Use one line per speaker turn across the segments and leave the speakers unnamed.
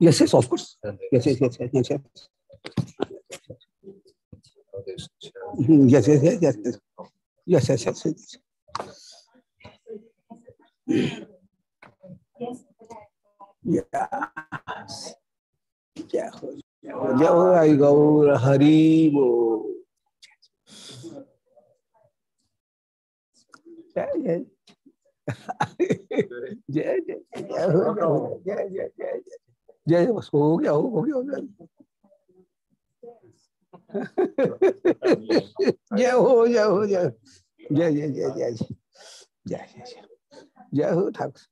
Yes, yes, of course. Yes, yes, yes, yes, yes. Yes, mm-hmm. yes, yes, yes. Yes, yes, yes, yes. जय हो जय गौर हरि वो जय जय जय जय जय हो जय जय जय हो गया हो गया हो गया जय हो जय हो जय जय जय जय जय जय जय जय हो ठाकुर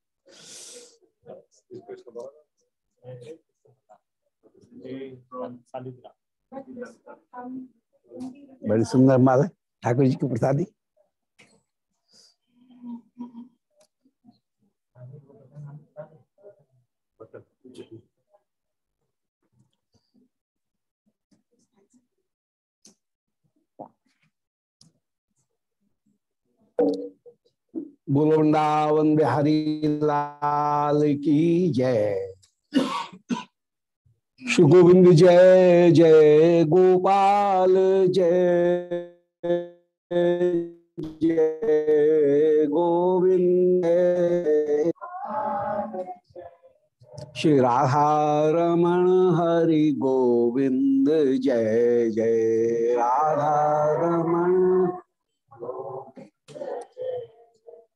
बड़ी सुंदर माला ठाकुर जी की प्रसादी। बोलो वृंदावन बिहारी लाल की जय। श्री गोविंद जय जय गोपाल, जय जय गोविंद। श्री राधा रमण हरि गोविंद जय जय राधा रमण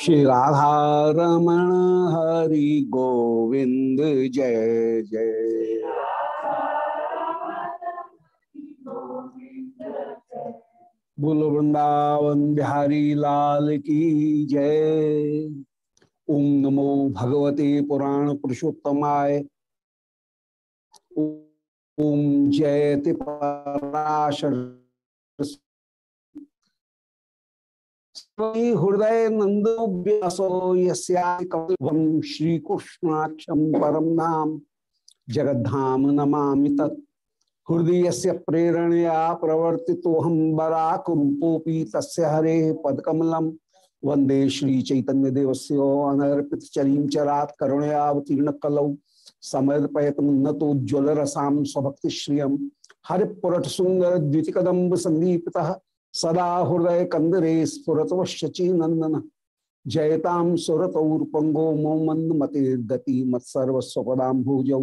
श्री राधा रमण हरि गोविंद जय जय। बोलो, वृंदावन बिहारी लाल की जय। ओम नमो भगवते पुराण पुरुषोत्तमाय। ओम जयति पराशर हृदय नंदो व्यासो यस्याकल्पम श्री परम नाम। जगद्धाम नमामि तत्। हृदय से प्रेरणया प्रवर्तितो हम बराकुरूपोपी तस्य हरे पदकमलम वंदे श्री चैतन्य अनर्पित चरीम चरात करुणयावतीर्ण कलौ। समर्पयत उन्नतोज्वल रसाम स्वभक्ति श्रियम हरिपुरट सुंदर द्वितिकदम्ब संदीपितः सदा हृदय कंदरे स्फुरत शची नंदन जयताम सुरतौर्पंगो मौमंद मते गति मत्सर्वस्वपदाम भुजौ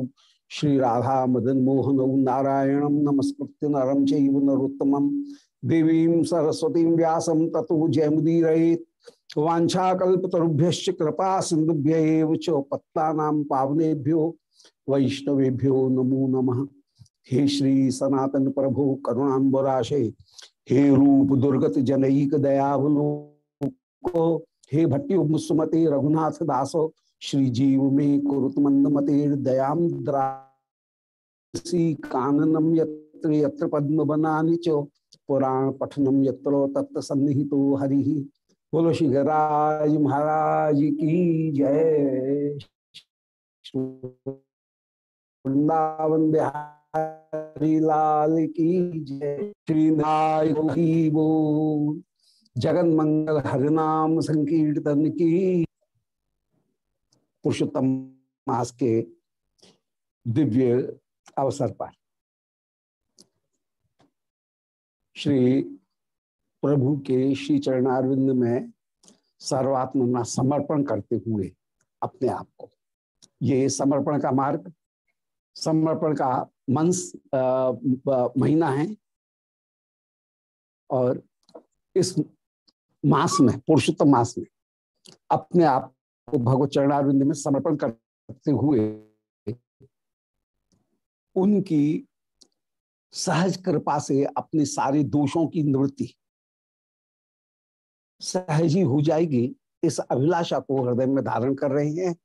श्री राधा मदन मोहन नारायण नमस्कृत्य नरम चैव देवीं सरस्वतीं व्यासं ततो जयमुदीरयेत्। वाछाकल्पतरुभ्य कृपा सिंधुभ्य च पत्ता पावनेभ्यो। वैष्णवेभ्यो नमो नमः। हे श्री सनातन प्रभु करुणाबराशे हे रूप दुर्गत जनईक दयावलो हे भट्टी मुसुमते रघुनाथ दासो, श्री जीव में कुरुत मंद मते दयाद्रा काननम यत्र यत्र पद्म बनानि च, पुराण पठनम यत्र तत्व सन्निहितो हरि। बोलो श्री गराज महाराज की जय। वृंदावन बिहारी लाल की जय श्री नायकी वो जगन मंगल हरिनाम संकीर्तन की। पुरुषोत्तम मास के दिव्य अवसर पर। श्री प्रभु के श्री चरणारविंद में सर्वात्म समर्पण करते हुए अपने आप को। ये समर्पण का मार्ग, समर्पण का मंस महीना है और इस मास में, पुरुषोत्तम मास में अपने आप को भगवत चरणारविंद में समर्पण करते हुए उनकी सहज कृपा से अपने सारे दोषों की निवृत्ति सहज ही हो जाएगी, इस अभिलाषा को हृदय में धारण कर रहे हैं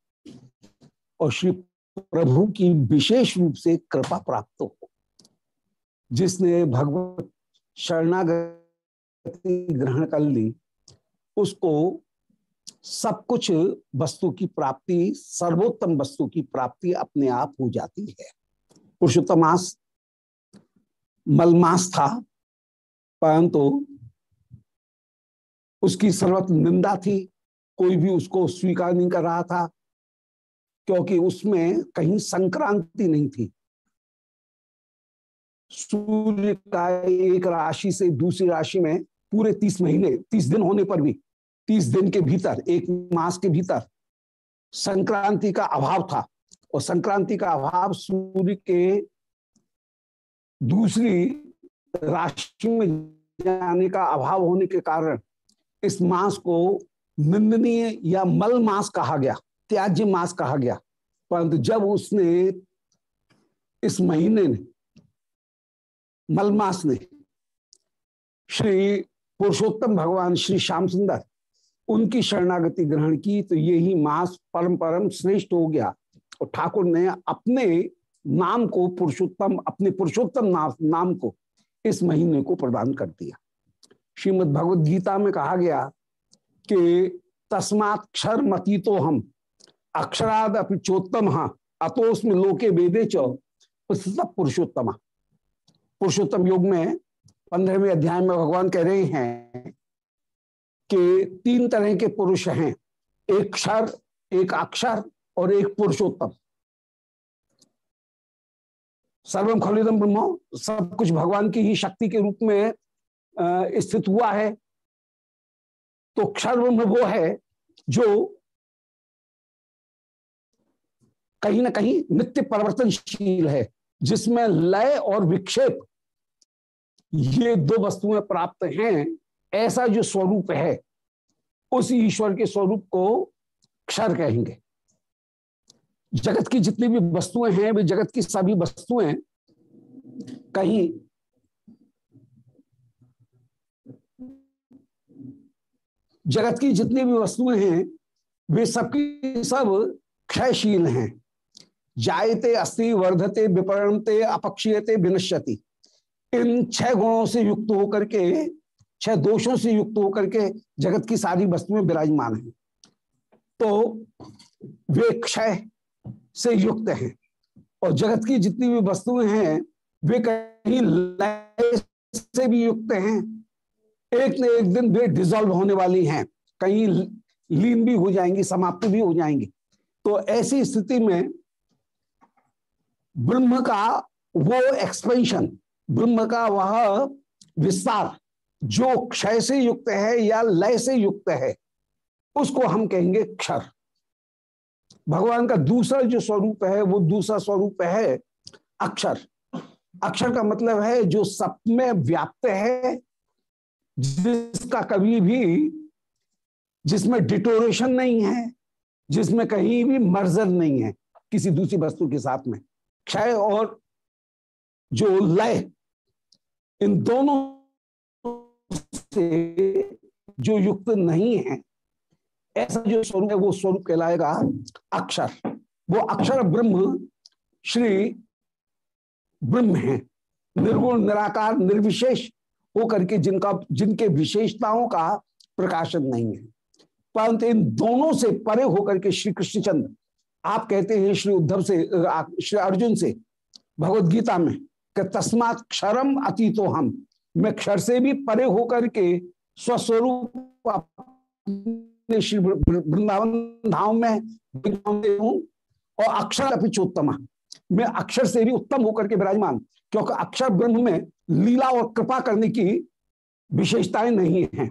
और श्री प्रभु की विशेष रूप से कृपा प्राप्त हो। जिसने भगवत शरणागति ग्रहण कर ली, उसको सब कुछ वस्तु की प्राप्ति, सर्वोत्तम वस्तु की प्राप्ति अपने आप हो जाती है। पुरुषोत्तमास मलमास था, परंतु उसकी सर्वत्र निंदा थी। कोई भी उसको स्वीकार नहीं कर रहा था। क्योंकि उसमें कहीं संक्रांति नहीं थी। सूर्य का एक राशि से दूसरी राशि में पूरे तीस महीने, तीस दिन होने पर भी, तीस दिन के भीतर, एक मास के भीतर संक्रांति का अभाव था। और संक्रांति का अभाव सूर्य के दूसरी राशि में जाने का अभाव होने के कारण इस मास को निंदनीय या मल मास कहा गया। त्याज्य मास कहा गया। परंतु जब उसने इस महीने ने मल मास ने श्री पुरुषोत्तम भगवान श्री श्याम सुंदर उनकी शरणागति ग्रहण की तो यही मास परम परम श्रेष्ठ हो गया। और ठाकुर ने अपने नाम को पुरुषोत्तम अपने पुरुषोत्तम नाम, नाम को इस महीने को प्रदान कर दिया। श्रीमद भगवद गीता में कहा गया कि तस्मात क्षर मती तो हम अक्षराद अपिचोत्तम अतोस्म लोके वेदे चौ पुरुषोत्तम। पुरुषोत्तम योग में पंद्रहवें अध्याय में भगवान कह रहे हैं कि तीन तरह के पुरुष हैं, एक क्षर, एक अक्षर और एक पुरुषोत्तम। सर्वम खलिदम ब्रह्म, सब कुछ भगवान की ही शक्ति के रूप में स्थित हुआ है। तो क्षर ब्रह्म वो है जो कहीं ना कहीं नित्य परिवर्तनशील है, जिसमें लय और विक्षेप, ये दो वस्तुएँ प्राप्त हैं, ऐसा जो स्वरूप है, उस ईश्वर के स्वरूप को क्षर कहेंगे। जगत की जितनी भी वस्तुएँ हैं, वे जगत की सभी वस्तुएँ कहीं जगत की जितनी भी वस्तुएँ हैं, वे सबकी सब क्षयशील हैं। जायते अस्थि वर्धते विपरणते अपक्षीयते, विनश्यति। इन छह गुणों से युक्त होकर के, छह दोषों से युक्त होकर के जगत की सारी वस्तुएँ विराजमान है। तो वे क्षय से युक्त हैं। और जगत की जितनी भी वस्तुएँ हैं, वे कहीं लय से भी युक्त हैं। एक न एक दिन वे डिजोल्व होने वाली हैं। कहीं लीन भी हो जाएँगी, समाप्त भी हो जाएँगी। तो ऐसी स्थिति में ब्रह्म का वो एक्सपेंशन ब्रह्म का वह विस्तार, जो क्षय से युक्त है या लय से युक्त है, उसको हम कहेंगे क्षर। भगवान का दूसरा जो स्वरूप है, वो दूसरा स्वरूप है अक्षर। अक्षर का मतलब है जो सब में व्याप्त है, जिसका कभी भी, जिसमें डिटोरेशन नहीं है, जिसमें कहीं भी मर्जर नहीं है, किसी दूसरी वस्तु के साथ में। क्षय और जो लय, इन दोनों से जो युक्त नहीं है, ऐसा जो स्वरूप है, वो स्वरूप कहलाएगा अक्षर। वो अक्षर ब्रह्म, श्री ब्रह्म है। निर्गुण, निराकार, निर्विशेष होकर के जिनका, जिनके विशेषताओं का प्रकाशन नहीं है। परंतु इन दोनों से परे होकर के श्री कृष्णचंद्र आप कहते हैं श्री उद्धव से श्री अर्जुन से, भगवत गीता में, कि तस्मात क्षरम अतीतो हम। मैं क्षर से भी परे होकर के स्वस्वरूप श्री वृंदावन धाम में हूँ, और अक्षर अपिचोत्तमा में अक्षर से भी उत्तम होकर के विराजमान, क्योंकि अक्षर ब्रह्म में लीला और कृपा करने की विशेषताएँ नहीं है।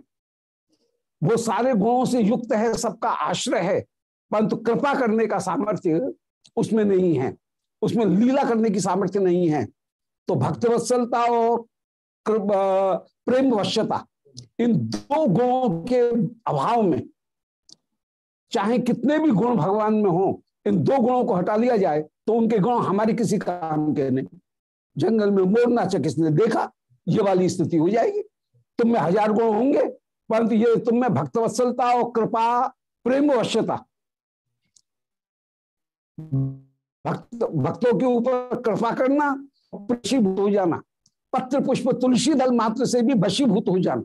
वो सारे गुणों से युक्त है, सबका आश्रय है। परंतु कृपा करने का सामर्थ्य उसमें नहीं है। उसमें लीला करने की सामर्थ्य नहीं है। तो भक्तवत्सलता और प्रेम वश्यता इन दो गुणों के अभाव में, चाहे कितने भी गुण भगवान में हो, इन दो गुणों को हटा लिया जाए तो उनके गुण हमारे किसी काम के नहीं। जंगल में मोर नाचा किसने देखा, ये वाली स्थिति हो जाएगी। तुम में हज़ार गुण होंगे, परंतु ये तुम में भक्तवत्सलता और कृपा प्रेम वश्यता भक्त, भक्तों के ऊपर कृपा करना वशीभूत हो जाना। पत्र पुष्प तुलसी दल मात्र से भी वशीभूत हो जाना।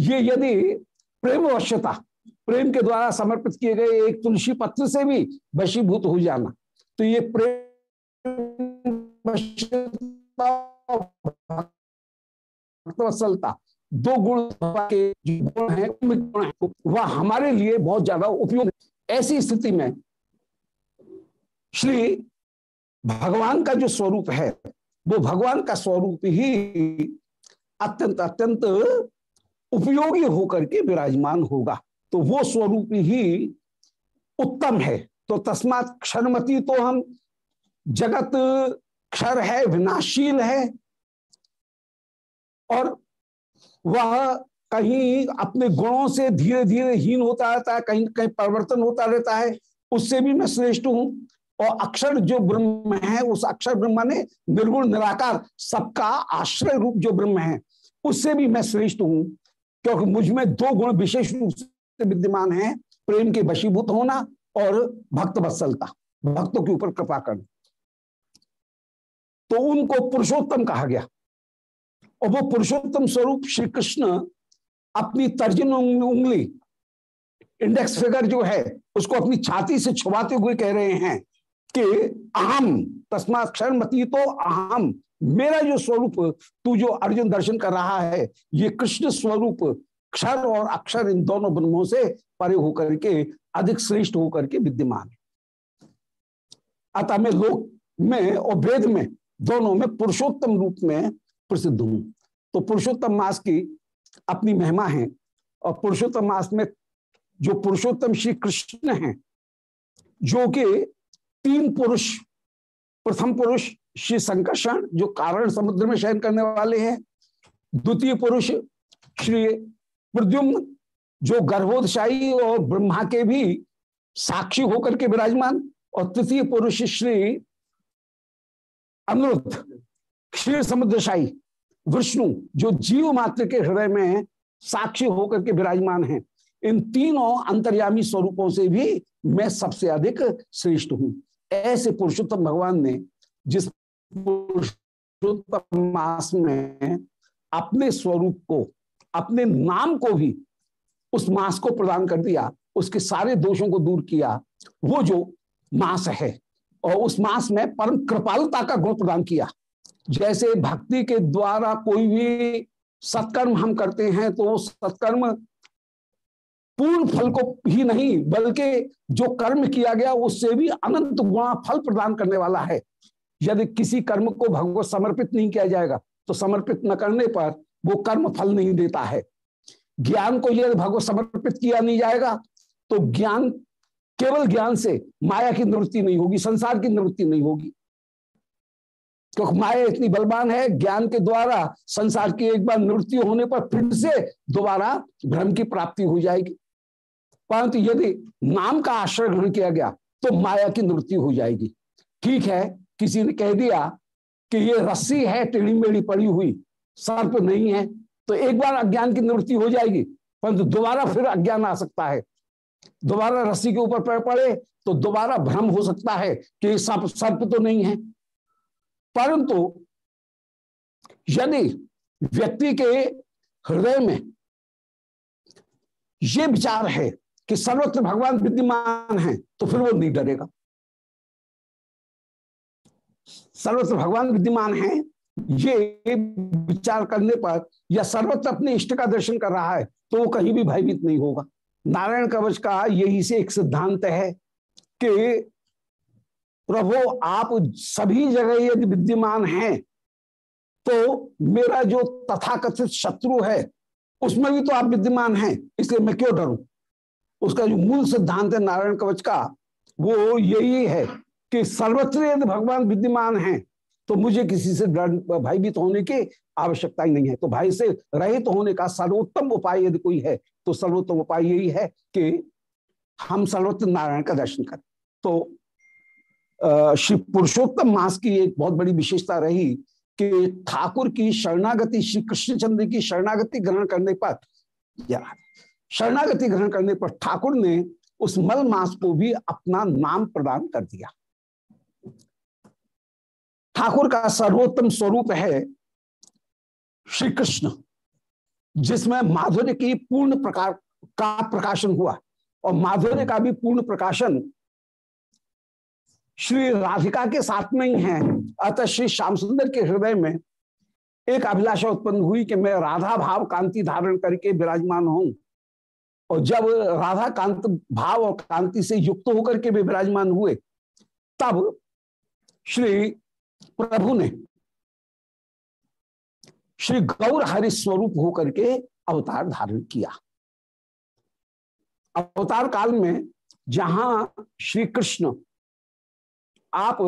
ये यदि प्रेम वश्यता, प्रेम के द्वारा समर्पित किए गए एक तुलसी पत्र से भी वशीभूत हो जाना तो ये प्रेम दो गुण के गुण है, वह हमारे लिए बहुत ज़्यादा उपयोग। ऐसी स्थिति में श्री भगवान का जो स्वरूप है, वो भगवान का स्वरूप ही अत्यंत अत्यंत उपयोगी होकर के विराजमान होगा। तो वो स्वरूप ही उत्तम है। तो तस्मात क्षरमती तो हम जगत क्षर है, विनाशील है, और वह कहीं अपने गुणों से धीरे धीरे हीन होता रहता है, कहीं कहीं परिवर्तन होता रहता है, उससे भी मैं श्रेष्ठ हूँ। और अक्षर जो ब्रह्म है, उस अक्षर ब्रह्म ने निर्गुण, निराकार सबका आश्रय रूप जो ब्रह्म है, उससे भी मैं श्रेष्ठ हूँ, क्योंकि मुझमें दो गुण विशेष रूप से विद्यमान है, प्रेम के वशीभूत होना और भक्त वत्सलता, भक्तों के ऊपर कृपा करना। तो उनको पुरुषोत्तम कहा गया। और वो पुरुषोत्तम स्वरूप श्री कृष्ण अपनी तर्जन उंगली इंडेक्स फिगर जो है, उसको अपनी छाती से छुपाते हुए कह रहे हैं कि अहम, तस्मात क्षरमती तो अहम। मेरा जो स्वरूप, तू जो अर्जुन दर्शन कर रहा है, ये कृष्ण स्वरूप क्षर और अक्षर इन दोनों ब्रह्मों से परे होकर के, अधिक श्रेष्ठ होकर के विद्यमान है। अतः मैं लोक में और वेद में, दोनों में पुरुषोत्तम रूप में प्रसिद्ध हूँ। तो पुरुषोत्तम मास की अपनी महिमा है और पुरुषोत्तम मास में जो पुरुषोत्तम श्री कृष्ण हैं, जो कि तीन पुरुष, प्रथम पुरुष श्री संकर्षण, जो कारण समुद्र में शयन करने वाले हैं। द्वितीय पुरुष श्री प्रद्युम्न जो गर्भोदशाही और ब्रह्मा के भी साक्षी होकर के विराजमान। और तृतीय पुरुष श्री अनुरुद्ध क्षीर समुद्रशाही, विष्णु, जो जीव मात्र के हृदय में साक्षी होकर के विराजमान हैं। इन तीनों अंतर्यामी स्वरूपों से भी मैं सबसे अधिक श्रेष्ठ हूँ। ऐसे पुरुषोत्तम भगवान ने, जिस पुरुषोत्तम मास में अपने स्वरूप को, अपने नाम को भी उस मास को प्रदान कर दिया, उसके सारे दोषों को दूर किया, वो जो मास है, और उस मास में परम कृपालुता का गुण प्रदान किया। जैसे भक्ति के द्वारा कोई भी सत्कर्म हम करते हैं तो सत्कर्म पूर्ण फल को ही नहीं, बल्कि जो कर्म किया गया उससे भी अनंत गुणा फल प्रदान करने वाला है। यदि किसी कर्म को भगवत समर्पित नहीं किया जाएगा तो समर्पित न करने पर वो कर्म फल नहीं देता है। ज्ञान को यदि भगवत समर्पित किया नहीं जाएगा तो ज्ञान, केवल ज्ञान से माया की निवृत्ति नहीं होगी, संसार की निवृत्ति नहीं होगी। क्योंकि माया इतनी बलवान है, ज्ञान के द्वारा संसार की एक बार निवृत्ति होने पर फिर से दोबारा भ्रम की प्राप्ति हो जाएगी। परंतु यदि नाम का आश्रय ग्रहण किया गया तो माया की निवृत्ति हो जाएगी। ठीक है, किसी ने कह दिया कि ये रस्सी है टेढ़ी मेढ़ी पड़ी हुई, सर्प नहीं है तो एक बार अज्ञान की निवृत्ति हो जाएगी, परंतु दोबारा फिर अज्ञान आ सकता है। दोबारा रस्सी के ऊपर पैर पड़े तो दोबारा भ्रम हो सकता है कि सर्प सर्प तो नहीं है। परंतु यदि व्यक्ति के हृदय में ये विचार है कि सर्वत्र भगवान विद्यमान है तो फिर वो नहीं डरेगा। सर्वत्र भगवान विद्यमान है, ये विचार करने पर या सर्वत्र अपने इष्ट का दर्शन कर रहा है तो वो कहीं भी भयभीत नहीं होगा। नारायण कवच का यही से एक सिद्धांत है कि प्रभु, आप सभी जगह यदि विद्यमान हैं तो मेरा जो तथाकथित शत्रु है, उसमें भी तो आप विद्यमान हैं, इसलिए मैं क्यों डरूं? उसका जो मूल सिद्धांत है नारायण कवच का, वो यही है कि सर्वत्र यदि भगवान विद्यमान हैं तो मुझे किसी से डर, भयभीत होने की आवश्यकता ही नहीं है। तो भाई से रहित तो होने का सर्वोत्तम उपाय यदि कोई है तो सर्वोत्तम उपाय यही है कि हम सर्वोत्तम नारायण का दर्शन करें। तो श्री पुरुषोत्तम मास की एक बहुत बड़ी विशेषता रही कि ठाकुर की शरणागति, श्री कृष्णचंद्र की शरणागति ग्रहण करने पर, या शरणागति ग्रहण करने पर ठाकुर ने उस मल मास को भी अपना नाम प्रदान कर दिया। ठाकुर का सर्वोत्तम स्वरूप है श्री कृष्ण जिसमें माधुर्य की पूर्ण प्रकार का प्रकाशन हुआ और माधुर्य का भी पूर्ण प्रकाशन श्री राधिका के साथ में ही है। अतः श्री श्याम सुंदर के हृदय में एक अभिलाषा उत्पन्न हुई कि मैं राधा भाव कांति धारण करके विराजमान हूँ। और जब राधा कांत भाव और कांति से युक्त होकर के भी विराजमान हुए, तब श्री प्रभु ने श्री गौर हरि स्वरूप होकर के अवतार धारण किया। अवतार काल में जहाँ श्री कृष्ण आप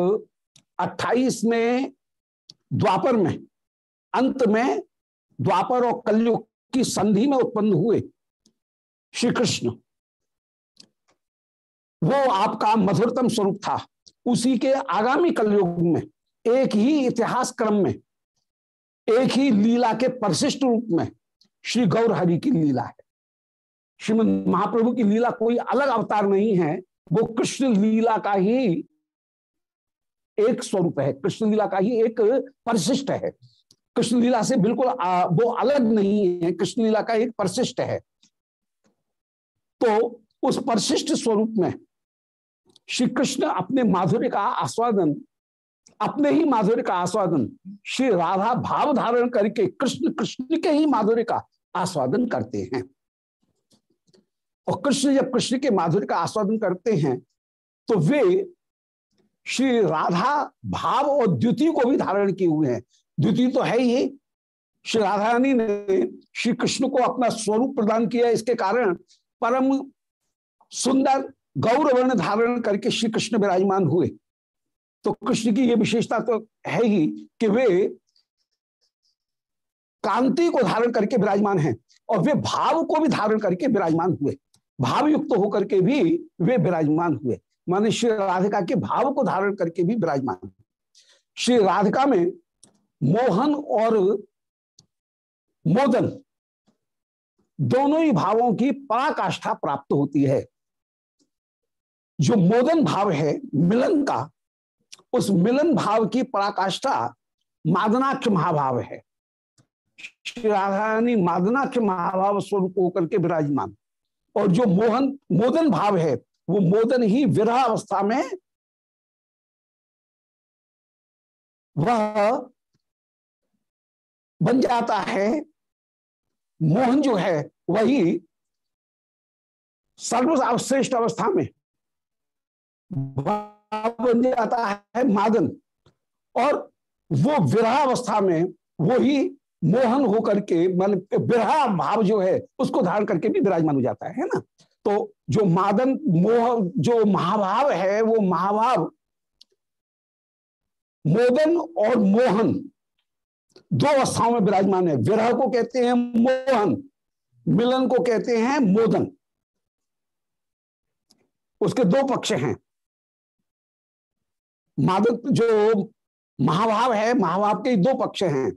28 में द्वापर में, अंत में द्वापर और कलयुग की संधि में उत्पन्न हुए श्री कृष्ण वो आपका मधुरतम स्वरूप था। उसी के आगामी कलयुग में, एक ही इतिहास क्रम में, एक ही लीला के परिशिष्ट रूप में श्री गौर हरि की लीला है। श्रीमद महाप्रभु की लीला कोई अलग अवतार नहीं है। वो कृष्ण लीला का ही एक स्वरूप है। कृष्ण लीला का ही एक परिशिष्ट है। कृष्ण लीला से बिल्कुल वो अलग नहीं है। कृष्ण लीला का एक परिशिष्ट है। तो उस परशिष्ट स्वरूप में श्री कृष्ण अपने माधुर्य का आस्वादन, अपने ही माधुर्य का आस्वादन, श्री राधा भाव धारण करके कृष्ण कृष्ण के ही माधुर्य का आस्वादन करते हैं। और कृष्ण जब कृष्ण के माधुर्य का आस्वादन करते हैं तो वे श्री राधा भाव और द्वितीय को भी धारण किए हुए हैं। द्वितीय तो है ही। श्री राधा रानी ने श्री कृष्ण को अपना स्वरूप प्रदान किया। इसके कारण परम सुंदर गौरवर्ण धारण करके श्री कृष्ण विराजमान हुए। तो कृष्ण की यह विशेषता तो है ही कि वे कांति को धारण करके विराजमान हैं और वे भाव को भी धारण करके विराजमान हुए। भाव युक्त तो होकर के भी वे विराजमान हुए। माने श्री राधिका के भाव को धारण करके भी विराजमान। श्री राधिका में मोहन और मोदन दोनों ही भावों की पराकाष्ठा प्राप्त होती है। जो मोदन भाव है, मिलन का, उस मिलन भाव की पराकाष्ठा मादनाक्ष महाभाव है। श्री राधा रानी मादनाक्ष महाभाव स्वरूप होकर के विराजमान। और जो मोहन, मोदन भाव है, वो मोदन ही विरह अवस्था में वह बन जाता है। मोहन जो है, वही सर्वश्रेष्ठ अवस्था में बन जाता है मादन। और वो विरह अवस्था में वो ही मोहन होकर के, मान विरह भाव जो है, उसको धारण करके भी विराजमान हो जाता है ना? तो जो मादन, मोह, जो महाभाव है, वो महाभाव मोदन और मोहन दो अवस्थाओं में विराजमान है। विरह को कहते हैं मोहन, मिलन को कहते हैं मोदन। उसके दो पक्ष हैं। मादक जो महाभाव है, महाभाव के दो पक्ष हैं,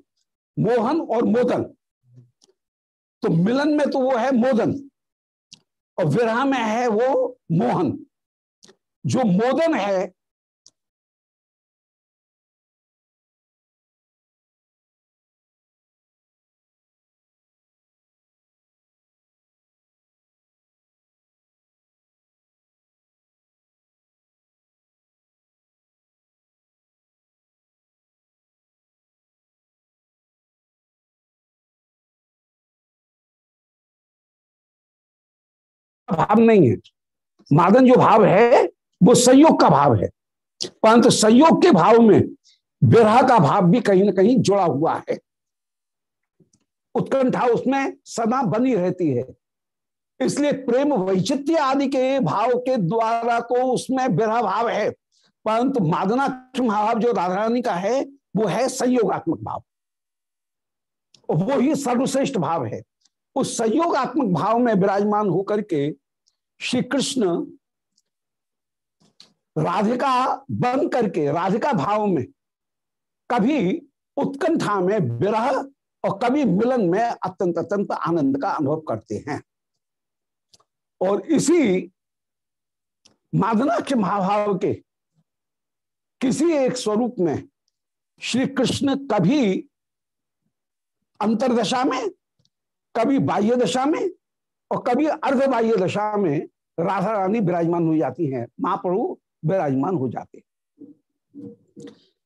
मोहन और मोदन। तो मिलन में तो वो है मोदन, और विरह में है वो मोहन। जो मोदन है भाव नहीं है। मादन जो भाव है, वो संयोग का भाव है। परंतु संयोग के भाव में विरह का भाव भी कहीं ना कहीं जुड़ा हुआ है। उत्कंठा उसमें सदा बनी रहती है। इसलिए प्रेम वैचित्य आदि के भाव के द्वारा तो उसमें विरह भाव है। परंतु मादनात्म भाव जो राधा रानी का है, वो है संयोगात्मक भाव। वो ही सर्वश्रेष्ठ भाव है। उस संयोगात्मक भाव में विराजमान होकर के श्री कृष्ण राधिका बन करके, राधिका भाव में कभी उत्कंठा में विरह और कभी मिलन में अत्यंत अत्यंत आनंद का अनुभव करते हैं। और इसी मादनाक्ष महाभाव के किसी एक स्वरूप में श्री कृष्ण कभी अंतरदशा में, कभी बाह्य दशा में और कभी अर्ध बाह्य दशा में राधा रानी विराजमान हो जाती हैं, महाप्रभु विराजमान हो जाते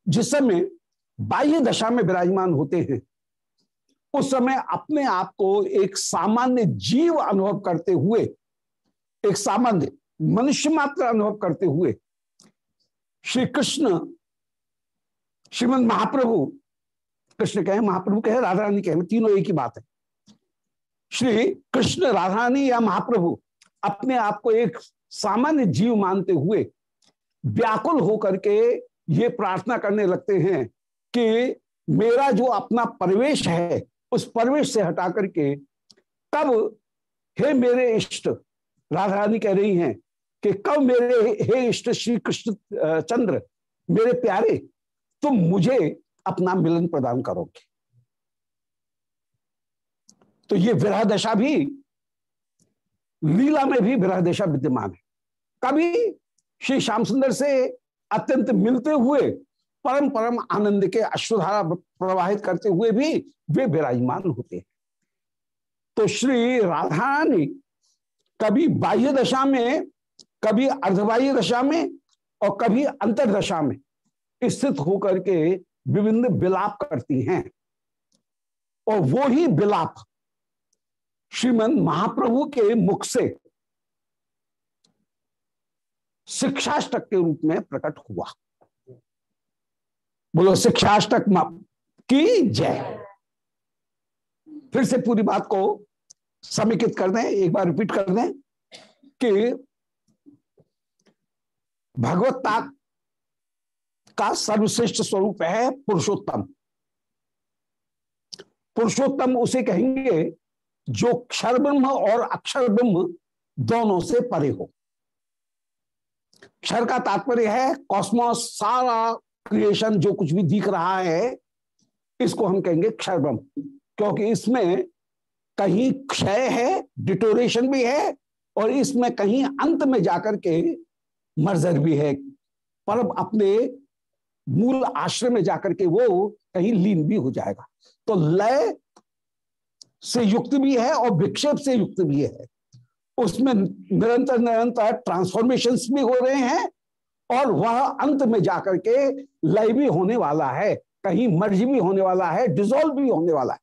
जिस समय बाह्य दशा में विराजमान होते हैं, उस समय अपने आप को एक सामान्य जीव अनुभव करते हुए, एक सामान्य मनुष्य मात्र अनुभव करते हुए, श्री कृष्ण, श्रीमद महाप्रभु, कृष्ण कहे, महाप्रभु कहे, राधा रानी कहे, तीनों एक ही बात है। श्री कृष्ण राधा रानी या महाप्रभु अपने आप को एक सामान्य जीव मानते हुए व्याकुल होकर के ये प्रार्थना करने लगते हैं कि मेरा जो अपना परिवेश है, उस परिवेश से हटा करके कब हे मेरे इष्ट राधा रानी कह रही हैं कि कब मेरे हे इष्ट श्री कृष्ण चंद्र, मेरे प्यारे, तुम मुझे अपना मिलन प्रदान करोगे। तो ये विरह दशा भी, लीला में भी विरह दशा विद्यमान है। कभी श्री श्याम सुंदर से अत्यंत मिलते हुए, परम परम आनंद के अश्वधारा प्रवाहित करते हुए भी वे विराजमान होते हैं। तो श्री राधारानी कभी बाह्य दशा में, कभी अर्धबाह्य दशा में और कभी अंतरदशा में स्थित होकर के विभिन्न विलाप करती हैं। और वो ही विलाप श्रीमन महाप्रभु के मुख से शिक्षाष्टक के रूप में प्रकट हुआ। बोलो, शिक्षाष्टक की जय। फिर से पूरी बात को समेकित कर दें, एक बार रिपीट कर दें कि भगवत्ता का सर्वश्रेष्ठ स्वरूप है पुरुषोत्तम। पुरुषोत्तम उसे कहेंगे जो क्षर ब्रह्म और अक्षर ब्रह्म दोनों से परे हो। क्षर का तात्पर्य है, कॉस्मोस, सारा क्रिएशन जो कुछ भी दिख रहा है, इसको हम कहेंगे क्षर ब्रह्म क्योंकि इसमें कहीं क्षय है डिटोरेशन भी है, और इसमें कहीं अंत में जाकर के मर्जर भी है। पर अपने मूल आश्रय में जाकर के वो कहीं लीन भी हो जाएगा। तो लय से युक्त भी है और विक्षेप से युक्त भी है। उसमें निरंतर निरंतर ट्रांसफॉर्मेशन भी हो रहे हैं और वह अंत में जाकर के लय भी होने वाला है, कहीं मर्ज भी होने वाला है डिजोल्व भी होने वाला है।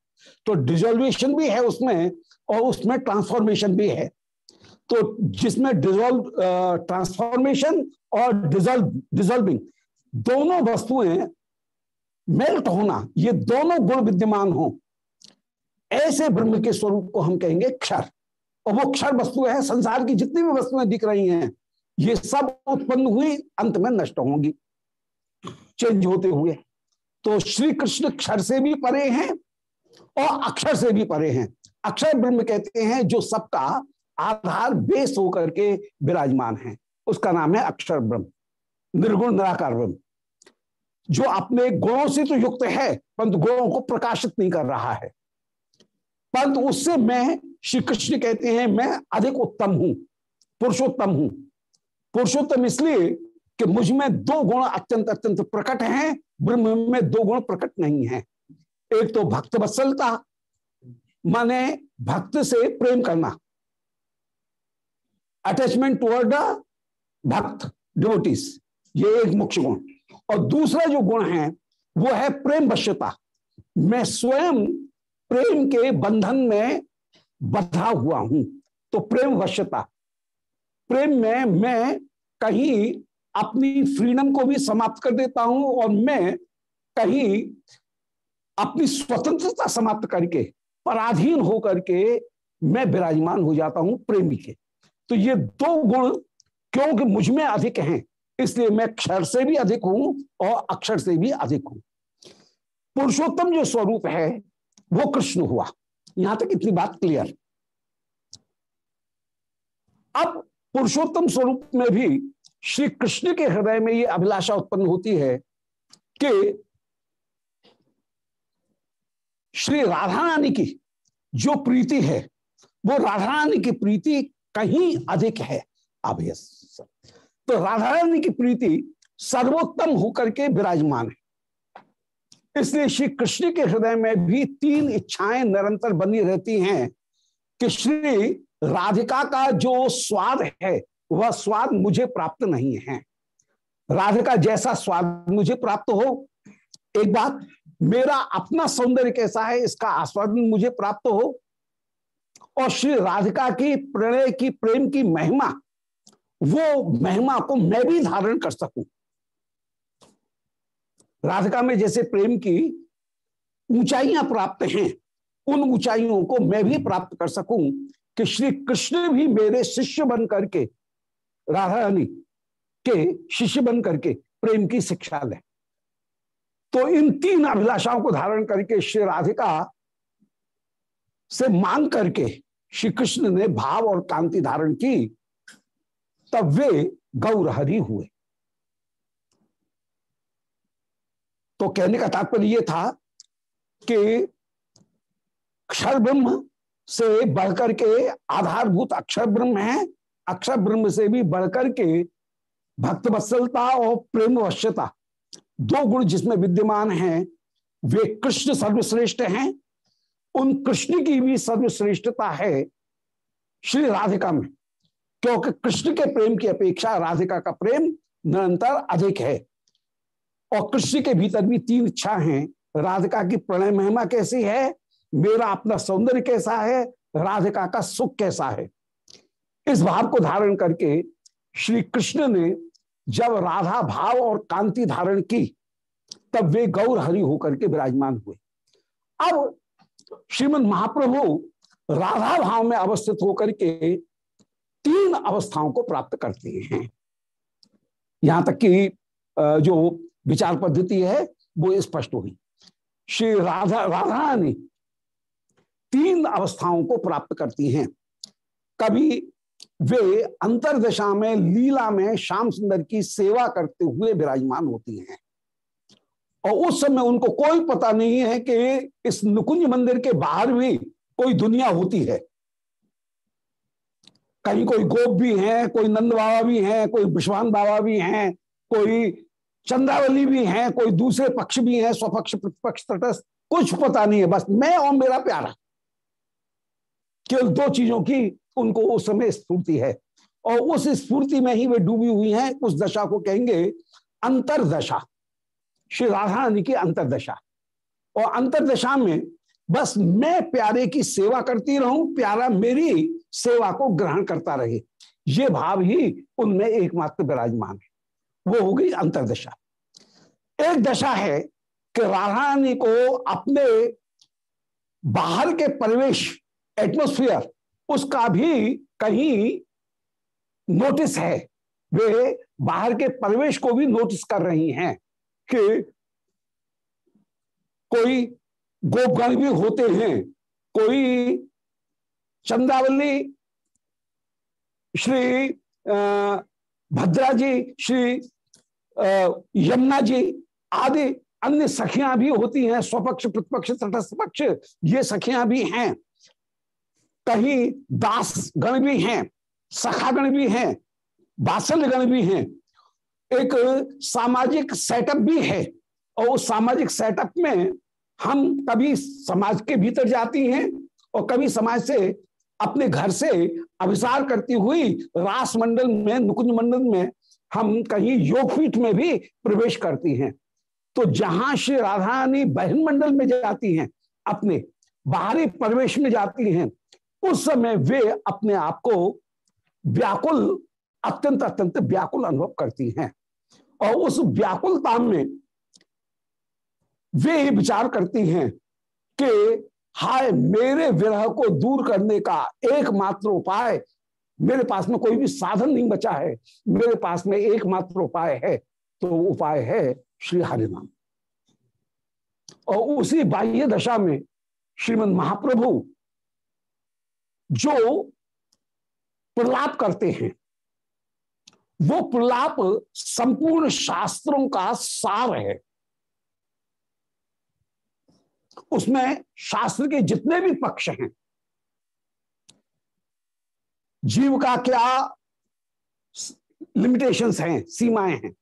तो डिजोल्वेशन भी है उसमें और उसमें ट्रांसफॉर्मेशन भी है। तो जिसमें डिजोल्व ट्रांसफॉर्मेशन और डिजोल्व डिजोल्विंग दोनों वस्तुएँ मेल्ट होना, ये दोनों गुण विद्यमान हो। ऐसे ब्रह्म के स्वरूप को हम कहेंगे क्षर। और वो क्षर वस्तु है, संसार की जितनी भी वस्तुएँ दिख रही हैं, ये सब उत्पन्न हुई, अंत में नष्ट होंगी। चेंज होते हुए। तो श्री कृष्ण क्षर से भी परे हैं और अक्षर से भी परे हैं। अक्षर ब्रह्म कहते हैं जो सबका आधार बेस होकर के विराजमान है। उसका नाम है अक्षर ब्रह्म, निर्गुण निराकार ब्रह्म। जो अपने गुणों से तो युक्त है, परंतु गुणों को प्रकाशित नहीं कर रहा है। परंतु उससे मैं श्री कृष्ण कहते हैं, मैं अधिक उत्तम हूँ, पुरुषोत्तम हूँ। पुरुषोत्तम इसलिए कि मुझमें दो गुण अत्यंत अत्यंत प्रकट हैं, ब्रह्म में दो गुण प्रकट नहीं है। एक तो भक्त वत्सलता, माने भक्त से प्रेम करना। अटैचमेंट टुवर्ड भक्त डिवोटिस ये एक मुख्य गुण। और दूसरा जो गुण है, वो है प्रेम वश्यता। मैं स्वयं प्रेम के बंधन में बधा हुआ हूँ। तो प्रेम वश्यता। प्रेम में मैं कहीं अपनी फ्रीडम को भी समाप्त कर देता हूँ और मैं कहीं अपनी स्वतंत्रता समाप्त करके, पराधीन होकर के मैं विराजमान हो जाता हूँ प्रेमी के। तो ये दो गुण क्योंकि मुझमें अधिक हैं, इसलिए मैं क्षर से भी अधिक हूँ और अक्षर से भी अधिक हूँ। पुरुषोत्तम जो स्वरूप है वो कृष्ण हुआ। यहाँ तक इतनी बात क्लियर अब पुरुषोत्तम स्वरूप में भी श्री कृष्ण के हृदय में ये अभिलाषा उत्पन्न होती है कि श्री राधा रानी की जो प्रीति है, वो राधा रानी की प्रीति कहीं अधिक है, अभ्यस। तो राधा रानी की प्रीति सर्वोत्तम होकर के विराजमान है। इसलिए श्री कृष्ण के हृदय में भी तीन इच्छाएँ निरंतर बनी रहती हैं कि श्री राधिका का जो स्वाद है, वह स्वाद मुझे प्राप्त नहीं है। राधिका, जैसा स्वाद मुझे प्राप्त हो, एक बात, मेरा अपना सौंदर्य कैसा है, इसका आस्वादन मुझे प्राप्त हो, और श्री राधिका की प्रणय की, प्रेम की महिमा, वो महिमा को मैं भी धारण कर सकूँ। राधिका में जैसे प्रेम की ऊंचाइयाँ प्राप्त हैं, उन ऊंचाइयों को मैं भी प्राप्त कर सकूँ कि श्री कृष्ण भी मेरे शिष्य बन करके राधा रानी के शिष्य बन करके प्रेम की शिक्षा लें। तो इन तीन अभिलाषाओं को धारण करके श्री राधिका से मांग करके श्री कृष्ण ने भाव और कांति धारण की, तब वे गौरहरी हुए। तो कहने का तात्पर्य यह था कि अक्षर ब्रह्म से बढ़कर के आधारभूत अक्षर ब्रह्म है अक्षर ब्रह्म से भी बढ़कर के भक्त वत्सलता और प्रेम वश्यता दो गुण जिसमें विद्यमान हैं, वे कृष्ण सर्वश्रेष्ठ हैं। उन कृष्ण की भी सर्वश्रेष्ठता है श्री राधिका में, क्योंकि कृष्ण के प्रेम की अपेक्षा राधिका का प्रेम निरंतर अधिक है। और कृष्ण के भीतर भी तीन इच्छा है। राधिका की प्रणय महिमा कैसी है? मेरा अपना सौंदर्य कैसा है? राधिका का सुख कैसा है? इस भाव को धारण करके श्री कृष्ण ने जब राधा भाव और कांति धारण की, तब वे गौर हरि होकर के विराजमान हुए। अब श्रीमद महाप्रभु राधा भाव में अवस्थित होकर के तीन अवस्थाओं को प्राप्त करते हैं। यहाँ तक कि जो विचार पद्धति है, वो स्पष्ट हुई। श्री राधा राधा ने तीन अवस्थाओं को प्राप्त करती हैं। कभी वे अंतरदशा में, लीला में श्याम सुंदर की सेवा करते हुए विराजमान होती हैं। और उस समय उनको कोई पता नहीं है कि इस नुकुंज मंदिर के बाहर भी कोई दुनिया होती है। कहीं कोई गोप भी हैं, कोई नंद बाबा भी हैं, कोई विश्वान बाबा भी हैं, कोई चंद्रावली भी हैं, कोई दूसरे पक्ष भी हैं, स्वपक्ष, प्रतिपक्ष, तटस्थ, कुछ पता नहीं है, बस मैं और मेरा प्यारा केवल दो चीज़ों की उनको उस समय स्फूर्ति है। और उस स्फूर्ति में ही वे डूबी हुई हैं, उस दशा को कहेंगे अंतरदशा। श्री राधा रानी की अंतरदशा। और अंतरदशा में बस मैं प्यारे की सेवा करती रहूँ, प्यारा मेरी सेवा को ग्रहण करता रहे। ये भाव ही उनमें एकमात्र विराजमान है। वो हो गई अंतरदशा। एक दशा है कि राधा रानी को अपने बाहर के परिवेश एटमोस्फियर उसका भी कहीं नोटिस है। वे बाहर के परिवेश को भी नोटिस कर रही हैं कि कोई गोपगण भी होते हैं, कोई चंद्रावली श्री भद्रा जी, श्री यमुना जी, आदि अन्य सखियाँ भी होती हैं, स्वपक्ष, प्रतिपक्ष तटस्थ पक्ष ये सखियाँ भी हैं। कहीं दास गण भी हैं सखागण भी हैं बासल गण भी हैं। एक सामाजिक सेटअप भी है और उस सामाजिक सेटअप में हम कभी समाज के भीतर जाती हैं और कभी समाज से अपने घर से अभिसार करती हुई रास मंडल में, नुकुंज मंडल में हम कहीं योगपीठ में भी प्रवेश करती हैं। तो जहाँ श्री राधा रानी बहन मंडल में जाती हैं, अपने बाहरी प्रवेश में जाती हैं, उस समय वे अपने आप को व्याकुल, अत्यंत अत्यंत व्याकुल अनुभव करती हैं। और उस व्याकुलता में वे विचार करती हैं कि हाय, मेरे विरह को दूर करने का एकमात्र उपाय मेरे पास में कोई भी साधन नहीं बचा है, मेरे पास में एकमात्र उपाय है तो उपाय है श्री हरिनाम और उसी बाह्य दशा में श्रीमद महाप्रभु जो प्रलाप करते हैं, वो प्रलाप संपूर्ण शास्त्रों का सार है। उसमें शास्त्र के जितने भी पक्ष हैं जीव का क्या लिमिटेशंस हैं, सीमाएँ हैं?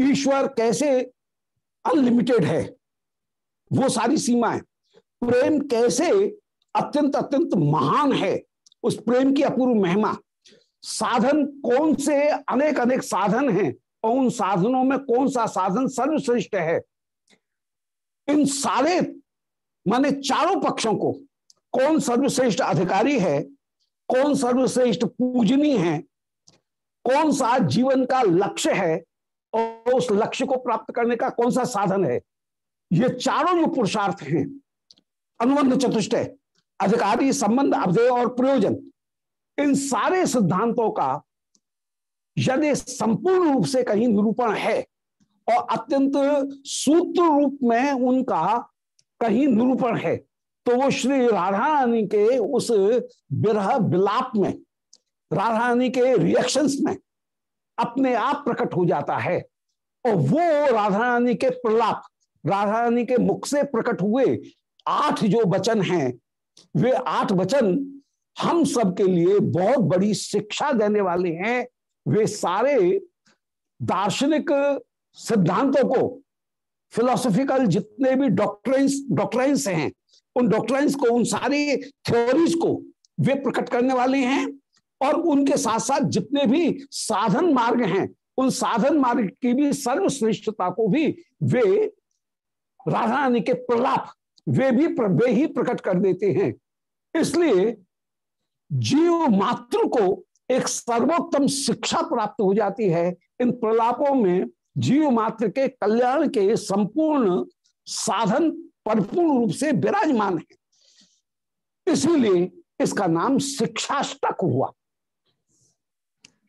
ईश्वर कैसे अनलिमिटेड है? वो सारी सीमाएँ। प्रेम कैसे अत्यंत अत्यंत महान है? उस प्रेम की अपूर्व महिमा। साधन कौन से अनेक अनेक साधन हैं और उन साधनों में कौन सा साधन सर्वश्रेष्ठ है? इन सारे, माने चारों पक्षों को कौन सर्वश्रेष्ठ अधिकारी है? कौन सर्वश्रेष्ठ पूजनी है? कौन सा जीवन का लक्ष्य है? और उस लक्ष्य को प्राप्त करने का कौन सा साधन है? ये चारों जो पुरुषार्थ हैं, अनुबंध चतुष्ट अधिकारी, संबंध, अवधेय और प्रयोजन, इन सारे सिद्धांतों का यदि संपूर्ण रूप से कहीं निरूपण है और अत्यंत सूत्र रूप में उनका कहीं निरूपण है तो वो श्री राधा रानी के उस विरह विलाप में राधा रानी के रिएक्शंस में अपने आप प्रकट हो जाता है। और वो राधा रानी के प्रलाप राधा रानी के मुख से प्रकट हुए आठ जो वचन हैं, वे आठ वचन हम सब के लिए बहुत बड़ी शिक्षा देने वाले हैं। वे सारे दार्शनिक सिद्धांतों को फिलोसॉफिकल जितने भी डॉक्ट्राइंस डॉक्ट्राइंस हैं उन डॉक्ट्राइंस को, उन सारी थ्योरीज को वे प्रकट करने वाले हैं और उनके साथ साथ जितने भी साधन मार्ग हैं, उन साधन मार्ग की भी सर्वश्रेष्ठता को भी वे राधा रानी के प्रलाप वे भी वे ही प्रकट कर देते हैं। इसलिए जीव मात्र को एक सर्वोत्तम शिक्षा प्राप्त हो जाती है। इन प्रलापों में जीव मात्र के कल्याण के संपूर्ण साधन परिपूर्ण रूप से विराजमान है। इसीलिए इसका नाम शिक्षाष्टक हुआ।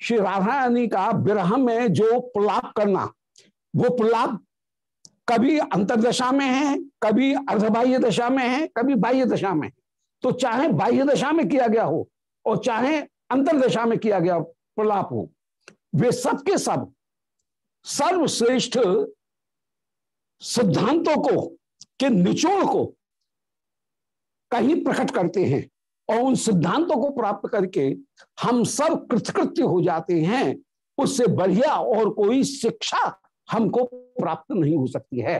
श्री राधा का विरह में जो प्रलाप करना, वो प्रलाप कभी अंतरदशा में है, कभी अर्धबाह्य दशा में है, कभी बाह्य दशा में तो चाहे बाह्य दशा में किया गया हो और चाहे अंतरदशा में किया गया प्रलाप हो, वे सब के सब सर्वश्रेष्ठ सिद्धांतों को के निचोड़ को कहीं प्रकट करते हैं और उन सिद्धांतों को प्राप्त करके हम सब कृतकृत्य हो जाते हैं, उससे बढ़िया और कोई शिक्षा हमको प्राप्त नहीं हो सकती है।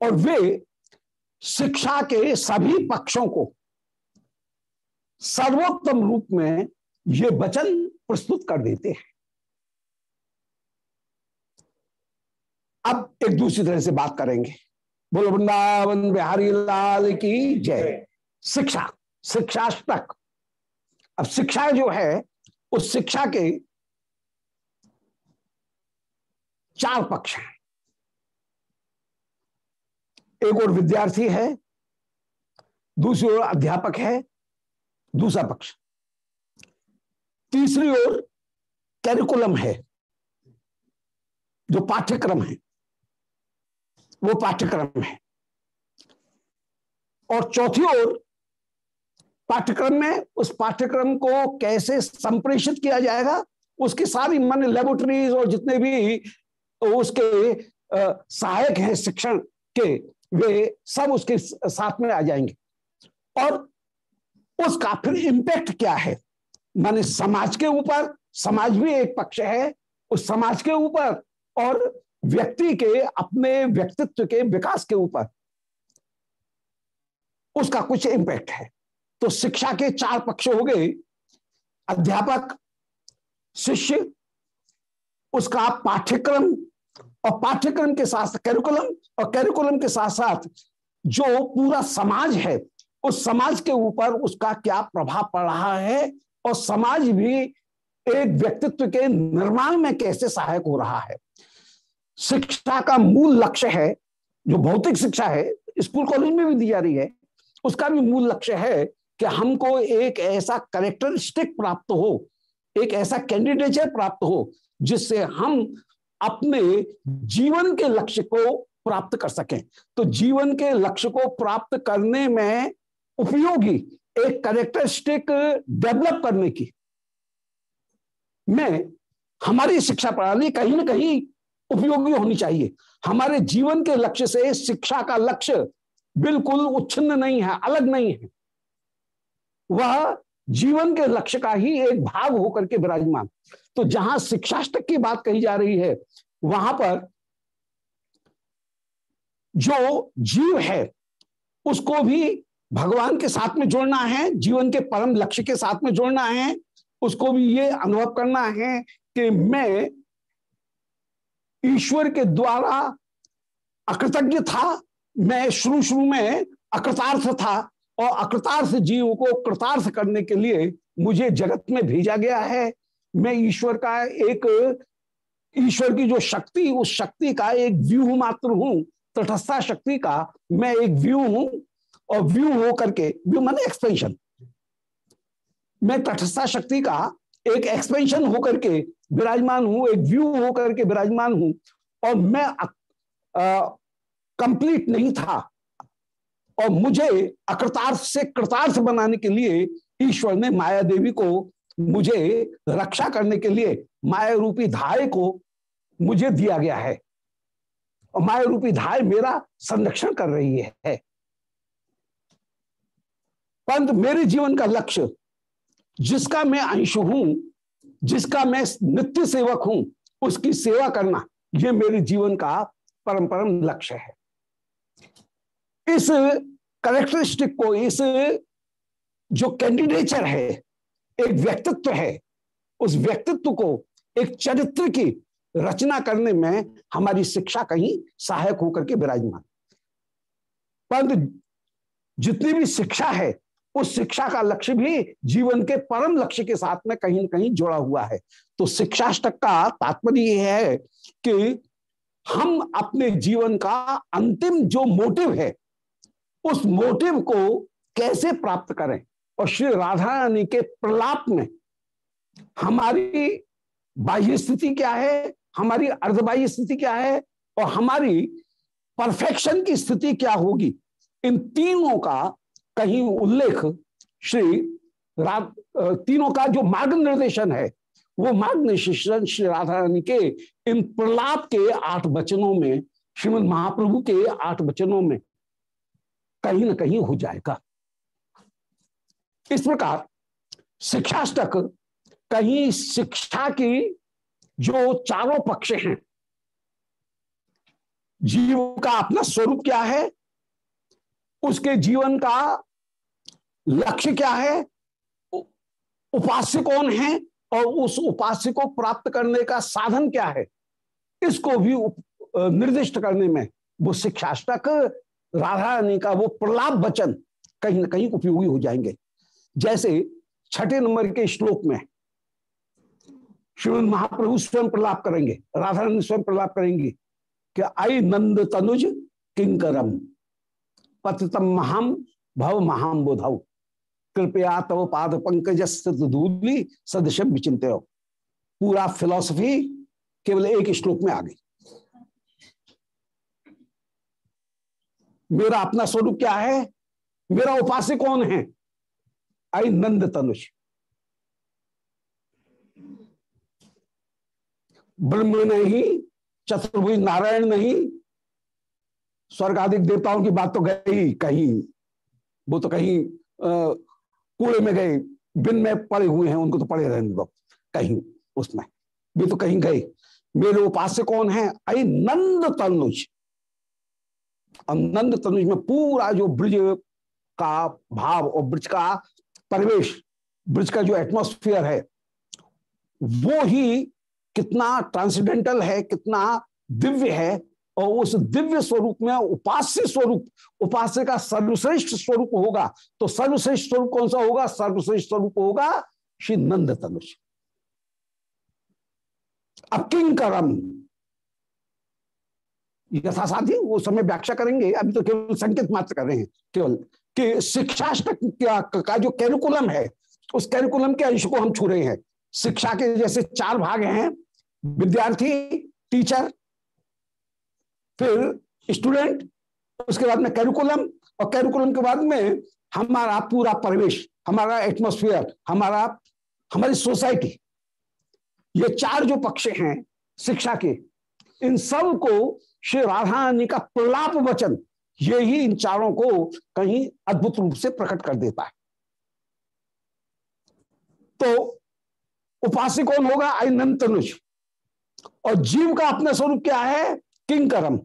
और वे शिक्षा के सभी पक्षों को सर्वोत्तम रूप में ये वचन प्रस्तुत कर देते हैं। अब एक दूसरी तरह से बात करेंगे। बोलो, वृंदावन बिहारी लाल की जय। शिक्षा शिक्षाष्टक अब शिक्षा जो है, उस शिक्षा के चार पक्ष हैं। एक और विद्यार्थी है, दूसरी ओर अध्यापक है, दूसरा पक्ष। तीसरी ओर कैरिकुलम है, जो पाठ्यक्रम है। वो पाठ्यक्रम है। और चौथी ओर, पाठ्यक्रम में उस पाठ्यक्रम को कैसे संप्रेषित किया जाएगा, उसकी सारी मन लेबोरेटरीज और जितने भी, उसके सहायक हैं शिक्षण के, वे सब उसके साथ में आ जाएँगे। और उसका फिर इम्पैक्ट क्या है? माने समाज के ऊपर, समाज भी एक पक्ष है, उस समाज के ऊपर और व्यक्ति के, अपने व्यक्तित्व के विकास के ऊपर उसका कुछ इंपैक्ट है। तो शिक्षा के चार पक्ष हो गए। अध्यापक, शिष्य, उसका पाठ्यक्रम और पाठ्यक्रम के साथ कैरिकुलम और कैरिकुलम के साथ साथ जो पूरा समाज है, उस समाज के ऊपर उसका क्या प्रभाव पड़ रहा है और समाज भी एक व्यक्तित्व के निर्माण में कैसे सहायक हो रहा है। शिक्षा का मूल लक्ष्य है, जो भौतिक शिक्षा है, स्कूल कॉलेज में भी दी जा रही है, उसका भी मूल लक्ष्य है कि हमको एक ऐसा करेक्टरिस्टिक प्राप्त हो, एक ऐसा कैंडिडेचर प्राप्त हो, जिससे हम अपने जीवन के लक्ष्य को प्राप्त कर सकें। तो जीवन के लक्ष्य को प्राप्त करने में उपयोगी एक करेक्टरिस्टिक डेवलप करने की। में, हमारी शिक्षा प्रणाली कहीं ना कहीं उपयोगी होनी चाहिए। हमारे जीवन के लक्ष्य से शिक्षा का लक्ष्य बिल्कुल उच्छिन्न नहीं है, अलग नहीं है। वह जीवन के लक्ष्य का ही एक भाग होकर के विराजमान। तो जहाँ शिक्षाष्टक की बात कही जा रही है, वहाँ पर जो जीव है, उसको भी भगवान के साथ में जोड़ना है, जीवन के परम लक्ष्य के साथ में जोड़ना है, उसको भी ये अनुभव करना है कि मैं ईश्वर के द्वारा अकृतज्ञ था, मैं शुरू शुरू में अकृतार्थ था और अकृतार्थ जीव को कृतार्थ करने के लिए मुझे जगत में भेजा गया है। मैं ईश्वर का एक, ईश्वर की जो शक्ति, उस शक्ति का एक व्यूह मात्र हूँ, तटस्था शक्ति का मैं एक व्यू हूँ और व्यू हो करके व्यू माने एक्सपेंशन मैं तटस्था शक्ति का एक एक्सपेंशन होकर के विराजमान हूँ, एक व्यू होकर के विराजमान हूँ और मैं कंप्लीट नहीं था। और मुझे अकृतार्थ से कृतार्थ बनाने के लिए ईश्वर ने माया देवी को मुझे रक्षा करने के लिए माया रूपी धाय को मुझे दिया गया है। और माया रूपी धाय मेरा संरक्षण कर रही है। परंतु मेरे जीवन का लक्ष्य जिसका मैं अंश हूँ, जिसका मैं नित्य सेवक हूँ, उसकी सेवा करना यह मेरे जीवन का परम परम लक्ष्य है। इस करेक्टरिस्टिक को, इस जो कैंडिडेचर है, एक व्यक्तित्व है, उस व्यक्तित्व को एक चरित्र की रचना करने में हमारी शिक्षा कहीं सहायक होकर के विराजमान। परंतु जितनी भी शिक्षा है उस शिक्षा का लक्ष्य भी जीवन के परम लक्ष्य के साथ में कहीं ना कहीं जुड़ा हुआ है। तो शिक्षाष्टक का तात्पर्य यह है कि हम अपने जीवन का अंतिम जो मोटिव है, उस मोटिव को कैसे प्राप्त करें? और श्री राधा रानी के प्रलाप में हमारी बाह्य स्थिति क्या है, हमारी अर्धबाह्य स्थिति क्या है और हमारी परफेक्शन की स्थिति क्या होगी? इन तीनों का कहीं उल्लेख श्री तीनों का जो मार्ग निर्देशन है, वो मार्ग निर्देशन श्री राधा रानी के इन प्रलाप के आठ वचनों में, श्रीमद महाप्रभु के आठ वचनों में कहीं ना कहीं हो जाएगा। इस प्रकार शिक्षाष्टक कहीं शिक्षा की जो चारों पक्ष हैं, जीव का अपना स्वरूप क्या है उसके जीवन का लक्ष्य क्या है? उपास्य कौन है? और उस उपास्य को प्राप्त करने का साधन क्या है? इसको भी निर्दिष्ट करने में वो शिक्षाष्टक राधा रानी का वो प्रलाप वचन कहीं ना कहीं उपयोगी हो जाएँगे। जैसे छठे नंबर के श्लोक में श्रीमद महाप्रभु स्वयं प्रलाप करेंगे। राधा रानी स्वयं प्रलाप करेंगे कि आई नंद तनुज किंकरम। पततम महाम भव महाम बोधव कृपया तव पाद पंकज धूली सदृश विचिंत पूरा फिलॉसफी केवल एक श्लोक में आ गई। मेरा अपना स्वरूप क्या है? मेरा उपास्य कौन है? आई नंद तनुष ब्रह्म नहीं, चतुर्भुज नारायण नहीं स्वर्ग आदि देवताओं की बात तो गई कहीं। वो तो कहीं कूड़े में गए, बिन में पड़े हुए हैं, उनको तो पड़े रहने दो। कहीं, उसमें। भी तो कहीं गए। मेरे उपास्य कौन है? आई नंद तनुज। नंद तनुज में पूरा जो ब्रज का भाव और ब्रज का परिवेश, ब्रज का जो एटमोस्फियर है, वो ही कितना ट्रांसीडेंटल है, कितना दिव्य है और उस दिव्य स्वरूप में उपास्य स्वरूप, उपास्य का सर्वश्रेष्ठ स्वरूप होगा। तो सर्वश्रेष्ठ स्वरूप कौन सा होगा? सर्वश्रेष्ठ स्वरूप होगा श्री नंद तनुष अब किंकरम यथा साथी वो समय व्याख्या करेंगे। अभी तो केवल संकेत मात्र कर रहे हैं। केवल कि शिक्षाष्टक का जो कैरिकुलम है, उस कैरिकुलम के अंश को हम छू रहे हैं। शिक्षा के जैसे चार भाग हैं। विद्यार्थी टीचर फिर स्टूडेंट उसके बाद में कैरिकुलम और कैरिकुलम के बाद में हमारा पूरा परिवेश, हमारा एटमोस्फियर हमारा, हमारी सोसाइटी ये चार जो पक्ष हैं शिक्षा के, इन सबको श्री राधारानी का प्रलाप वचन, ये ही इन चारों को कहीं अद्भुत रूप से प्रकट कर देता है। तो उपास्य कौन होगा? अनंतनुज और जीव का अपना स्वरूप क्या है? किंकरम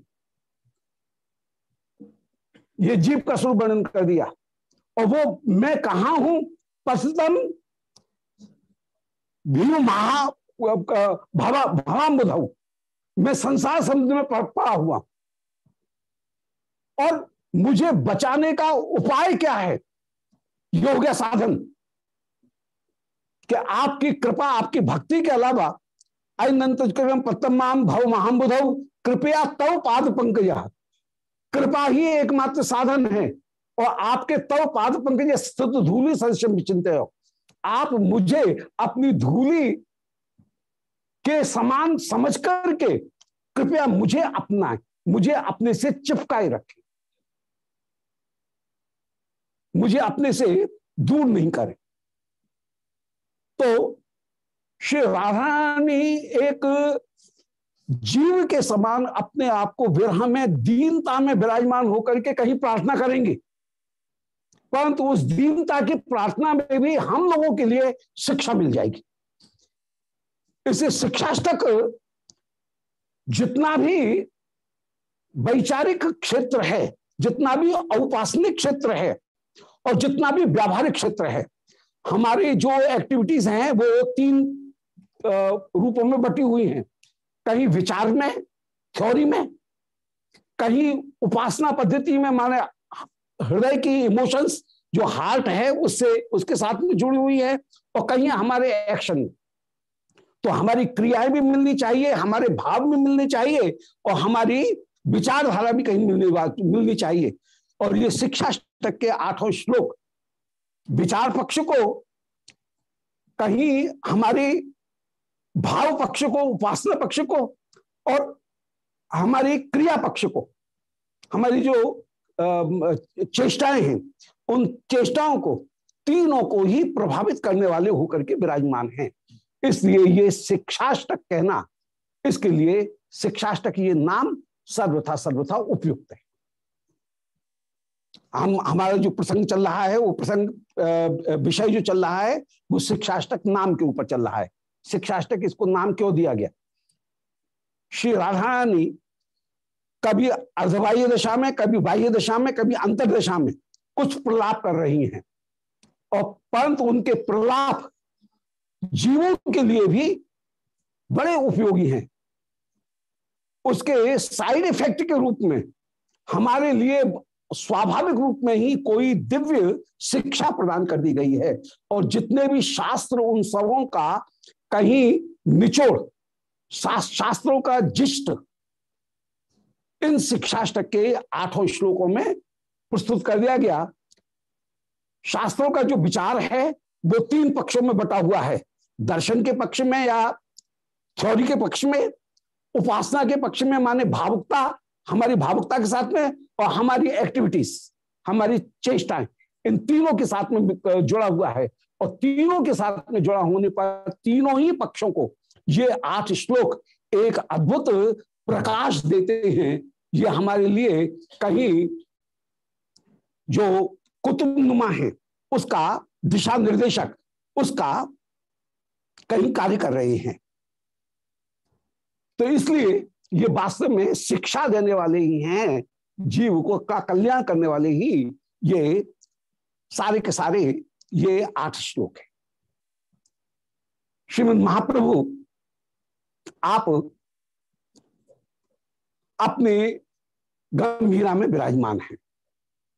ये जीव का स्वरूप वर्णन कर दिया। और वो मैं कहा हूँ? पशुतम भीम महा भवा भवाम बुधाऊ मैं संसार समुद्र में पड़ा हुआ। और मुझे बचाने का उपाय क्या है? ये हो गया साधन। कि आपकी कृपा, आपकी भक्ति के अलावा अनंत पत्तमाम भव महाबुधव कृपया तव पाद पंकज। कृपा ही एकमात्र साधन है, और आपके तव पाद पंकज स्थित धूली सदस्य चिंते हो। आप मुझे अपनी धूली के समान समझ करके कृपया मुझे अपना मुझे अपने से चिपकाए रखे। मुझे अपने से दूर नहीं करे। तो श्री राधारानी एक जीव के समान अपने आप को विरह में, दीनता में विराजमान होकर के कहीं प्रार्थना करेंगे। परंतु उस दीनता की प्रार्थना में भी हम लोगों के लिए शिक्षा मिल जाएगी। इसे शिक्षाष्टक जितना भी वैचारिक क्षेत्र है, जितना भी औपासनिक क्षेत्र है, और जितना भी व्यावहारिक क्षेत्र है, हमारी जो एक्टिविटीज़ हैं, वो तीन रूपों में बटी हुई हैं। कहीं विचार में, थ्योरी में, कहीं उपासना पद्धति में, माने हृदय की इमोशंस जो हार्ट है, उससे, उसके साथ में जुड़ी हुई है, और कहीं हमारे एक्शन तो हमारी क्रियाएँ भी मिलनी चाहिए, हमारे भाव भी मिलने चाहिए, और हमारी विचारधारा भी कहीं मिलने मिलनी चाहिए। और ये शिक्षा तक के आठों श्लोक, विचार पक्ष को कहीं हमारी भाव पक्ष को, उपासना पक्ष को और हमारी क्रिया पक्ष को, हमारी जो चेष्टाएँ हैं, उन चेष्टाओं को तीनों को ही प्रभावित करने वाले होकर के विराजमान हैं। इसलिए ये शिक्षाष्टक कहना, इसके लिए शिक्षाष्टक ये नाम सर्वथा सर्वथा उपयुक्त है। हम, हमारा जो प्रसंग चल रहा है, वो प्रसंग विषय जो चल रहा है, वो शिक्षाष्टक नाम के ऊपर चल रहा है। शिक्षाष्टक इसको नाम क्यों दिया गया? श्री राधारानी कभी अर्धबाह्य दशा में, कभी बाह्य दशा में, कभी अंतर दशा में कुछ प्रलाप कर रही हैं। और परंतु उनके प्रलाप जीवों के लिए भी बड़े उपयोगी हैं। उसके साइड इफ़ेक्ट के रूप में, हमारे लिए स्वाभाविक रूप में ही कोई दिव्य शिक्षा प्रदान कर दी गई है। और जितने भी शास्त्र उन सबों का कहीं निचोड़ शास्त्रों का जिष्ट, इन शिक्षाष्टक के आठों श्लोकों में प्रस्तुत कर दिया गया। शास्त्रों का जो विचार है, वो तीन पक्षों में बटा हुआ है। दर्शन के पक्ष में या थ्योरी के पक्ष में, उपासना के पक्ष में, माने भावुकता, हमारी भावुकता के साथ में और हमारी एक्टिविटीज़, हमारी चेष्टाएँ, इन तीनों के साथ में जुड़ा हुआ है। और तीनों के साथ में जुड़ा होने पर तीनों ही पक्षों को ये आठ श्लोक एक अद्भुत प्रकाश देते हैं। ये हमारे लिए कहीं जो कुतुबनुमा है, उसका दिशा निर्देशक उसका कहीं कार्य कर रहे हैं। तो इसलिए ये वास्तव में शिक्षा देने वाले ही हैं, जीव को का कल्याण करने वाले ही ये सारे के सारे ये आठ श्लोक है। श्रीमद महाप्रभु, आप अपने गंभीरा में विराजमान हैं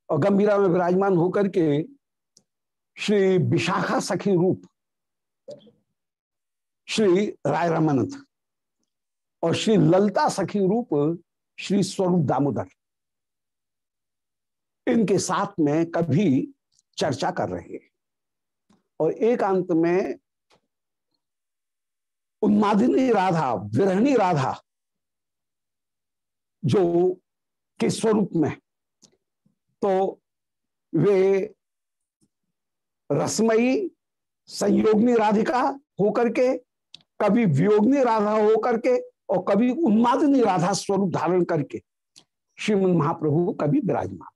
और गंभीरा में विराजमान होकर के श्री विशाखा सखी रूप, श्री राय रामानंद और श्री ललता सखी रूप श्री स्वरूप दामोदर, इनके साथ में कभी चर्चा कर रहे हैं। और एक अंत में उन्मादिनी राधा विरहणी राधा, जो के स्वरूप में तो वे रसमयी संयोगनी राधिका होकर के, कभी वियोगनी राधा होकर के, और कभी उन्मादनी राधा स्वरूप धारण करके श्रीमद महाप्रभु कभी विराजमान।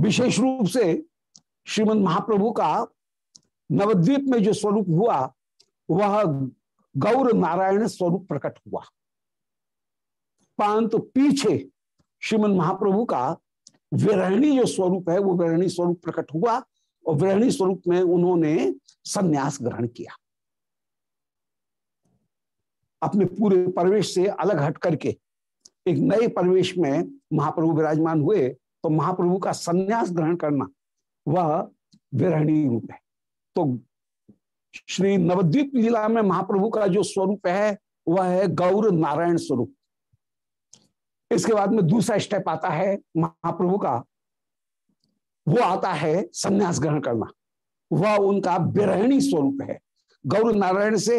विशेष रूप से श्रीमद महाप्रभु का नवद्वीप में जो स्वरूप हुआ, वह गौर नारायण स्वरूप प्रकट हुआ। परंतु पीछे श्रीमद महाप्रभु का विरहणी जो स्वरूप है, वो विरहणी स्वरूप प्रकट हुआ और विरहणी स्वरूप में उन्होंने संन्यास ग्रहण किया। अपने पूरे परिवेश से अलग हट करके एक नए परिवेश में महाप्रभु विराजमान हुए तो महाप्रभु का संन्यास ग्रहण करना वह विरहणी रूप है। तो श्री नवद्वीप लीला में महाप्रभु का जो स्वरूप है, वह है गौर नारायण स्वरूप। इसके बाद में दूसरा स्टेप आता है महाप्रभु का। वो आता है संन्यास ग्रहण करना। वह उनका विरहणी स्वरूप है। गौर नारायण से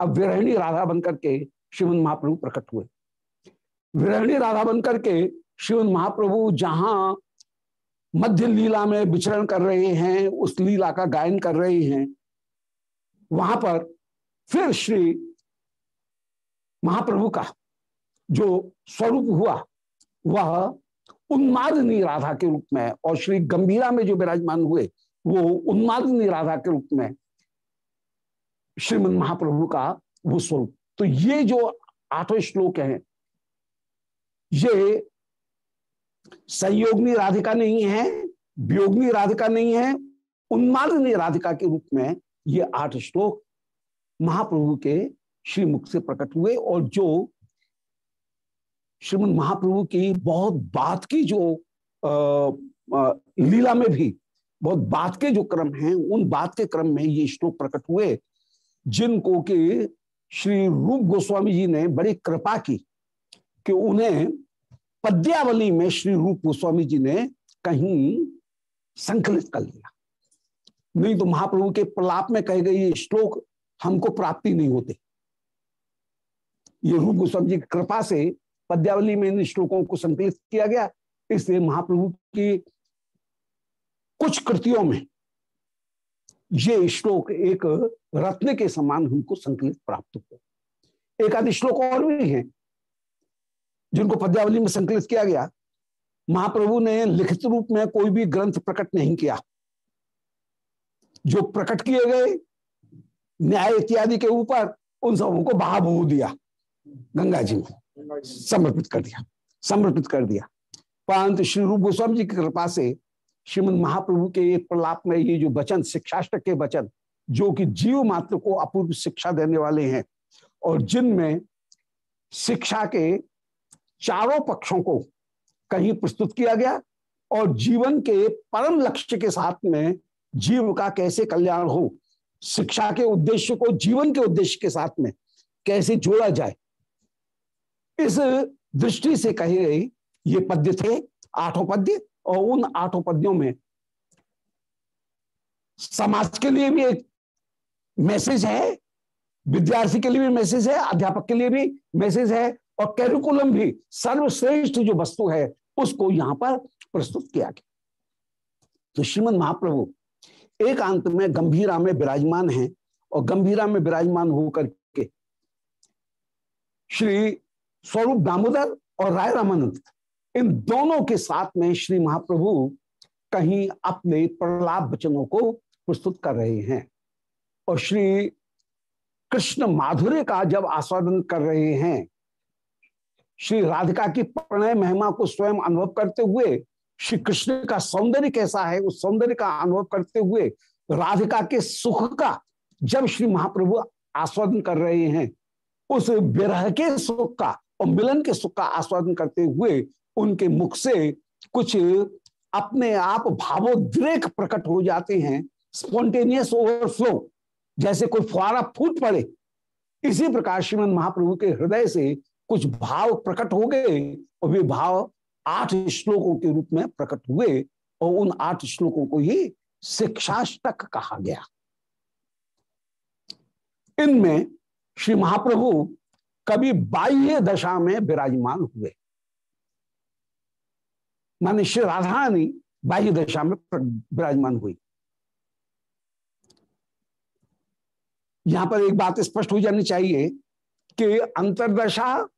अब विरहणी राधा बनकर के श्रीमद महाप्रभु प्रकट हुए। विरहणी राधा बनकर के श्रीमद महाप्रभु जहाँ मध्य लीला में विचरण कर रहे हैं, उस लीला का गायन कर रहे हैं, वहाँ पर फिर श्री महाप्रभु का जो स्वरूप हुआ, वह उन्मादनी राधा के रूप में और श्री गंभीरा में जो विराजमान हुए, वो उन्मादनी राधा के रूप में श्रीमद महाप्रभु का वो स्वरूप। तो ये जो आठों श्लोक हैं, ये संयोगनी राधिका नहीं है, वियोगनी राधिका नहीं है, उन्मादनी राधिका के रूप में ये आठ श्लोक महाप्रभु के श्रीमुख से प्रकट हुए और जो श्रीमद महाप्रभु की बहुत बात की जो लीला में भी बहुत बात के जो क्रम हैं, उन बात के क्रम में ये श्लोक प्रकट हुए, जिनको कि श्री रूप गोस्वामी जी ने बड़ी कृपा की कि उन्हें पद्यावली में श्री रूप गोस्वामी जी ने कहीं संकलित कर लिया। नहीं तो महाप्रभु के प्रलाप में कहे गए ये श्लोक हमको प्राप्ति नहीं होते। ये रूप गोस्वामी जी की कृपा से पद्यावली में इन श्लोकों को संकलित किया गया। इसलिए महाप्रभु की कुछ कृतियों में ये श्लोक एक रत्न के समान हमको संकलित प्राप्त हुआ। एक आदि श्लोक और भी हैं। जिनको पद्यावली में संकलित किया गया, महाप्रभु ने लिखित रूप में कोई भी ग्रंथ प्रकट नहीं किया। जो प्रकट किए गए, न्याय इत्यादि के ऊपर उन सबों को बहा बहू दिया, गंगा जी में समर्पित कर दिया, समर्पित कर दिया। परंतु श्री रूप गोस्वामी जी की कृपा से श्रीमद महाप्रभु के एक प्रलाप में ये जो वचन, शिक्षाष्टक के वचन, जो कि जीव मात्र को अपूर्व शिक्षा देने वाले हैं, और जिनमें शिक्षा के चारों पक्षों को कहीं प्रस्तुत किया गया और जीवन के परम लक्ष्य के साथ में जीव का कैसे कल्याण हो, शिक्षा के उद्देश्य को, जीवन के उद्देश्य के साथ में कैसे जोड़ा जाए। इस दृष्टि से कहे गई ये पद्य थे, आठों पद्य, और उन आठों पद्यों में समाज के लिए भी एक मैसेज है, विद्यार्थी के लिए भी मैसेज है, अध्यापक के लिए भी मैसेज है और कैरिकुलम भी सर्वश्रेष्ठ जो वस्तु है, उसको यहाँ पर प्रस्तुत किया गया। तो श्रीमद महाप्रभु, एक अंत में गंभीरा में विराजमान है और गंभीरा में विराजमान होकर के श्री स्वरूप दामोदर और राय रामानंद, इन दोनों के साथ में श्री महाप्रभु कहीं अपने प्रलाप वचनों को प्रस्तुत कर रहे हैं। और श्री कृष्ण माधुर्य का जब आस्वादन कर रहे हैं श्री राधिका की प्रणय महिमा को स्वयं अनुभव करते हुए, श्री कृष्ण का सौंदर्य कैसा है, उस सौंदर्य का अनुभव करते हुए राधिका के सुख का जब श्री महाप्रभु आस्वादन कर रहे हैं, उस विरह के सुख का और मिलन के सुख का आस्वादन करते हुए उनके मुख से कुछ अपने आप भावोद्रेक प्रकट हो जाते हैं, स्पॉन्टेनियस ओवरफ्लो, जैसे कोई फुआरा फूट पड़े। इसी प्रकार श्रीमद महाप्रभु के हृदय से कुछ भाव प्रकट हो गए और वे भाव आठ श्लोकों के रूप में प्रकट हुए और उन आठ श्लोकों को ही शिक्षाष्टक कहा गया। इनमें श्री महाप्रभु कभी बाह्य दशा में विराजमान हुए। माने श्री राधारानी बाह्य दशा में विराजमान हुई। यहाँ पर एक बात स्पष्ट हो जानी चाहिए कि अंतरदशा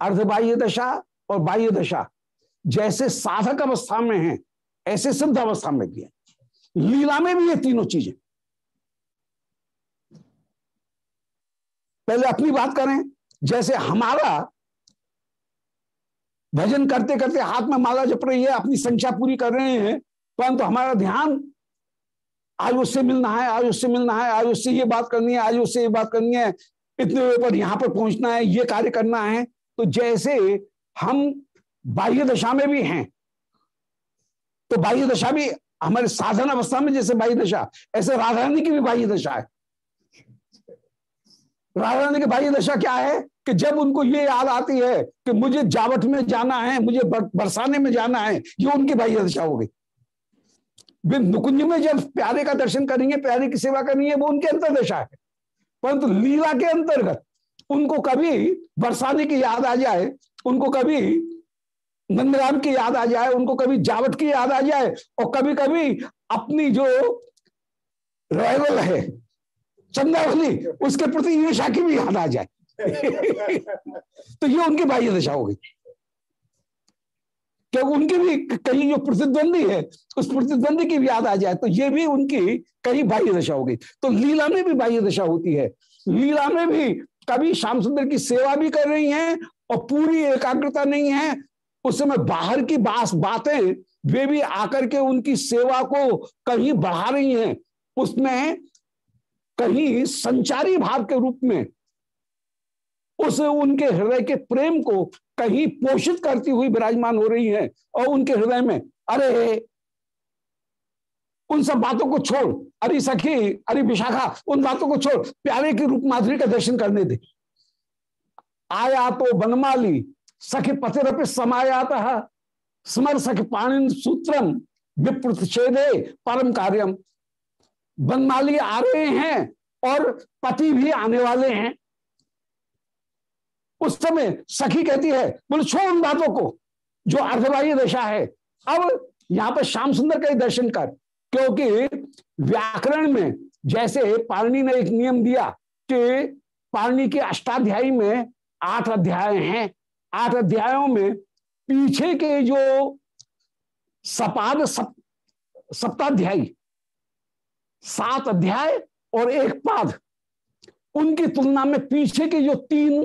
अर्धबाह्य दशा और बाह्य दशा जैसे साधक अवस्था में है, ऐसे सिद्ध अवस्था में भी है। लीला में भी ये तीनों चीज़ें। पहले अपनी बात करें, जैसे हमारा भजन करते करते हाथ में माला जप रही है, अपनी संख्या पूरी कर रहे हैं, परंतु तो हमारा ध्यान, आज उससे मिलना है, आज उससे मिलना है, आज उससे ये बात करनी है, आज उससे ये बात करनी है, इतने पर यहाँ पर पहुँचना है, ये कार्य करना है तो जैसे हम बाह्य दशा में भी हैं तो बाह्य दशा भी हमारे साधन अवस्था में जैसे बाह्य दशा, ऐसे राधारानी की भी बाह्य दशा है। राधारानी की बाह्य दशा क्या है कि जब उनको ये याद आती है कि मुझे जावट में जाना है, मुझे बरसाने में जाना है, ये उनकी बाह्य दशा हो गई। वे नुकुंज में जब प्यारे का दर्शन करेंगे, प्यारे की सेवा करनी है वो उनकी अंतरदशा है। परंतु लीला के अंतर्गत उनको कभी बरसाने की याद आ जाए, उनको कभी नंदराम की याद आ जाए, उनको कभी जावट की याद आ जाए और कभी कभी अपनी जो रॉयल है चंदावली उसके प्रति ईर्षा की भी याद आ जाए। तो ये उनकी बाह्य दशा हो गई। क्योंकि उनकी भी कहीं जो प्रतिद्वंदी है, उस प्रतिद्वंदी की भी याद आ जाए तो ये भी उनकी कहीं बाह्य दशा हो गई। तो लीला में भी बाह्य दशा होती है। लीला में भी कभी श्याम सुंदर की सेवा भी कर रही हैं और पूरी एकाग्रता नहीं है। उस समय बाहर की बास बातें, वे भी आकर के उनकी सेवा को कहीं बढ़ा रही हैं। उसमें कहीं संचारी भाव के रूप में उस उनके हृदय के प्रेम को कहीं पोषित करती हुई विराजमान हो रही है और उनके हृदय में, अरे उन सब बातों को छोड़, अरे सखी, अरे विशाखा, उन बातों को छोड़, प्यारे की रूप माधुरी का दर्शन करने दे। आया तो बनमाली, सखी पतिरपि समायात स्मर सखी पाणी सूत्रम विप्रतिषेधे परम कार्यम। बनमाली आ रहे हैं और पति भी आने वाले हैं। उस समय सखी कहती है, बोले छो उन बातों को, जो अर्धवाही दशा है। अब यहाँ पर श्याम सुंदर का ही दर्शन कर। क्योंकि व्याकरण में जैसे पारणी ने एक नियम दिया कि पारणी के अष्टाध्यायी में आठ अध्याय हैं। आठ अध्यायों में पीछे के जो सपाद सप, सप्ताध्यायी सात अध्याय और एक पाद उनकी तुलना में पीछे के जो तीन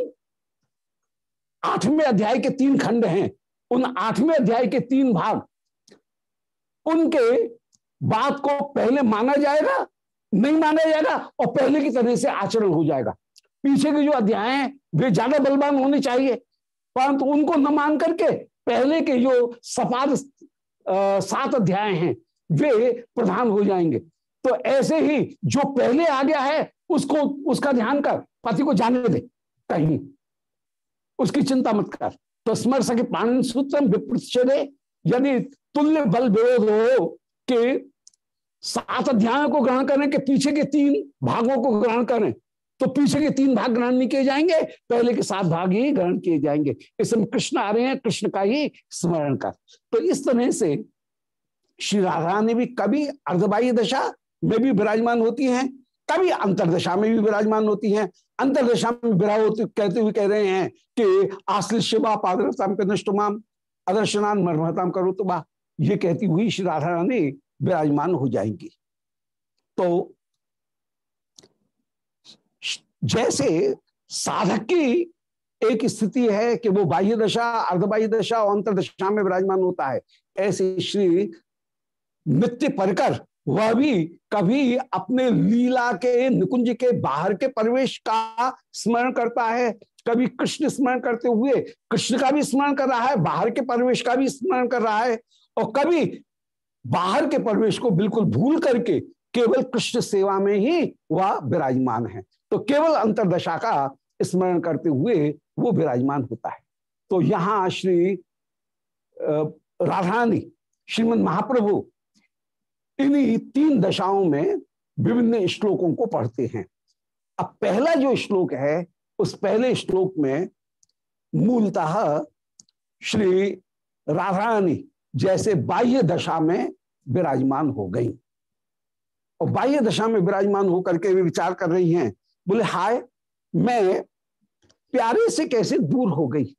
आठवें अध्याय के तीन खंड हैं उन आठवें अध्याय के तीन भाग उनके बात को पहले माना जाएगा, नहीं माना जाएगा, और पहले की तरह से आचरण हो जाएगा। पीछे के जो अध्याय हैं, वे ज़्यादा बलवान होने चाहिए। परंतु उनको न मान करके पहले के जो सपाद सात अध्याय हैं, वे प्रधान हो जाएँगे। तो ऐसे ही जो पहले आ गया है, उसको, उसका ध्यान कर, पति को जाने दे, कहीं। उसकी चिंता मत कर। तो स्मर सके सूत्रम विप्रदे यदि तुल्य बल विरोध हो कि सात अध्यायों को ग्रहण करें कि पीछे के तीन भागों को ग्रहण करें तो पीछे के तीन भाग ग्रहण नहीं किए जाएँगे, पहले के सात भाग ही ग्रहण किए जाएँगे। इसमें कृष्ण आ रहे हैं, कृष्ण का ही स्मरण कर। तो इस तरह से श्री राधा ने भी कभी अर्धबाह्य दशा में भी विराजमान होती हैं, कभी अंतरदशा में भी विराजमान होती हैं। अंतरदशा में विराह होते कहते हुए कह रहे हैं कि आश्लित शिवा पादरताम के अदर्शनान मर्महताम करो तो बा ये कहती हुई, श्री राधा रानी विराजमान हो जाएँगी। तो जैसे साधक की एक स्थिति है कि वो बाह्य दशा, अर्धबाह्य दशा और अंतरदशा में विराजमान होता है, ऐसे श्री नित्य परकर वह भी कभी अपने लीला के, निकुंज के बाहर के परिवेश का स्मरण करता है। कभी कृष्ण स्मरण करते हुए, कृष्ण का भी स्मरण कर रहा है, बाहर के परिवेश का भी स्मरण कर रहा है। और कभी बाहर के परिवेश को बिल्कुल भूल करके केवल कृष्ण सेवा में ही वह विराजमान है। तो केवल अंतरदशा का स्मरण करते हुए वो विराजमान होता है। तो यहाँ श्री राधानी श्रीमद महाप्रभु इन्हीं तीन दशाओं में विभिन्न श्लोकों को पढ़ते हैं। अब पहला जो श्लोक है, उस पहले श्लोक में मूलतः श्री राधारानी जैसे बाह्य दशा में विराजमान हो गई। और बाह्य दशा में विराजमान होकर के वे विचार कर रही हैं, बोले, हाय, मैं प्यारे से कैसे दूर हो गई?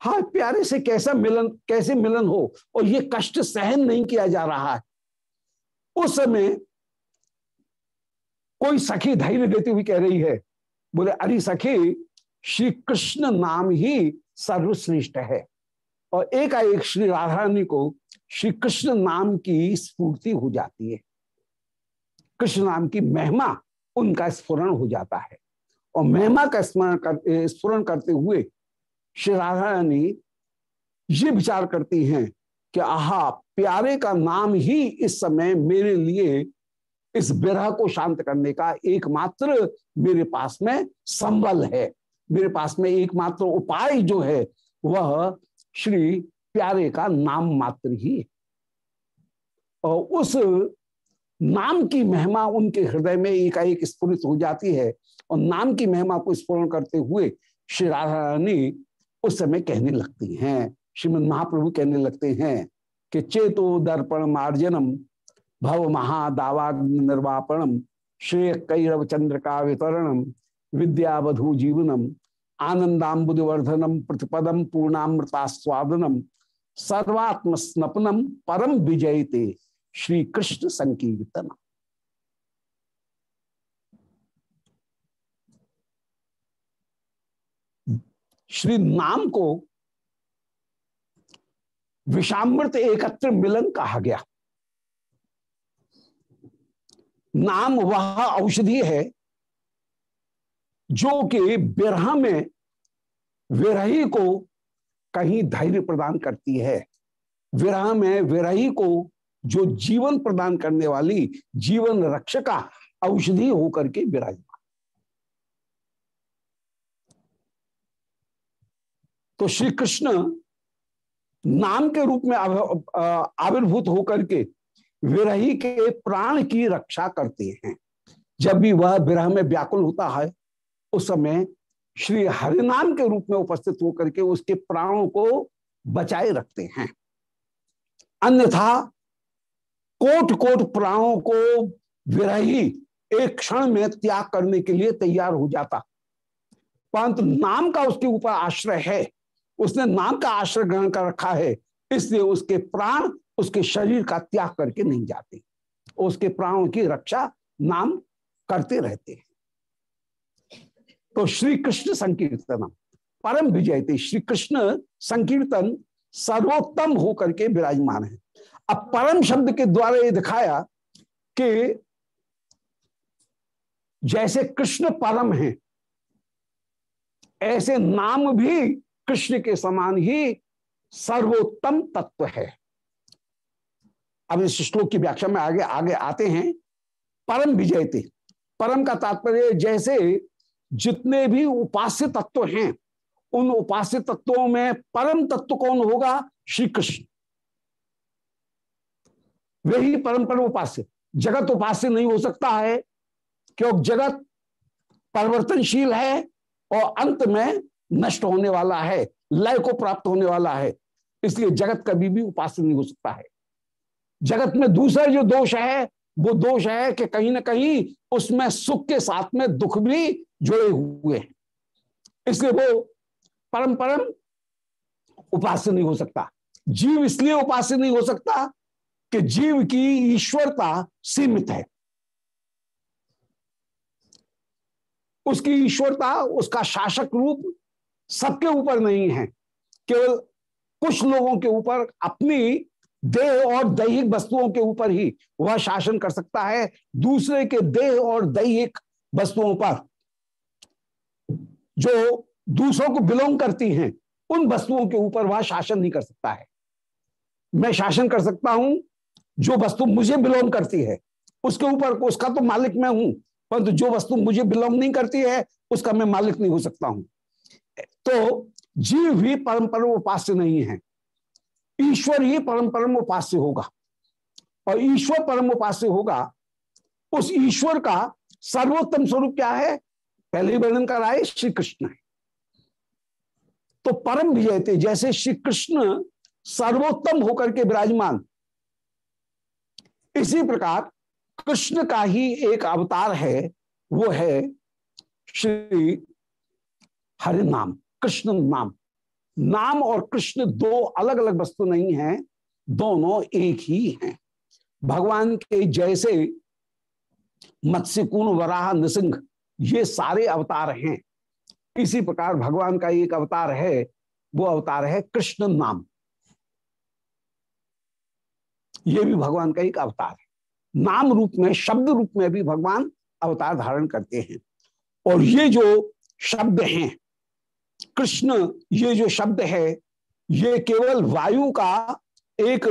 हाय, प्यारे से कैसा मिलन, कैसे मिलन हो? और ये कष्ट सहन नहीं किया जा रहा है। उस समय कोई सखी धैर्य देती हुई कह रही है, बोले, अरे सखी, श्री कृष्ण नाम ही सर्वश्रेष्ठ है। और एक एकाएक श्री राधारानी को श्री कृष्ण नाम की स्फूर्ति हो जाती है। कृष्ण नाम की महिमा उनका स्फुरन हो जाता है। और महिमा का स्मरण कर स्फुरन करते हुए श्री राधा रानी ये विचार करती हैं कि आहा, प्यारे का नाम ही इस समय मेरे लिए इस विरह को शांत करने का एकमात्र मेरे पास में संबल है। मेरे पास में एकमात्र उपाय जो है, वह श्री प्यारे का नाम मात्र ही और उस नाम की महिमा उनके हृदय में एकाएक स्फुरित हो जाती है और नाम की महिमा को स्पूर्ण करते हुए श्री राधा रानी उस समय कहने लगती हैं, श्रीमद महाप्रभु कहने लगते हैं कि चेतो दर्पण मार्जनम भव महादावाग्नि निर्वापणम, श्रेय कैरव चंद्र का वितरणम, विद्यावधु जीवनम आनंदाबुदिवर्धनम प्रतिपदम पूर्णामृतास्वादनम सर्वात्म स्नपनम परम विजयते श्री कृष्ण संकीर्तन श्री नाम को विषामृत एकत्र मिलन कहा गया। नाम वह औषधि है जो कि विरह में विरही को कहीं धैर्य प्रदान करती है। विरह में विरही को जो जीवन प्रदान करने वाली जीवन रक्षका औषधि होकर के विराजमान। तो श्री कृष्ण नाम के रूप में आविर्भूत होकर के विरही के प्राण की रक्षा करते हैं। जब भी वह विरह में व्याकुल होता है उस समय श्री हरिनाम के रूप में उपस्थित होकर के उसके प्राणों को बचाए रखते हैं। अन्यथा कोट कोट प्राणों को विरही एक क्षण में त्याग करने के लिए तैयार हो जाता। परंतु नाम का उसके ऊपर आश्रय है। उसने नाम का आश्रय ग्रहण कर रखा है, इसलिए उसके प्राण उसके शरीर का त्याग करके नहीं जाते। उसके प्राणों की रक्षा नाम करते रहते हैं। तो श्री कृष्ण संकीर्तन परम विजय थे। श्री कृष्ण संकीर्तन सर्वोत्तम होकर के विराजमान है। अब परम शब्द के द्वारा ये दिखाया कि जैसे कृष्ण परम है, ऐसे नाम भी कृष्ण के समान ही सर्वोत्तम तत्व है। अब इस श्लोक की व्याख्या में आगे आगे आते हैं। परम विजयते परम का तात्पर्य जैसे जितने भी उपास्य तत्व हैं, उन उपास्य तत्वों में परम तत्व कौन होगा? श्री कृष्ण वही परम परम उपास्य। जगत उपास्य नहीं हो सकता है, क्योंकि जगत परिवर्तनशील है और अंत में नष्ट होने वाला है, लय को प्राप्त होने वाला है। इसलिए जगत कभी भी उपास्य नहीं हो सकता है। जगत में दूसरा जो दोष है, वो दोष है कि कहीं ना कहीं उसमें सुख के साथ में दुख भी जुड़े हुए हैं। इसलिए वो परम परम उपास्य नहीं हो सकता। जीव इसलिए उपास्य नहीं हो सकता कि जीव की ईश्वरता सीमित है। उसकी ईश्वरता, उसका शासक रूप सबके ऊपर नहीं है। केवल कुछ लोगों के ऊपर, अपनी देह और दैहिक वस्तुओं के ऊपर ही वह शासन कर सकता है। दूसरे के देह और दैहिक वस्तुओं पर। जो दूसरों को बिलोंग करती हैं, उन वस्तुओं के ऊपर वह शासन नहीं कर सकता है। मैं शासन कर सकता हूँ, जो वस्तु मुझे बिलोंग करती है। उसके ऊपर उसका तो मालिक मैं हूँ, परंतु जो वस्तु मुझे बिलोंग नहीं करती है, उसका मैं मालिक नहीं हो सकता हूँ। तो जीव भी परम परम उपास्य नहीं है। ईश्वर ही परम परम उपास्य होगा। और ईश्वर परम उपास्य होगा, उस ईश्वर का सर्वोत्तम स्वरूप क्या है? पहले ही वर्णन कराए श्री कृष्ण है। तो परम विजय थे, जैसे श्री कृष्ण सर्वोत्तम होकर के विराजमान। इसी प्रकार कृष्ण का ही एक अवतार है, वो है श्री हरि नाम, कृष्ण नाम। नाम और कृष्ण दो अलग अलग वस्तु नहीं है, दोनों एक ही हैं। भगवान के जैसे मत्स्य कुन वराह नृसिंह ये सारे अवतार हैं। इसी प्रकार भगवान का एक अवतार है, वो अवतार है कृष्ण नाम। ये भी भगवान का एक अवतार है। नाम रूप में, शब्द रूप में भी भगवान अवतार धारण करते हैं। और ये जो शब्द हैं, कृष्ण, ये जो शब्द है, ये केवल वायु का एक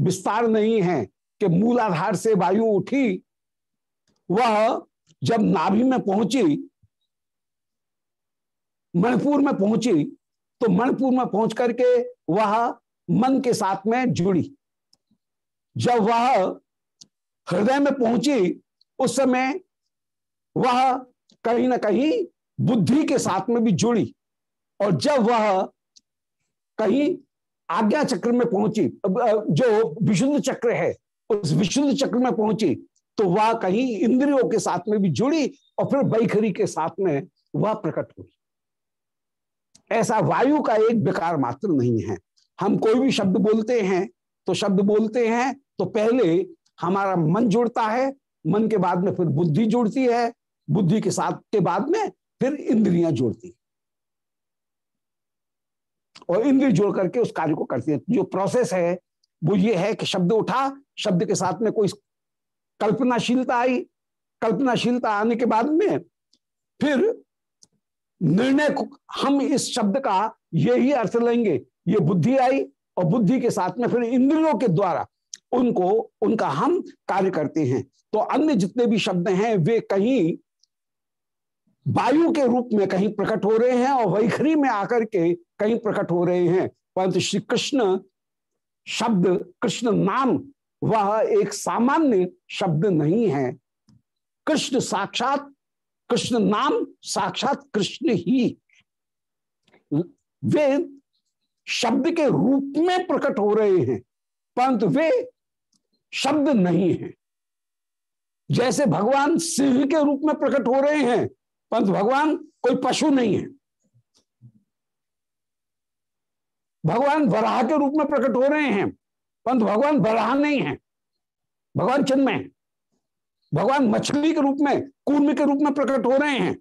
विस्तार नहीं है कि मूलाधार से वायु उठी, वह जब नाभि में पहुँची, मणिपुर में पहुँची तो मणिपुर में पहुँच करके वह मन के साथ में जुड़ी। जब वह हृदय में पहुँची, उस समय वह कहीं ना कहीं बुद्धि के साथ में भी जुड़ी और जब वह कहीं आज्ञा चक्र में पहुँची जो विशुद्ध चक्र है, उस विशुद्ध चक्र में पहुँची तो वह कहीं इंद्रियों के साथ में भी जुड़ी और फिर बैखरी के साथ में वह प्रकट हुई। ऐसा वायु का एक विकार मात्र नहीं है। हम कोई भी शब्द बोलते हैं तो शब्द बोलते हैं तो पहले हमारा मन जुड़ता है, मन के बाद में फिर बुद्धि जुड़ती है, बुद्धि के साथ के बाद में फिर इंद्रियाँ जुड़ती। और इंद्रिय जोड़ करके उस कार्य को करती है। जो प्रोसेस है, वो ये है कि शब्द उठा, शब्द के साथ में कोई कल्पनाशीलता आई। कल्पनाशीलता आने के बाद में फिर निर्णय हम इस शब्द का यही अर्थ लेंगे। ये बुद्धि आई और बुद्धि के साथ में फिर इंद्रियों के द्वारा उनको, उनका हम कार्य करते हैं। तो अन्य जितने भी शब्द हैं, वे कहीं वायु के रूप में कहीं प्रकट हो रहे हैं और वैखरी में आकर के कहीं प्रकट हो रहे हैं। परंतु श्री कृष्ण शब्द, कृष्ण नाम वह एक सामान्य शब्द नहीं है। कृष्ण साक्षात, कृष्ण नाम साक्षात कृष्ण ही। वे शब्द के रूप में प्रकट हो रहे हैं, परंतु वे शब्द नहीं है। जैसे भगवान सिंह के रूप में प्रकट हो रहे हैं, परंतु भगवान कोई पशु नहीं है। भगवान वराह के रूप में प्रकट हो रहे हैं परंतु भगवान वराह नहीं है। भगवान चिन्मय है भगवान मछली के रूप में, कूर्म के रूप में प्रकट हो रहे हैं।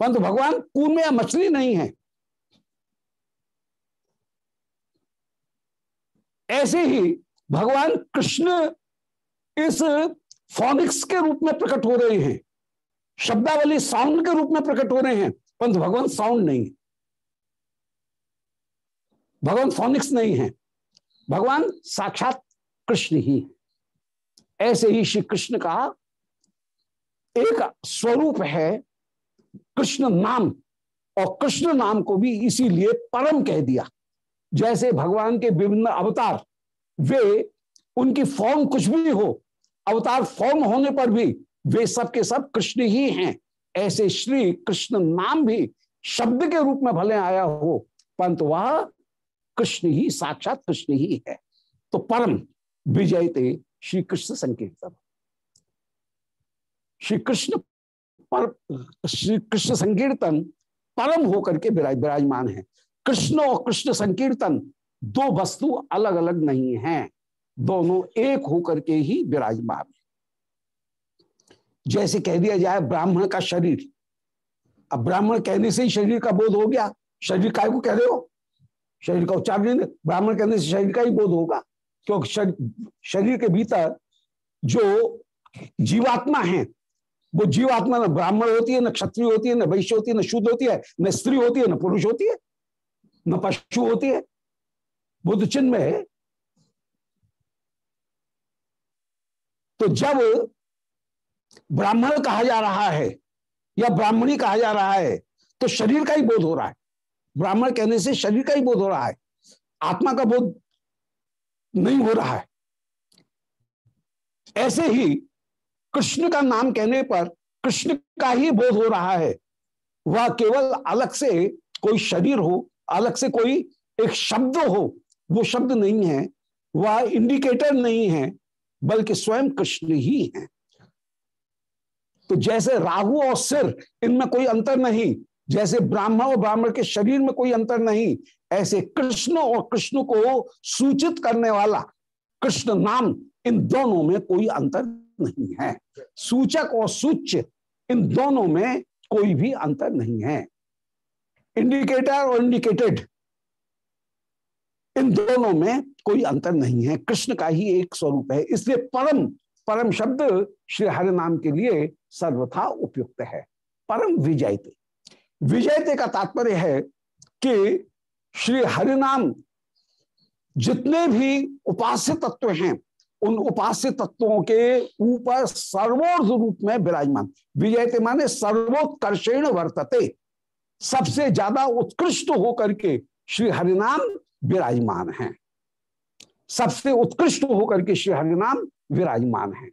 परंतु भगवान कूर्म या मछली नहीं है। ऐसे ही भगवान कृष्ण इस फोनिक्स के रूप में प्रकट हो रहे हैं। शब्दावली साउंड के रूप में प्रकट हो रहे हैं। परंतु भगवान साउंड नहीं भगवान फोनिक्स नहीं है। भगवान साक्षात कृष्ण ही। ऐसे ही श्री कृष्ण का एक स्वरूप है कृष्ण नाम, और कृष्ण नाम को भी इसीलिए परम कह दिया। जैसे भगवान के विभिन्न अवतार, वे उनकी फॉर्म कुछ भी हो, अवतार फॉर्म होने पर भी वे सब के सब कृष्ण ही हैं। ऐसे श्री कृष्ण नाम भी शब्द के रूप में भले आया हो, परंतु वह कृष्ण ही, साक्षात कृष्ण ही है। तो परम विजयते श्री कृष्ण संकीर्तन। श्री कृष्ण पर श्री कृष्ण संकीर्तन परम होकर के विराजमान है। कृष्ण और कृष्ण संकीर्तन दो वस्तु अलग अलग नहीं हैं। दोनों एक होकर के ही विराजमान है। जैसे कह दिया जाए ब्राह्मण का शरीर। अब ब्राह्मण कहने से ही शरीर का बोध हो गया। शरीर काय को कह रहे हो? शरीर का उच्चार नहीं, ब्राह्मण कहने से शरीर का ही बोध होगा। क्योंकि शरीर के भीतर जो जीवात्मा है, वो जीवात्मा न ब्राह्मण होती है, न क्षत्रिय होती है, न वैश्य होती है, न शुद्ध होती है, न स्त्री होती है, न पुरुष होती है, न पशु होती है। बुद्ध चिन्ह में तो जब ब्राह्मण कहा जा रहा है या ब्राह्मणी कहा जा रहा है तो शरीर का ही बोध हो रहा है। ब्राह्मण कहने से शरीर का ही बोध हो रहा है। आत्मा का बोध नहीं हो रहा है। ऐसे ही कृष्ण का नाम कहने पर कृष्ण का ही बोध हो रहा है। वह केवल अलग से कोई शरीर हो, अलग से कोई एक शब्द हो, वो शब्द नहीं है। वह इंडिकेटर नहीं है, बल्कि स्वयं कृष्ण ही है। तो जैसे राहु और सिर, इनमें कोई अंतर नहीं। जैसे ब्राह्मण और ब्राह्मण के शरीर में कोई अंतर नहीं, ऐसे कृष्ण और कृष्ण को सूचित करने वाला कृष्ण नाम इन दोनों में कोई अंतर नहीं है। सूचक और सूच्य इन दोनों में कोई भी अंतर नहीं है। इंडिकेटर और इंडिकेटेड इन दोनों में कोई अंतर नहीं है। कृष्ण का ही एक स्वरूप है। इसलिए परम परम शब्द श्री हरि नाम के लिए सर्वथा उपयुक्त है। परम विजयते। विजयते का तात्पर्य है कि श्री हरिनाम जितने भी उपास्य तत्व हैं, उन उपास्य तत्वों के ऊपर सर्वोर्ध रूप में विराजमान। विजयते माने सर्वोत्कर्षेण वर्तते। सबसे ज़्यादा उत्कृष्ट होकर के श्री हरिनाम विराजमान है। सबसे उत्कृष्ट होकर के श्री हरिनाम विराजमान है।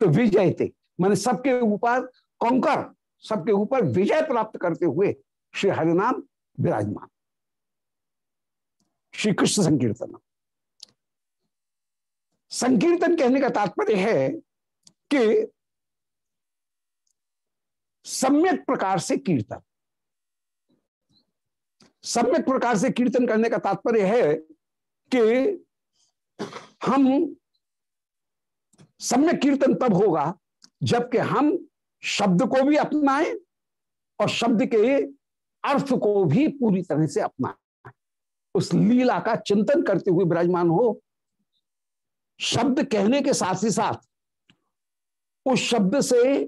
तो विजयते माने सबके ऊपर कौकर सबके ऊपर विजय प्राप्त करते हुए श्री हरिनाम विराजमान। श्री कृष्ण संकीर्तन। संकीर्तन कहने का तात्पर्य है कि सम्यक प्रकार से कीर्तन। सम्यक प्रकार से कीर्तन करने का तात्पर्य है कि हम, सम्यक कीर्तन तब होगा जबकि हम शब्द को भी अपनाएँ और शब्द के अर्थ को भी पूरी तरह से अपनाएँ। उस लीला का चिंतन करते हुए विराजमान हो। शब्द कहने के साथ ही साथ उस शब्द से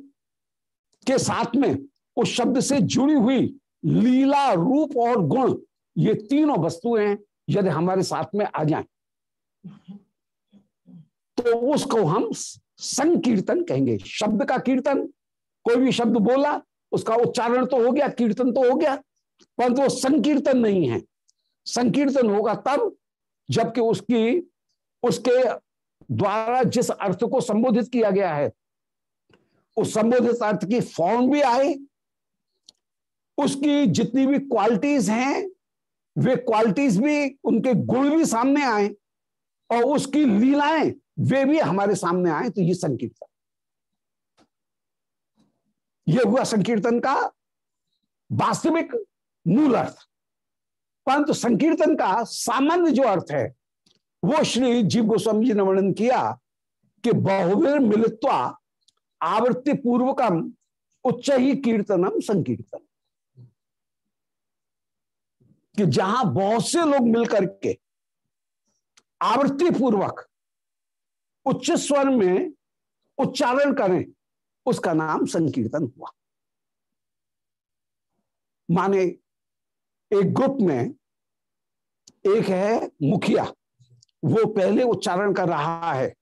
के साथ में उस शब्द से जुड़ी हुई लीला, रूप और गुण, ये तीनों वस्तुएँ यदि हमारे साथ में आ जाएँ। तो उसको हम संकीर्तन कहेंगे। शब्द का कीर्तन कोई भी शब्द बोला, उसका उच्चारण तो हो गया, कीर्तन तो हो गया, परंतु वो संकीर्तन नहीं है। संकीर्तन होगा तब, जबकि उसकी, उसके द्वारा जिस अर्थ को संबोधित किया गया है, उस संबोधित अर्थ की फॉर्म भी आए उसकी जितनी भी क्वालिटीज हैं, वे क्वालिटीज भी, उनके गुण भी सामने आए, और उसकी लीलाएँ, वे भी हमारे सामने आए तो ये संकीर्तन। ये हुआ संकीर्तन का वास्तविक मूल अर्थ। परंतु संकीर्तन का सामान्य जो अर्थ है, वो श्री जीव गोस्वामी जी ने वर्णन किया कि बहुवीर मिलित्वा आवृत्ति पूर्वकम उच्च ही कीर्तनम संकीर्तन। कि जहाँ बहुत से लोग मिलकर के आवृत्ति पूर्वक उच्च स्वर में उच्चारण करें उसका नाम संकीर्तन हुआ। माने एक ग्रुप में एक है मुखिया, वो पहले उच्चारण कर रहा है।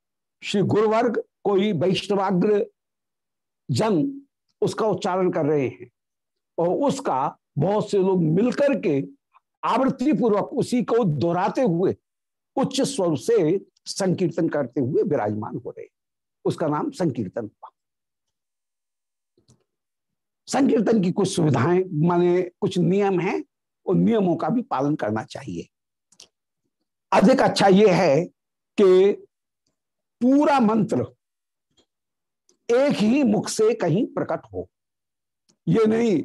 श्री गुरुवर्ग कोई वैष्णवाग्र जन उसका उच्चारण कर रहे हैं और उसका बहुत से लोग मिलकर के आवृत्ति पूर्वक उसी को दोहराते हुए उच्च स्वर से संकीर्तन करते हुए विराजमान हो रहे उसका नाम संकीर्तन हुआ। संकीर्तन की कुछ सुविधाएँ, माने कुछ नियम हैं, उन नियमों का भी पालन करना चाहिए। अधिक अच्छा यह है कि पूरा मंत्र एक ही मुख से कहीं प्रकट हो। ये नहीं,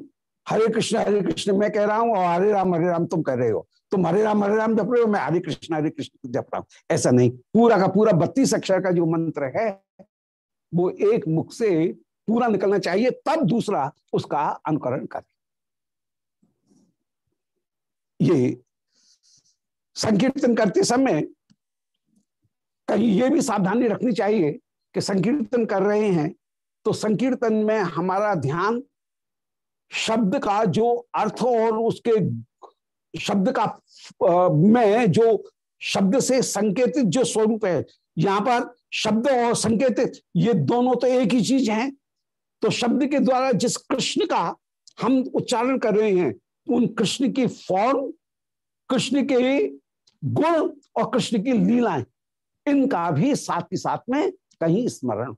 हरे कृष्ण हरे कृष्ण, मैं कह रहा हूँ और हरे राम हरे राम, तुम कह रहे हो। तुम हरे राम हरे राम जप रहे हो, मैं हरे कृष्ण हरे कृष्ण जप रहा हूँ। ऐसा नहीं, पूरा का पूरा बत्तीस अक्षर का जो मंत्र है, वो एक मुख से पूरा निकलना चाहिए, तब दूसरा उसका अनुकरण करे। ये संकीर्तन करते समय कहीं ये भी सावधानी रखनी चाहिए कि संकीर्तन कर रहे हैं तो संकीर्तन में हमारा ध्यान शब्द का जो अर्थ और उसके शब्द का में जो शब्द से संकेतित जो स्वरूप है, यहाँ पर शब्द और संकेतित ये दोनों तो एक ही चीज़ हैं। तो शब्द के द्वारा जिस कृष्ण का हम उच्चारण कर रहे हैं, उन कृष्ण की फॉर्म कृष्ण के गुण और कृष्ण की लीलाएँ, इनका भी साथ ही साथ में कहीं स्मरण।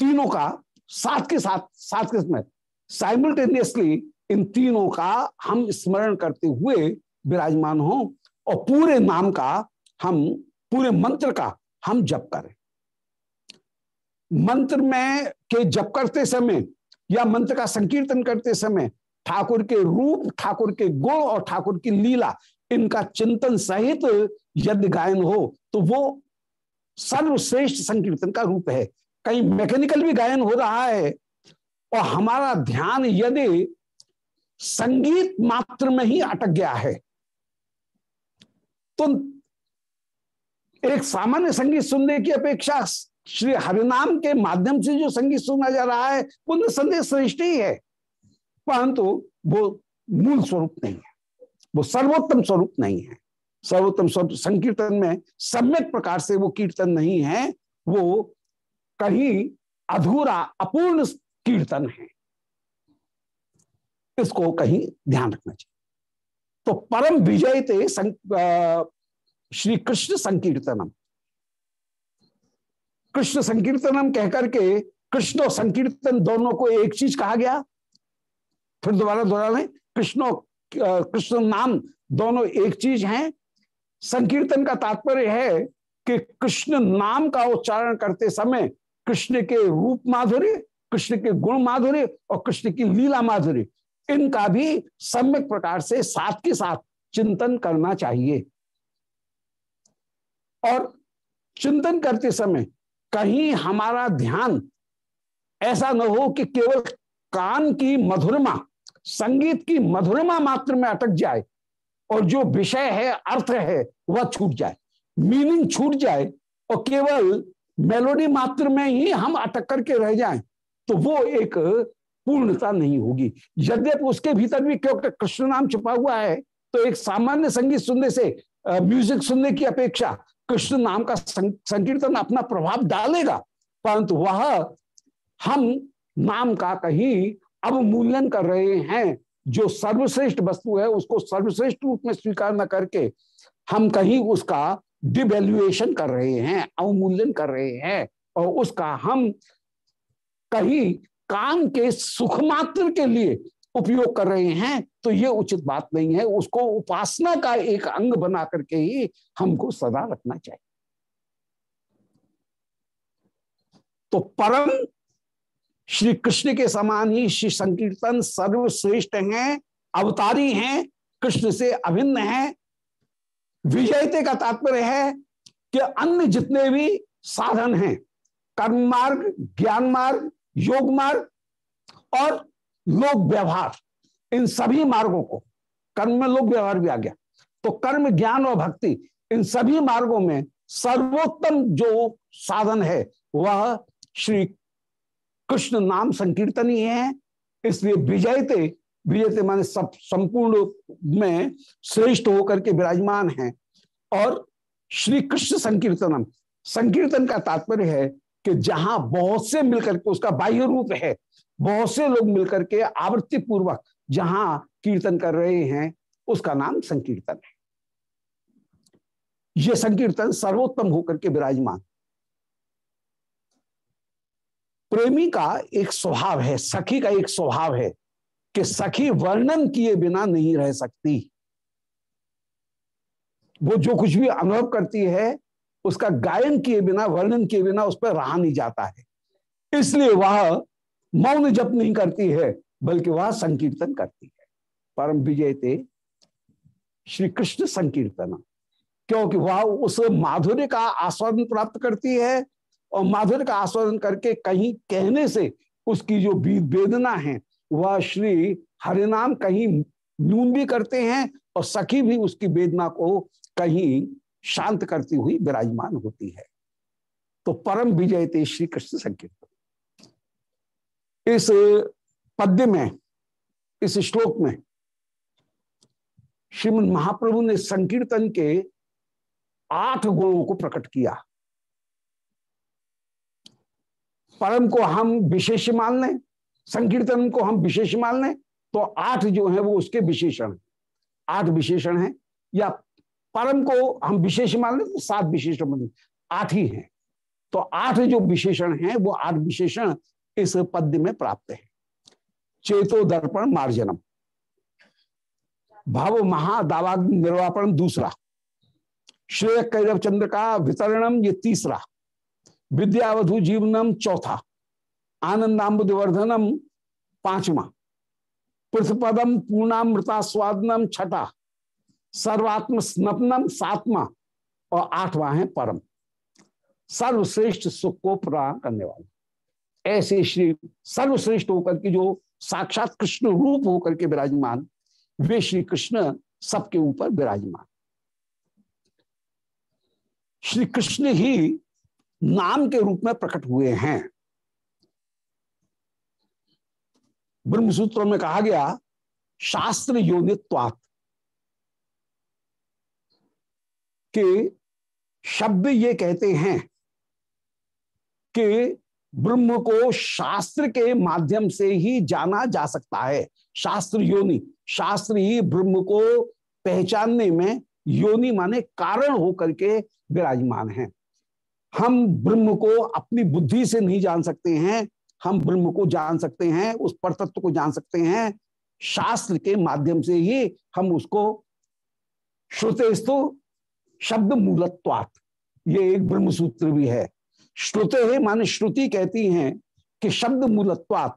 तीनों का साथ के साथ साथ के समय साइमल्टेनियसली इन तीनों का हम स्मरण करते हुए विराजमान हो और पूरे नाम का हम, पूरे मंत्र का हम जप करें। मंत्र में के जप करते समय या मंत्र का संकीर्तन करते समय ठाकुर के रूप, ठाकुर के गुण और ठाकुर की लीला, इनका चिंतन सहित यदि गायन हो तो वो सर्वश्रेष्ठ संकीर्तन का रूप है। कहीं मैकेनिकल भी गायन हो रहा है और हमारा ध्यान यदि संगीत मात्र में ही अटक गया है तो एक सामान्य संगीत सुनने की अपेक्षा श्री हरिनाम के माध्यम से जो संगीत सुना जा रहा है वो संदेश श्रेष्ठ ही है। परंतु वो मूल स्वरूप नहीं है। वो सर्वोत्तम स्वरूप नहीं है। सर्वोत्तम स्वरूप संकीर्तन में सम्यक प्रकार से वो कीर्तन नहीं है। वो कहीं अधूरा, अपूर्ण कीर्तन है। इसको कहीं ध्यान रखना चाहिए। तो परम विजय थे श्री कृष्ण संकीर्तनम। कृष्ण संकीर्तनम कहकर के कृष्ण और संकीर्तन दोनों को एक चीज़ कहा गया। फिर दोबारा दोहरा लें कृष्ण कृष्ण नाम दोनों एक चीज़ हैं। संकीर्तन का तात्पर्य है कि कृष्ण नाम का उच्चारण करते समय कृष्ण के रूप माधुर्य, कृष्ण के गुण माधुर्य और कृष्ण की लीला माधुर्य, इनका भी सम्यक प्रकार से साथ के साथ चिंतन करना चाहिए। और चिंतन करते समय कहीं हमारा ध्यान ऐसा न हो कि केवल कान की मधुरमा, संगीत की मधुरमा मात्र में अटक जाए और जो विषय है, अर्थ है, वह छूट जाए। मीनिंग छूट जाए और केवल मेलोडी मात्र में ही हम अटक करके रह जाएँ तो वो एक पूर्णता नहीं होगी। यद्यप उसके भीतर भी क्योंकि कृष्ण नाम छुपा हुआ है तो एक सामान्य संगीत सुनने से म्यूज़िक सुनने की अपेक्षा कृष्ण नाम का संकीर्तन अपना प्रभाव डालेगा, परंतु वह हम नाम का कहीं अवमूल्यन कर रहे हैं, जो सर्वश्रेष्ठ वस्तु है, उसको सर्वश्रेष्ठ रूप में स्वीकार न करके हम कहीं उसका डिवेल्युएशन कर रहे हैं, अवमूल्यन कर रहे हैं, और उसका हम कहीं काम के सुख मात्र के लिए उपयोग कर रहे हैं तो ये उचित बात नहीं है। उसको उपासना का एक अंग बना करके ही हमको सदा रखना चाहिए। तो परम श्री कृष्ण के समान ही श्री संकीर्तन सर्वश्रेष्ठ हैं, अवतारी हैं, कृष्ण से अभिन्न है। विजयते का तात्पर्य है कि अन्य जितने भी साधन हैं, कर्म मार्ग, ज्ञान मार्ग, योग मार्ग और लोक व्यवहार, इन सभी मार्गों को, कर्म में लोक व्यवहार भी आ गया। तो कर्म, ज्ञान और भक्ति, इन सभी मार्गों में सर्वोत्तम जो साधन है, वह श्री कृष्ण नाम संकीर्तन ही है। इसलिए विजयते विजयते माने सब, संपूर्ण में श्रेष्ठ होकर के विराजमान है। और श्री कृष्ण संकीर्तनम, संकीर्तन का तात्पर्य है कि जहाँ बहुत से मिलकर के उसका बाह्य रूप है बहुत से लोग मिलकर के आवृत्ति पूर्वक जहाँ कीर्तन कर रहे हैं, उसका नाम संकीर्तन है। यह संकीर्तन सर्वोत्तम होकर के विराजमान। प्रेमी का एक स्वभाव है, सखी का एक स्वभाव है कि सखी वर्णन किए बिना नहीं रह सकती। वो जो कुछ भी अनुभव करती है, उसका गायन किए बिना, वर्णन किए बिना उस पर रहा नहीं जाता है। इसलिए वह मौन जप नहीं करती है, बल्कि वह संकीर्तन करती है। परम विजय थे श्री कृष्ण संकीर्तन। क्योंकि वह उस माधुर्य का आस्वादन प्राप्त करती है और माधुर्य का आस्वादन करके कहीं कहने से उसकी जो वेदना है, वह श्री हरिनाम कहीं नून भी करते हैं और सखी भी उसकी वेदना को कहीं शांत करती हुई विराजमान होती है। तो परम विजय थे श्री कृष्ण संकीर्तन। इस पद्य में, इस श्लोक में श्रीमद महाप्रभु ने संकीर्तन के आठ गुणों को प्रकट किया। परम को हम विशेष मान लें, संकीर्तन को हम विशेष मान लें तो आठ जो है वो उसके विशेषण, आठ विशेषण है। या परम को हम विशेष मान लें तो सात विशेषण आठ ही हैं। तो आठ जो विशेषण हैं, वो आठ विशेषण इस पद्य में प्राप्त है। चेतो दर्पण मार्जनम। भाव महादावा निर्वापण दूसरा। श्रेय कैरव चंद्र का वितरणम ये तीसरा। विद्यावधु जीवनम चौथा। आनंदाम्बुवर्धनम पांचवा। पृथपदम पूर्णामृता स्वादनम छठा। सर्वात्म स्नपनम सातवा और आठवां है परम। सर्वश्रेष्ठ सुख को प्रदान करने वाले। ऐसे श्री सर्वश्रेष्ठ होकर के जो साक्षात कृष्ण रूप होकर के विराजमान, वे श्री कृष्ण सबके ऊपर विराजमान। श्री कृष्ण ही नाम के रूप में प्रकट हुए हैं। ब्रह्मसूत्रों में कहा गया, शास्त्र योनित्वात। के शब्द ये कहते हैं कि ब्रह्म को शास्त्र के माध्यम से ही जाना जा सकता है। शास्त्र योनि, शास्त्र ही ब्रह्म को पहचानने में योनि माने कारण होकर के विराजमान है। हम ब्रह्म को अपनी बुद्धि से नहीं जान सकते हैं, हम ब्रह्म को जान सकते हैं, उस पर तत्व को जान सकते हैं। शास्त्र के माध्यम से ही हम उसको श्रुतेस्तु शब्द मूलत्वात ये एक ब्रह्म सूत्र भी है। श्रुते है, माने श्रुति कहती हैं कि शब्द मूलत्वात।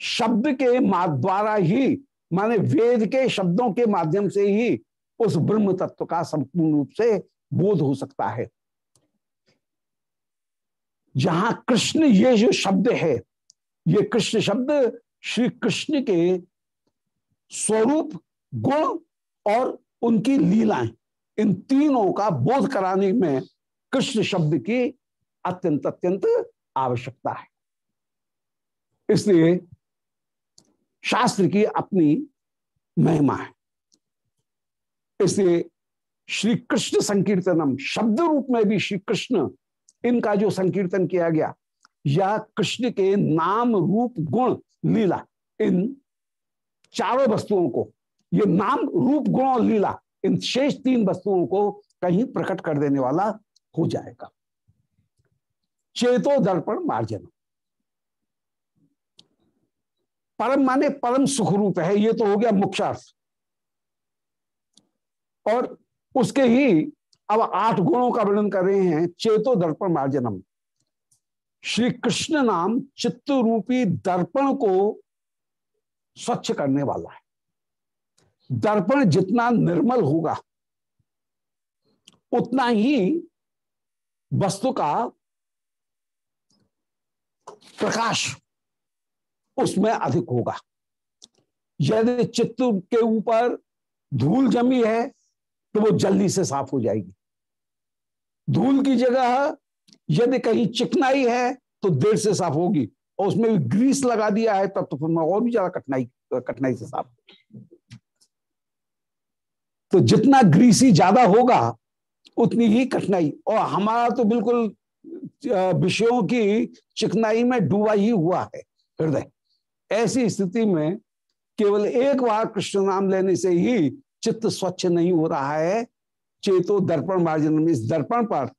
शब्द के द्वारा ही, माने वेद के शब्दों के माध्यम से ही उस ब्रह्म तत्व का संपूर्ण रूप से बोध हो सकता है। जहाँ कृष्ण ये जो शब्द है, ये कृष्ण शब्द श्री कृष्ण के स्वरूप, गुण और उनकी लीलाएँ, इन तीनों का बोध कराने में कृष्ण शब्द की अत्यंत अत्यंत आवश्यकता है। इसलिए शास्त्र की अपनी महिमा है। इसलिए श्री कृष्ण संकीर्तनम, शब्द रूप में भी श्री कृष्ण इनका जो संकीर्तन किया गया, या कृष्ण के नाम रूप गुण लीला, इन चारों वस्तुओं को, ये नाम रूप गुण और लीला, इन शेष तीन वस्तुओं को कहीं प्रकट कर देने वाला हो जाएगा। चेतो दर्पण मार्जन परम माने परम सुख रूप है, ये तो हो गया मुख्य अर्थ और उसके ही अब आठ गुणों का वर्णन कर रहे हैं, चेतो दर्पण मार्जनम श्री कृष्ण नाम चित्त रूपी दर्पण को स्वच्छ करने वाला है। दर्पण जितना निर्मल होगा, उतना ही वस्तु का प्रकाश उसमें अधिक होगा। यदि चित्त के ऊपर धूल जमी है तो वो जल्दी से साफ़ हो जाएगी। धूल की जगह यदि कहीं चिकनाई है तो देर से साफ़ होगी। और उसमें भी ग्रीस लगा दिया है, तब तो फिर और भी ज़्यादा कठिनाई कठिनाई से साफ़ तो जितना ग्रीसी ज़्यादा होगा, उतनी ही कठिनाई। और हमारा तो बिल्कुल विषयों की चिकनाई में डूबा ही हुआ है, हृदय। ऐसी स्थिति में केवल एक बार कृष्ण नाम लेने से ही चित्त स्वच्छ नहीं हो रहा है। चेतो दर्पण मार्जन इस दर्पण पर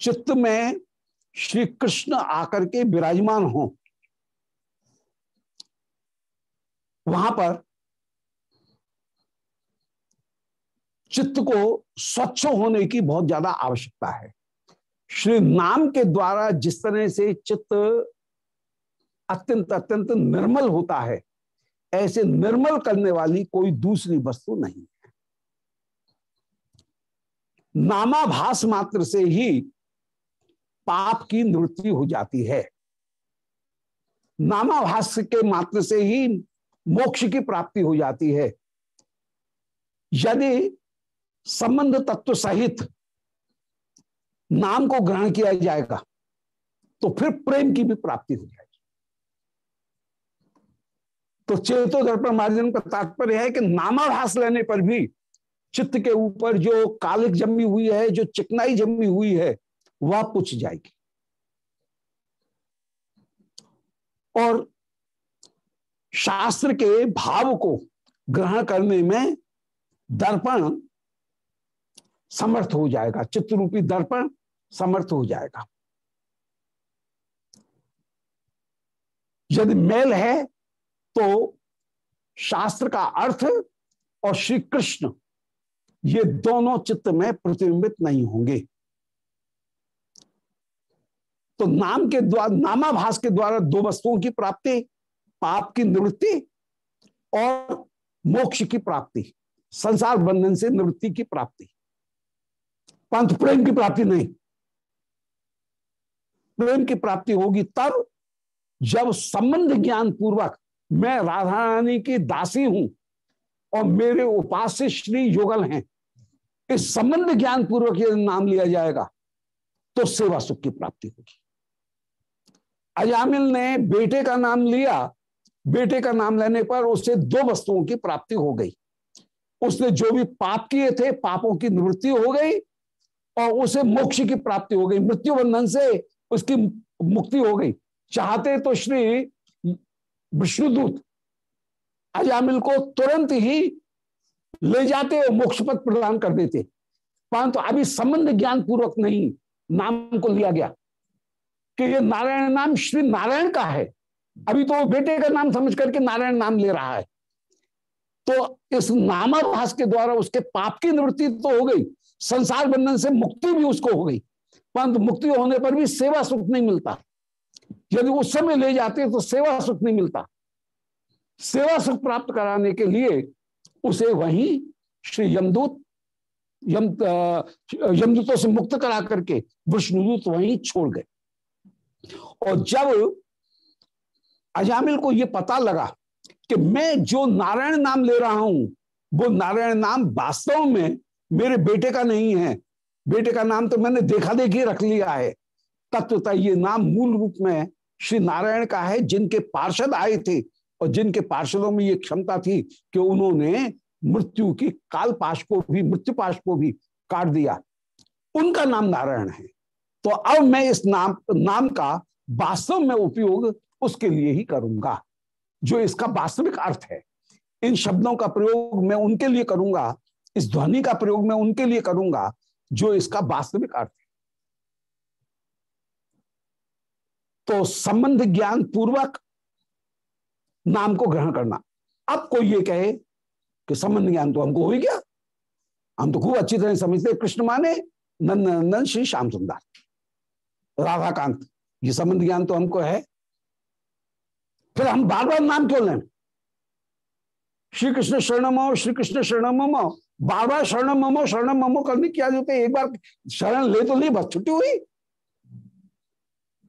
चित्त में श्री कृष्ण आकर के विराजमान हो। वहाँ पर चित्त को स्वच्छ होने की बहुत ज़्यादा आवश्यकता है। श्री नाम के द्वारा जिस तरह से चित्त अत्यंत अत्यंत निर्मल होता है, ऐसे निर्मल करने वाली कोई दूसरी वस्तु नहीं है। नामाभास मात्र से ही पाप की निवृत्ति हो जाती है। नामाभास के मात्र से ही मोक्ष की प्राप्ति हो जाती है। यदि संबंध तत्व सहित नाम को ग्रहण किया जाएगा तो फिर प्रेम की भी प्राप्ति हो जाएगी। तो चेतो दर्पण मार्जन का तात्पर्य है कि नामाभास लेने पर भी चित्त के ऊपर जो कालिक जमी हुई है, जो चिकनाई जमी हुई है, वह पुछ जाएगी। और शास्त्र के भाव को ग्रहण करने में दर्पण समर्थ हो जाएगा। चित्ररूपी दर्पण समर्थ हो जाएगा। यदि मेल है तो शास्त्र का अर्थ और श्री कृष्ण ये दोनों चित्त में प्रतिबिंबित नहीं होंगे। तो नाम के द्वारा नामाभास के द्वारा दो वस्तुओं की प्राप्ति, पाप की निवृत्ति और मोक्ष की प्राप्ति, संसार बंधन से निवृत्ति की प्राप्ति। पंथ प्रेम की प्राप्ति नहीं। प्रेम की प्राप्ति होगी, तब जब संबंध ज्ञान पूर्वक मैं राधा रानी की दासी हूँ और मेरे उपास्य श्री युगल हैं, इस संबंध ज्ञान पूर्वक यदि नाम लिया जाएगा तो सेवा सुख की प्राप्ति होगी। अजामिल ने बेटे का नाम लिया, बेटे का नाम लेने पर उससे दो वस्तुओं की प्राप्ति हो गई। उसने जो भी पाप किए थे, पापों की निवृत्ति हो गई और उसे मोक्ष की प्राप्ति हो गई। मृत्यु बंधन से उसकी मुक्ति हो गई। चाहते तो श्री विष्णुदूत अजामिल को तुरंत ही ले जाते और मोक्ष पद प्रदान कर देते। परंतु तो अभी संबंध ज्ञान पूर्वक नहीं, नाम को लिया गया। कि ये नारायण नाम श्री नारायण का है। अभी तो वो बेटे का नाम समझ करके नारायण नाम ले रहा है। तो इस नामाभास के द्वारा उसके पाप की निवृत्ति तो हो गई। संसार बंधन से मुक्ति भी उसको हो गई। परंतु मुक्ति होने पर भी सेवा सुख नहीं मिलता। यदि उस समय ले जाते तो सेवा सुख नहीं मिलता। सेवा सुख प्राप्त कराने के लिए उसे वही श्री यमदूत, यम यमदूतों से मुक्त करा करके विष्णुदूत वहीं छोड़ गए। और जब अजामिल को यह पता लगा कि मैं जो नारायण नाम ले रहा हूँ, वो नारायण नाम वास्तव में मेरे बेटे का नहीं है बेटे का नाम तो मैंने देखा देखी रख लिया है। तत्वता ये नाम मूल रूप में श्री नारायण का है, जिनके पार्षद आए थे और जिनके पार्षदों में ये क्षमता थी कि उन्होंने मृत्यु की काल पाश को भी मृत्यु पाश को भी काट दिया। उनका नाम नारायण है। तो अब मैं इस नाम नाम का वास्तव में उपयोग उसके लिए ही करूँगा, जो इसका वास्तविक अर्थ है। इन शब्दों का प्रयोग मैं उनके लिए करूँगा, इस ध्वनि का प्रयोग मैं उनके लिए करूँगा जो इसका वास्तविक अर्थ है। तो संबंध ज्ञान पूर्वक नाम को ग्रहण करना। अब कोई ये कहे कि संबंध ज्ञान तो हमको हो ही गया। हम तो खूब अच्छी तरह समझते कृष्ण माने नंद नंदन श्री श्याम सुंदर। राधाकांत, ये संबंध ज्ञान तो हमको है। फिर हम बार बार नाम क्यों लें? श्री कृष्ण शरणमो श्री कृष्ण शरणमो बार बार शरण ममो शरण ममो करने की क्या ज़रूरत है। एक बार शरण ले तो ली बस छुट्टी हुई।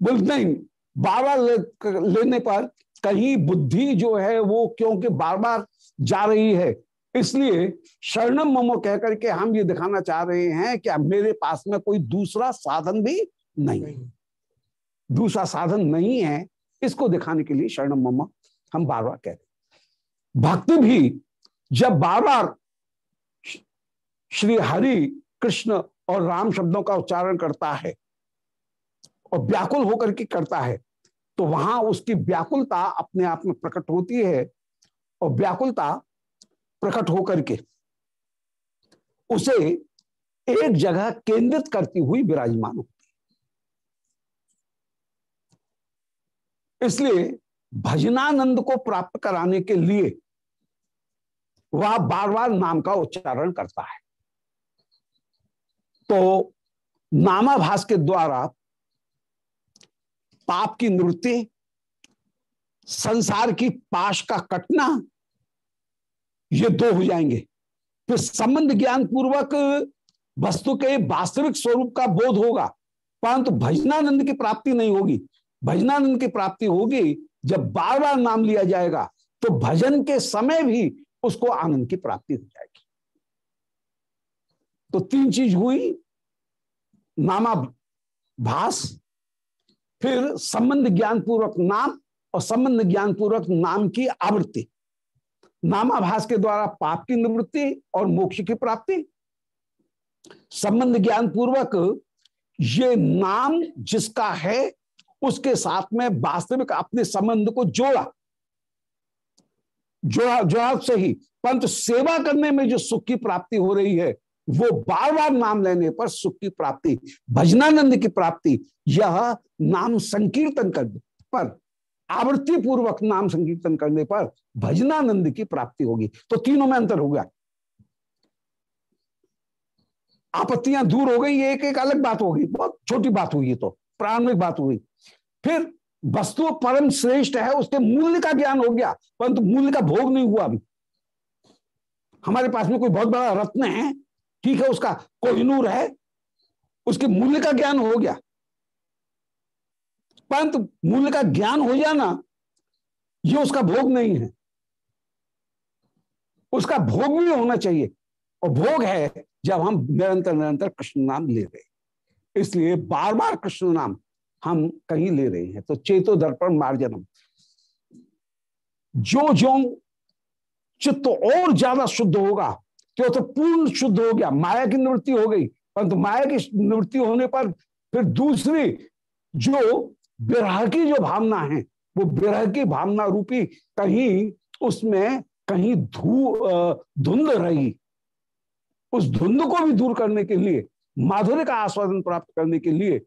बोल नहीं बार बार ले, लेने पर कहीं बुद्धि जो है वो क्योंकि बार बार जा रही है इसलिए शरणम ममो कह करके हम ये दिखाना चाह रहे हैं कि मेरे पास में कोई दूसरा साधन भी नहीं, नहीं। दूसरा साधन नहीं है इसको दिखाने के लिए शरणम ममो हम बार बार कह रहे भक्ति भी जब बार बार श्री हरि कृष्ण और राम शब्दों का उच्चारण करता है और व्याकुल होकर के करता है तो वहाँ उसकी व्याकुलता अपने आप में प्रकट होती है और व्याकुलता प्रकट होकर के उसे एक जगह केंद्रित करती हुई विराजमान होती है। इसलिए भजनानंद को प्राप्त कराने के लिए वह बार बार नाम का उच्चारण करता है। तो नामाभास के द्वारा पाप की निवृत्ति, संसार की पाश का कटना, ये दो हो जाएँगे। फिर संबंध ज्ञान पूर्वक वस्तु के वास्तविक स्वरूप का बोध होगा, परंतु भजनानंद की प्राप्ति नहीं होगी। भजनानंद की प्राप्ति होगी, जब बार बार नाम लिया जाएगा तो भजन के समय भी उसको आनंद की प्राप्ति हो जाएगी। तो तीन चीज़ हुई नामा भास, फिर संबंध ज्ञान पूर्वक नाम और संबंध ज्ञान पूर्वक नाम की आवृत्ति। नामाभास के द्वारा पाप की निवृत्ति और मोक्ष की प्राप्ति। संबंध ज्ञान पूर्वक ये नाम जिसका है, उसके साथ में वास्तविक अपने संबंध को जोड़ा। जोड़ा जोड़ा सही परंतु सेवा करने में जो सुख की प्राप्ति हो रही है वो बार बार नाम लेने पर सुख की प्राप्ति, भजनानंद की प्राप्ति, यह नाम संकीर्तन कर, पर आवृत्ति पूर्वक नाम संकीर्तन करने पर भजनानंद की प्राप्ति होगी। तो तीनों में अंतर हो गया। आपत्तियाँ दूर हो गई एक एक अलग बात हो गई बहुत छोटी बात हुई तो प्रारंभिक बात हुई। फिर वस्तु परम श्रेष्ठ है, उसके मूल्य का ज्ञान हो गया, परंतु मूल्य का भोग नहीं हुआ अभी। हमारे पास में कोई बहुत बड़ा रत्न है ठीक है, उसका कोहिनूर है? उसके मूल्य का ज्ञान हो गया। परंतु मूल्य का ज्ञान हो जाना ये उसका भोग नहीं है। उसका भोग भी होना चाहिए। और भोग है जब हम निरंतर निरंतर कृष्ण नाम ले रहे इसलिए बार बार कृष्ण नाम हम कहीं ले रहे हैं। तो चेतो दर्पण मार्जनम। जो जो चित्त और ज़्यादा शुद्ध होगा क्यों तो पूर्ण शुद्ध हो गया, माया की निवृत्ति हो गई, परंतु माया की निवृत्ति होने पर फिर दूसरी जो विरह की जो भावना है, वो विरह की भावना रूपी कहीं उसमें कहीं धू धुंध रही। उस धुंध को भी दूर करने के लिए, माधुर्य का आस्वादन प्राप्त करने के लिए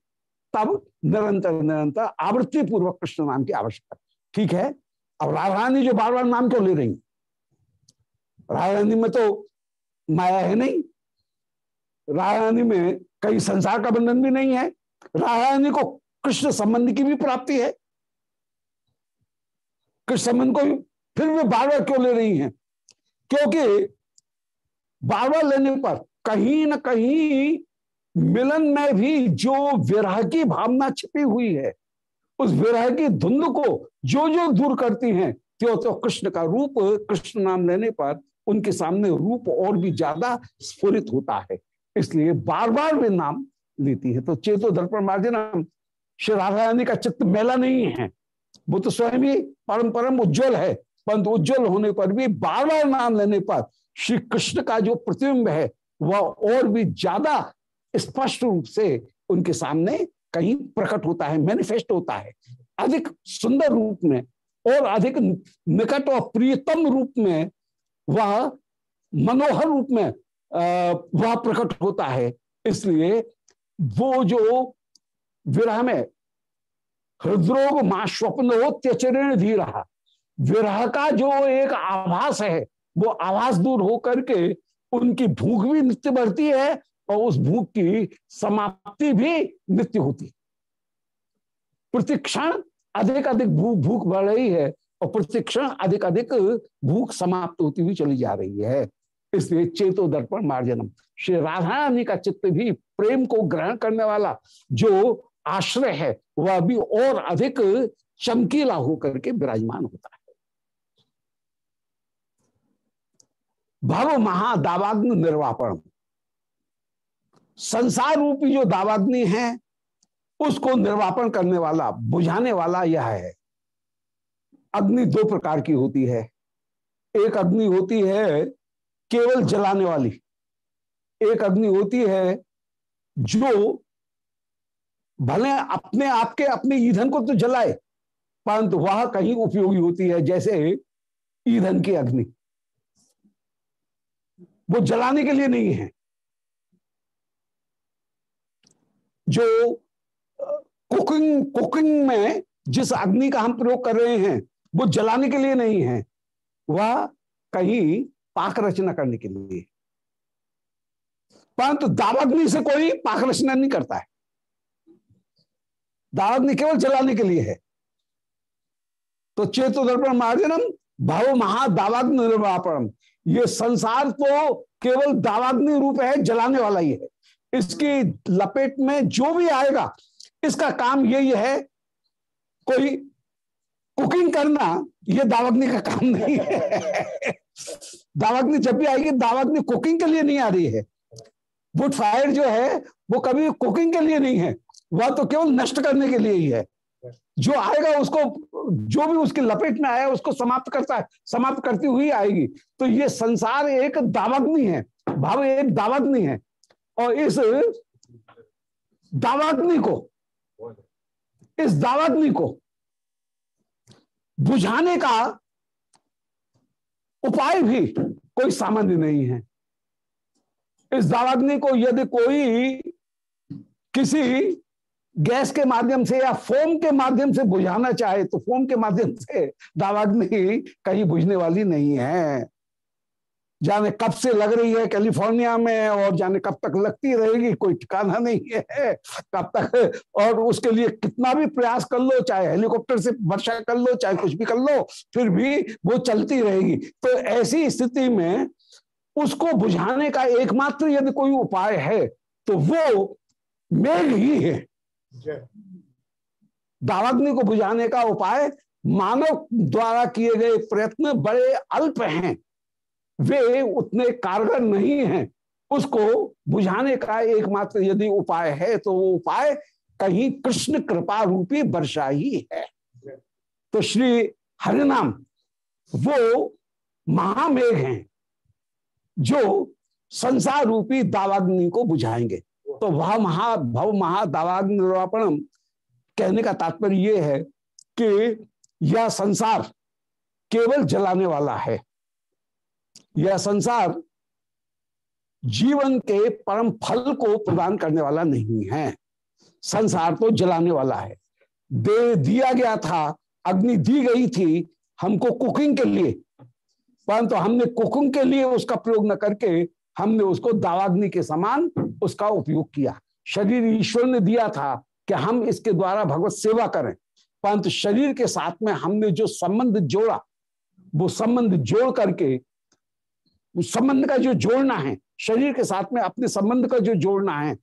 तब निरंतर निरंतर आवृत्ति पूर्वक कृष्ण नाम की आवश्यकता। ठीक है? अब राधारानी जो बार बार नाम क्यों ले रही? राधारानी में तो माया है नहीं। राधारानी में कई संसार का बंधन भी नहीं है। राधारानी को कृष्ण संबंध की भी प्राप्ति है। कृष्ण संबंध को भी फिर भी बार बार क्यों ले रही हैं? क्योंकि बार बार लेने पर कहीं ना कहीं मिलन में भी जो विरह की भावना छिपी हुई है, उस विरह की धुंध को जो जो दूर करती हैं, त्यो तो कृष्ण का रूप कृष्ण नाम लेने पर उनके सामने रूप और भी ज़्यादा स्फुरित होता है। इसलिए बार बार वे नाम लेती है। तो चेतो दर्पण मार्जन श्री राधा रानी का चित्त मेला नहीं है। वो तो स्वयं ही परम परम उज्जवल है, परंतु उज्जवल होने पर भी बार बार नाम लेने पर श्री कृष्ण का जो प्रतिबिंब है, वह और भी ज़्यादा स्पष्ट रूप से उनके सामने कहीं प्रकट होता है मैनिफेस्ट होता है। अधिक सुंदर रूप में और अधिक निकट और प्रियतम रूप में वह मनोहर रूप में वह प्रकट होता है। इसलिए वो जो विरह में हृदरोग माँ स्वप्न हो, त्यचरण रहा विरह का जो एक आभास है, वो आवाज़ दूर हो करके उनकी भूख भी नित्य बढ़ती है और उस भूख की समाप्ति भी नित्य होती है। प्रतिक्षण अधिक अधिक भूख भूख बढ़ रही है और प्रतिक्षण अधिक अधिक भूख समाप्त होती हुई चली जा रही है। इसलिए चेतो दर्पण मार्जनम। श्री राधा रानी का चित्त भी प्रेम को ग्रहण करने वाला जो आश्रय है, वह भी और अधिक चमकीला होकर के विराजमान होता है। भव महादावाग्न निर्वापण। संसार रूपी जो दावाग्नि है, उसको निर्वापण करने वाला, बुझाने वाला यह है। अग्नि दो प्रकार की होती है। एक अग्नि होती है केवल जलाने वाली। एक अग्नि होती है जो भले अपने आपके अपने ईंधन को तो जलाए, परंतु वह कहीं उपयोगी होती है, जैसे ईंधन की अग्नि। वो जलाने के लिए नहीं है। जो कुकिंग कुकिंग में जिस अग्नि का हम प्रयोग कर रहे हैं वो जलाने के लिए नहीं है, वह कहीं पाक रचना करने के लिए। परंतु दावाग्नि से कोई पाक रचना नहीं करता है। दावाग्नि केवल जलाने के लिए है। तो चेतो दर्पण महाजनम भाव महादावाग्नि निर्वापणम। ये संसार तो केवल दावाग्नि रूप है, जलाने वाला ही है। इसकी लपेट में जो भी आएगा, इसका काम यही है, कोई कुकिंग करना, ये दावाग्नि का काम नहीं है। दावाग्नि जब भी आएगी दावाग्नि कुकिंग के लिए नहीं आ रही है। वुड फायर जो है, वो कभी कुकिंग के लिए नहीं है। वह तो केवल नष्ट करने के लिए ही है। जो आएगा, उसको, जो भी उसकी लपेट में आया, उसको समाप्त करता है, समाप्त करती हुई आएगी। तो ये संसार एक दावाग्नि है। भाव एक दावाग्नि है। और इस दावाग्नि को, इस दावाग्नि को बुझाने का उपाय भी कोई सामान्य नहीं है। इस दावाग्नि को यदि कोई किसी गैस के माध्यम से या फोम के माध्यम से बुझाना चाहे तो फोम के माध्यम से दावाग्नि कहीं बुझने वाली नहीं है। जाने कब से लग रही है कैलिफ़ोर्निया में और जाने कब तक लगती रहेगी कोई ठिकाना नहीं है। कब तक और उसके लिए कितना भी प्रयास कर लो चाहे हेलीकॉप्टर से वर्षा कर लो चाहे कुछ भी कर लो फिर भी वो चलती रहेगी। तो ऐसी स्थिति में उसको बुझाने का एकमात्र यदि कोई उपाय है तो वो मेघ ही है। दावाग्नि को बुझाने का उपाय मानव द्वारा किए गए प्रयत्न बड़े अल्प हैं। वे उतने कारगर नहीं हैं। उसको बुझाने का एकमात्र यदि उपाय है तो वो उपाय कहीं कृष्ण कृपा रूपी वर्षा ही है। तो श्री हरिनाम, वो महामेघ हैं जो संसार रूपी दावाग्नि को बुझाएँगे। तो वह महा, भव महादावाग्निपणम कहने का तात्पर्य यह है कि यह संसार केवल जलाने वाला है। यह संसार जीवन के परम फल को प्रदान करने वाला नहीं है। संसार तो जलाने वाला है। दे दिया गया था, अग्नि दी गई थी हमको कुकिंग के लिए। परंतु तो हमने कुकिंग के लिए उसका प्रयोग न करके हमने उसको दावाग्नि के समान उसका उपयोग किया। शरीर ईश्वर ने दिया था कि हम इसके द्वारा भगवत सेवा करें। परंतु शरीर के साथ में हमने जो संबंध जोड़ा, वो संबंध जोड़ करके उस संबंध का जो जोड़ना है, शरीर के साथ में अपने संबंध का जो जोड़ना है,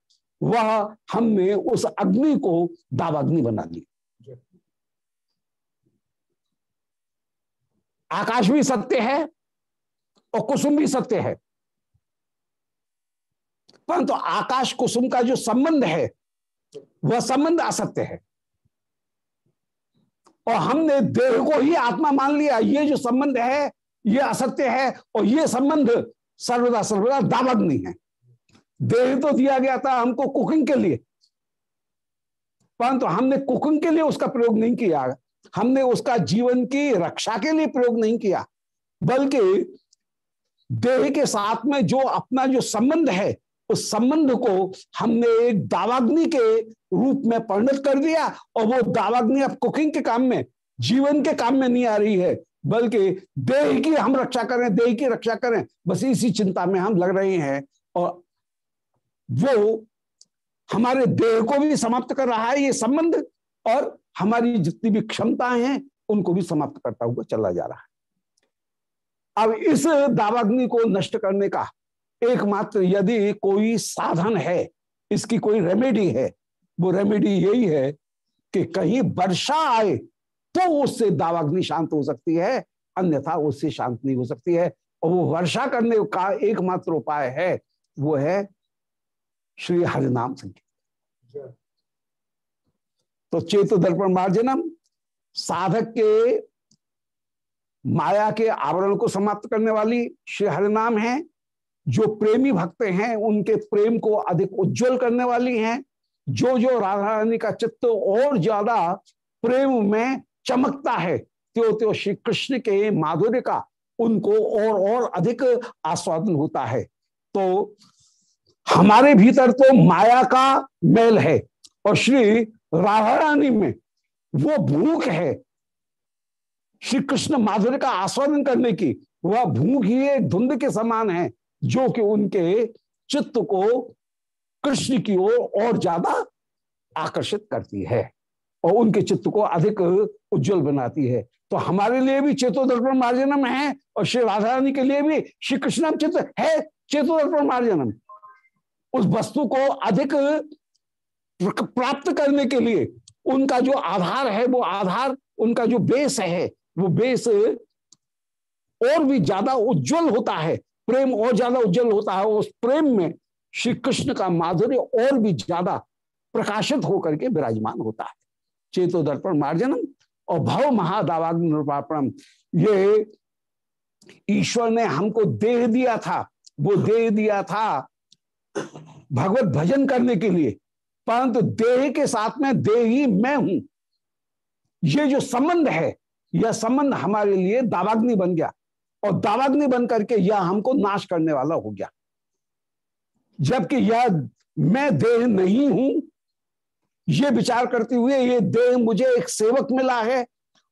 वह हमने उस अग्नि को दावाग्नि बना ली आकाश भी सत्य है और कुसुम भी सत्य है। परंतु तो आकाश कुसुम का जो संबंध है, वह संबंध असत्य है। और हमने देह को ही आत्मा मान लिया। ये जो संबंध है ये असत्य है और ये संबंध सर्वदा सर्वदा दावग्नि है। देह तो दिया गया था हमको कुकिंग के लिए। परंतु हमने कुकिंग के लिए उसका प्रयोग नहीं किया। हमने उसका जीवन की रक्षा के लिए प्रयोग नहीं किया। बल्कि देह के साथ में जो अपना जो संबंध है, उस संबंध को हमने एक दावाग्नि के रूप में परिणत कर दिया और वो दावाग्नि अब कुकिंग के काम में, जीवन के काम में नहीं आ रही है। बल्कि देह की हम रक्षा करें, देह की रक्षा करें। बस इसी चिंता में हम लग रहे हैं और वो हमारे देह को भी समाप्त कर रहा है ये संबंध और हमारी जितनी भी क्षमताएँ हैं, उनको भी समाप्त करता हुआ चला जा रहा है। अब इस दावाग्नि को नष्ट करने का एकमात्र यदि कोई साधन है, इसकी कोई रेमेडी है, वो रेमेडी यही है कि कहीं वर्षा आए तो उससे दावाग्नि शांत हो सकती है अन्यथा उससे शांत नहीं हो सकती है। और वो वर्षा करने का एकमात्र उपाय है वो है श्री हरिनाम संकेत। तो चेतु दर्पण मार्जनम साधक के माया के आवरण को समाप्त करने वाली श्री हरिनाम है जो प्रेमी भक्त हैं उनके प्रेम को अधिक उज्जवल करने वाली हैं जो जो राधा रानी का चित्त और ज़्यादा प्रेम में चमकता है। त्यो त्यो श्री कृष्ण के माधुर्य का उनको और और अधिक आस्वादन होता है। तो हमारे भीतर तो माया का मेल है और श्री राधा रानी में वो भूख है। श्री कृष्ण माधुर्य का आस्वादन करने की वह भूख ही एक धुंध के समान है जो कि उनके चित्त को कृष्ण की ओर और, और ज़्यादा आकर्षित करती है। और उनके चित्त को अधिक उज्जवल बनाती है। तो हमारे लिए भी चेतो दर्पण मार्जनम है और श्री राधा रानी के लिए भी श्री कृष्ण चित्त है चेतो दर्पण मार्जनम। उस वस्तु को अधिक प्राप्त करने के लिए उनका जो आधार है, वो आधार, उनका जो बेस है, वो बेस और भी ज़्यादा उज्जवल होता है, प्रेम और ज़्यादा उज्जवल होता है, उस प्रेम में श्री कृष्ण का माधुर्य और भी ज़्यादा प्रकाशित होकर के विराजमान होता है। चेतो दर्पण मार्जनम और भव महादावाग्निपापणम ये ईश्वर ने हमको देह दिया था। वो देह दिया था भगवत भजन करने के लिए। परंतु देह के साथ में देह ही मैं हूँ। ये जो संबंध है, यह संबंध हमारे लिए दावाग्नि बन गया। और दावाग्नि बन करके यह हमको नाश करने वाला हो गया। जबकि यह मैं देह नहीं हूँ ये विचार करते हुए ये देह मुझे एक सेवक मिला है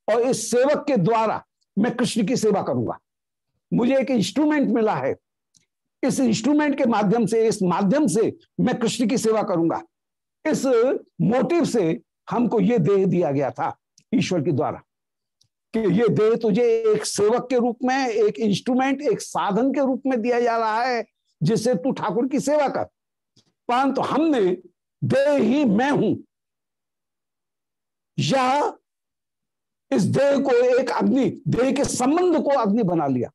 और इस सेवक के द्वारा मैं कृष्ण की सेवा करूँगा। मुझे एक इंस्ट्रूमेंट मिला है। इस इंस्ट्रूमेंट के माध्यम से, इस माध्यम से मैं कृष्ण की सेवा करूँगा। इस मोटिव से हमको ये देह दिया गया था ईश्वर के द्वारा कि ये देह तुझे एक सेवक के रूप में, एक इंस्ट्रूमेंट एक साधन के रूप में दिया जा रहा है, जिससे तू ठाकुर की सेवा कर। परंतु हमने देह ही मैं हूँ। यह इस देह को एक अग्नि, देह के संबंध को अग्नि बना लिया।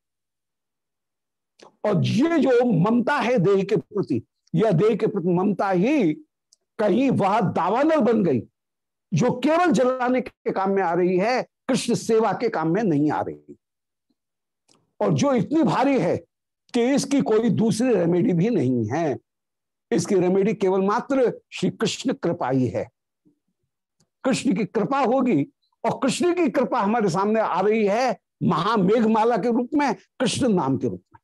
और ये जो ममता है देह के प्रति, यह देह के प्रति ममता ही कहीं वह दावानल बन गई, जो केवल जलाने के काम में आ रही है, कृष्ण सेवा के काम में नहीं आ रही। और जो इतनी भारी है कि इसकी कोई दूसरी रेमेडी भी नहीं है। इसकी रेमेडी केवल मात्र श्री कृष्ण कृपा ही है। कृष्ण की कृपा होगी और कृष्ण की कृपा हमारे सामने आ रही है महामेघमाला के रूप में, कृष्ण नाम के रूप में।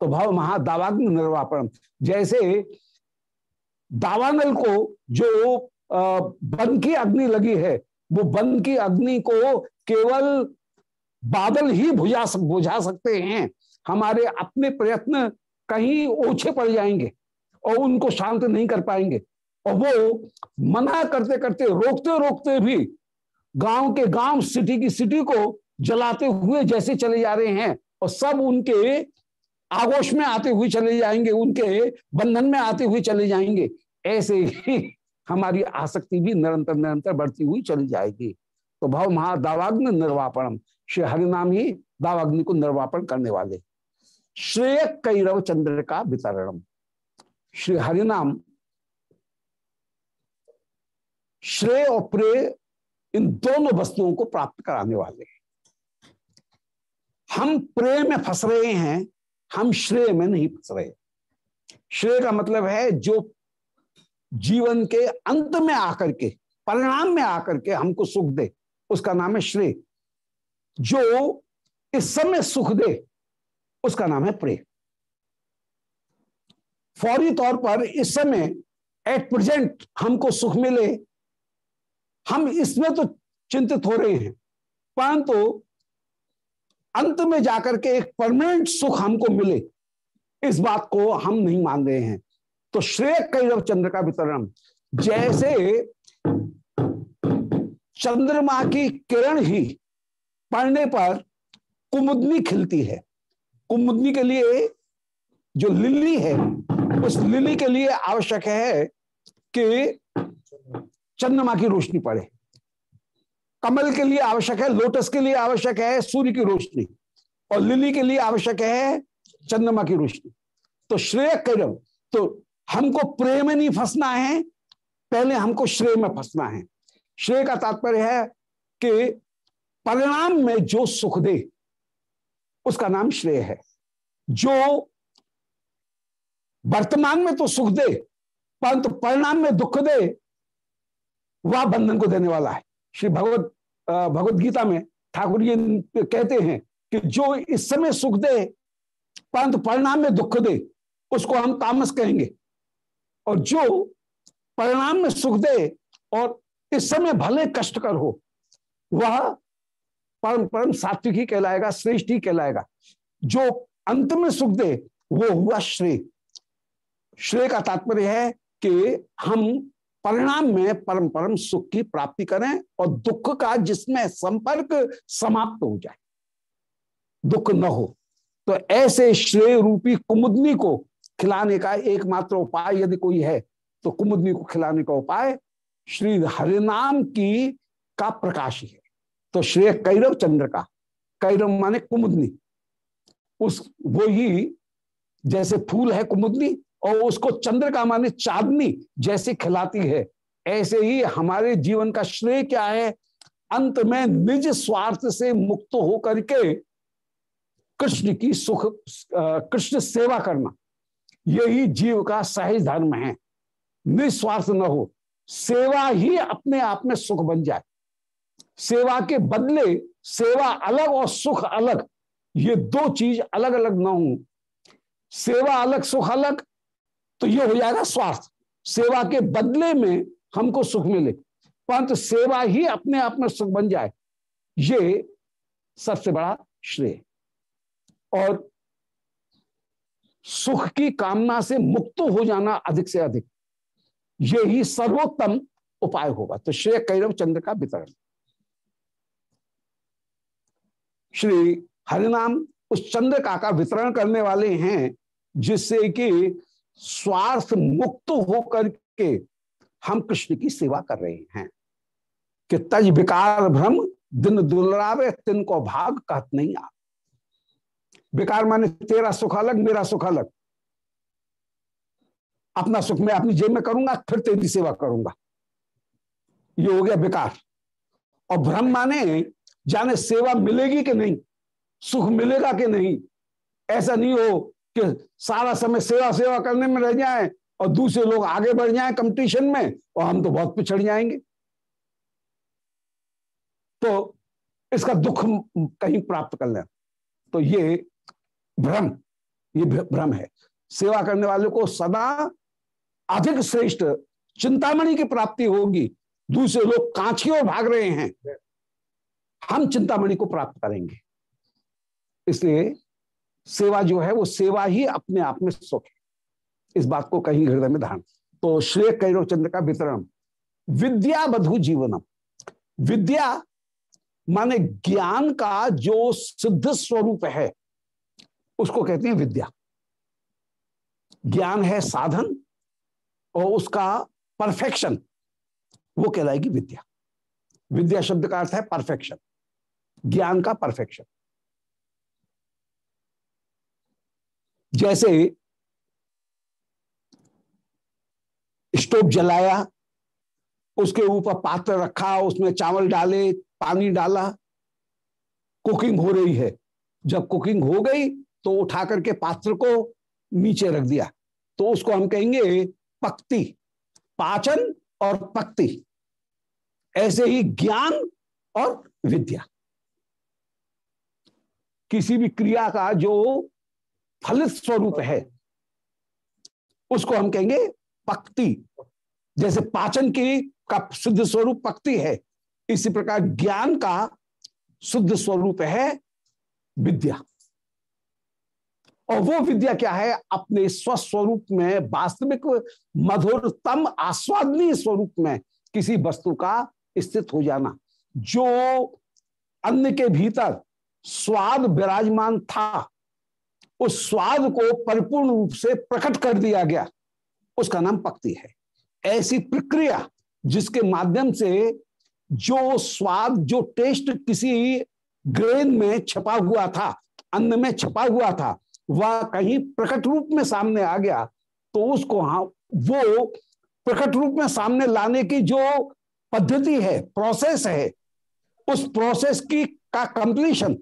तो भाव महादावाग्न निर्वापण। जैसे दावानल को जो बन की अग्नि लगी है, वो बन की अग्नि को केवल बादल ही बुझा बुझा सकते हैं। हमारे अपने प्रयत्न कहीं ओछे पड़ जाएँगे और उनको शांत नहीं कर पाएँगे। और वो मना करते करते रोकते रोकते भी गाँव के गाँव सिटी की सिटी को जलाते हुए जैसे चले जा रहे हैं और सब उनके आगोश में आते हुए चले जाएँगे, उनके बंधन में आते हुए चले जाएँगे। ऐसे ही हमारी आसक्ति भी निरंतर निरंतर बढ़ती हुई चली जाएगी। तो भाव महादावाग्न निर्वापणम, श्री हरिनाम ही दावाग्नि को निर्वापण करने वाले। श्रेय कैरव चंद्र का वितरणम। श्री हरिनाम श्रेय और प्रेय इन दोनों वस्तुओं को प्राप्त कराने वाले हैं। हम प्रेय में फंस रहे हैं, हम श्रेय में नहीं फंस रहे। श्रेय का मतलब है जो जीवन के अंत में आकर के, परिणाम में आकर के हमको सुख दे, उसका नाम है श्रेय। जो इस समय सुख दे, उसका नाम है प्रेम फौरी तौर पर इस समय एट प्रेजेंट हमको सुख मिले हम इसमें तो चिंतित हो रहे हैं। परंतु तो अंत में जाकर के एक परमानेंट सुख हमको मिले, इस बात को हम नहीं मान रहे हैं। तो श्रेय कैरव चंद्र का वितरण। जैसे चंद्रमा की किरण ही पड़ने पर कुमुदनी खिलती है। कुमुदनी के लिए जो लिली है, उस लिली के लिए आवश्यक है कि चंद्रमा की रोशनी पड़े। कमल के लिए आवश्यक है, लोटस के लिए आवश्यक है, सूर्य की रोशनी। और लिली के लिए आवश्यक है चंद्रमा की रोशनी। तो श्रेय कैरव तो हमको प्रेम में नहीं फंसना है, पहले हमको श्रेय में फंसना है। श्रेय का तात्पर्य है कि परिणाम में जो सुख दे, उसका नाम श्रेय है। जो वर्तमान में तो सुख दे, परंतु परिणाम में दुख दे वह बंधन को देने वाला है। श्री भगवत भगवत गीता में ठाकुर जी कहते हैं कि जो इस समय सुख दे, परंतु परिणाम में दुख दे, उसको हम तामस कहेंगे। और जो परिणाम में सुख दे और इस समय भले कष्टकर हो, वह परम परम सात्विक ही कहलाएगा, श्रेष्ठ ही कहलाएगा। जो अंत में सुख दे, वो हुआ श्रेय। श्रेय का तात्पर्य है कि हम परिणाम में परम परम सुख की प्राप्ति करें और दुख का जिसमें संपर्क समाप्त हो जाए। दुख न हो तो ऐसे श्रेय रूपी कुमुदनी को खिलाने का एकमात्र उपाय यदि कोई है तो कुमुदनी को खिलाने का उपाय श्री हरिनाम की का प्रकाश ही। तो श्रेय कैरव चंद्र का, कैरव माने कुमुदनी। उस वो ही जैसे फूल है कुमुदनी और उसको चंद्र का माने चांदनी जैसे खिलाती है। ऐसे ही हमारे जीवन का श्रेय क्या है? अंत में निज स्वार्थ से मुक्त होकर के कृष्ण की सुख कृष्ण सेवा करना। यही जीव का सहज धर्म है। निस्वार्थ न हो, सेवा ही अपने आप में सुख बन जाए। सेवा के बदले सेवा अलग और सुख अलग, ये दो चीज़ अलग अलग ना हो। सेवा अलग, सुख अलग तो ये हो जाएगा स्वार्थ। सेवा के बदले में हमको सुख मिले। परंतु सेवा ही अपने आप में सुख बन जाए, ये सबसे बड़ा श्रेय। और सुख की कामना से मुक्त हो जाना अधिक से अधिक, ये ही सर्वोत्तम उपाय होगा। तो श्रेय कैरव चंद्र का वितरण। श्री हरिनाम उस चंद्रका का वितरण करने वाले हैं, जिससे कि स्वार्थ मुक्त होकर के हम कृष्ण की सेवा कर रहे हैं। कि तज विकार भ्रम दिन दुलरावे तिन को भाग कहत नहीं आ विकार माने तेरा सुख अलग, मेरा सुख अलग। अपना सुख मैं अपनी जेब में करूँगा, फिर तेरी सेवा करूँगा। ये हो गया विकार। और भ्रम माने जाने सेवा मिलेगी कि नहीं, सुख मिलेगा कि नहीं, ऐसा नहीं हो कि सारा समय सेवा सेवा करने में रह जाए और दूसरे लोग आगे बढ़ जाएँ कंपटीशन में, और हम तो बहुत पिछड़ जाएँगे। तो इसका दुख कहीं प्राप्त कर लें। तो ये भ्रम ये भ्रम है। सेवा करने वाले को सदा अधिक श्रेष्ठ चिंतामणि की प्राप्ति होगी। दूसरे लोग कांची और भाग रहे हैं। हम चिंतामणि को प्राप्त करेंगे। इसलिए सेवा जो है, वो सेवा ही अपने आप में सुख है। इस बात को कहीं हृदय में धारण। तो श्रेय कैरव चंद्र का वितरण। विद्या बधु जीवनम। विद्या माने ज्ञान का जो सिद्ध स्वरूप है, उसको कहते हैं विद्या। ज्ञान है साधन और उसका परफेक्शन, वो कहलाएगी विद्या। विद्या शब्द का अर्थ है परफेक्शन। ज्ञान का परफेक्शन। जैसे स्टोव जलाया, उसके ऊपर पात्र रखा, उसमें चावल डाले, पानी डाला। कुकिंग हो रही है। जब कुकिंग हो गई तो उठा करके पात्र को नीचे रख दिया। तो उसको हम कहेंगे पक्ति, पाचन और पक्ति। ऐसे ही ज्ञान और विद्या। किसी भी क्रिया का जो फलित स्वरूप है। उसको हम कहेंगे पक्ति। जैसे पाचन की का शुद्ध स्वरूप पक्ति है, इसी प्रकार ज्ञान का शुद्ध स्वरूप है विद्या। और वो विद्या क्या है? अपने स्वस्वरूप में, वास्तविक मधुरतम आस्वादनीय स्वरूप में किसी वस्तु का स्थित हो जाना। जो अन्न के भीतर स्वाद विराजमान था उस स्वाद को परिपूर्ण रूप से प्रकट कर दिया गया। उसका नाम पक्ति है। ऐसी प्रक्रिया जिसके माध्यम से जो स्वाद, जो टेस्ट किसी ग्रेन में छपा हुआ था, अन्न में छपा हुआ था, वह कहीं प्रकट रूप में सामने आ गया तो उसको हाँ वो प्रकट रूप में सामने लाने की जो पद्धति है प्रोसेस है, उस प्रोसेस की का कंप्लीशन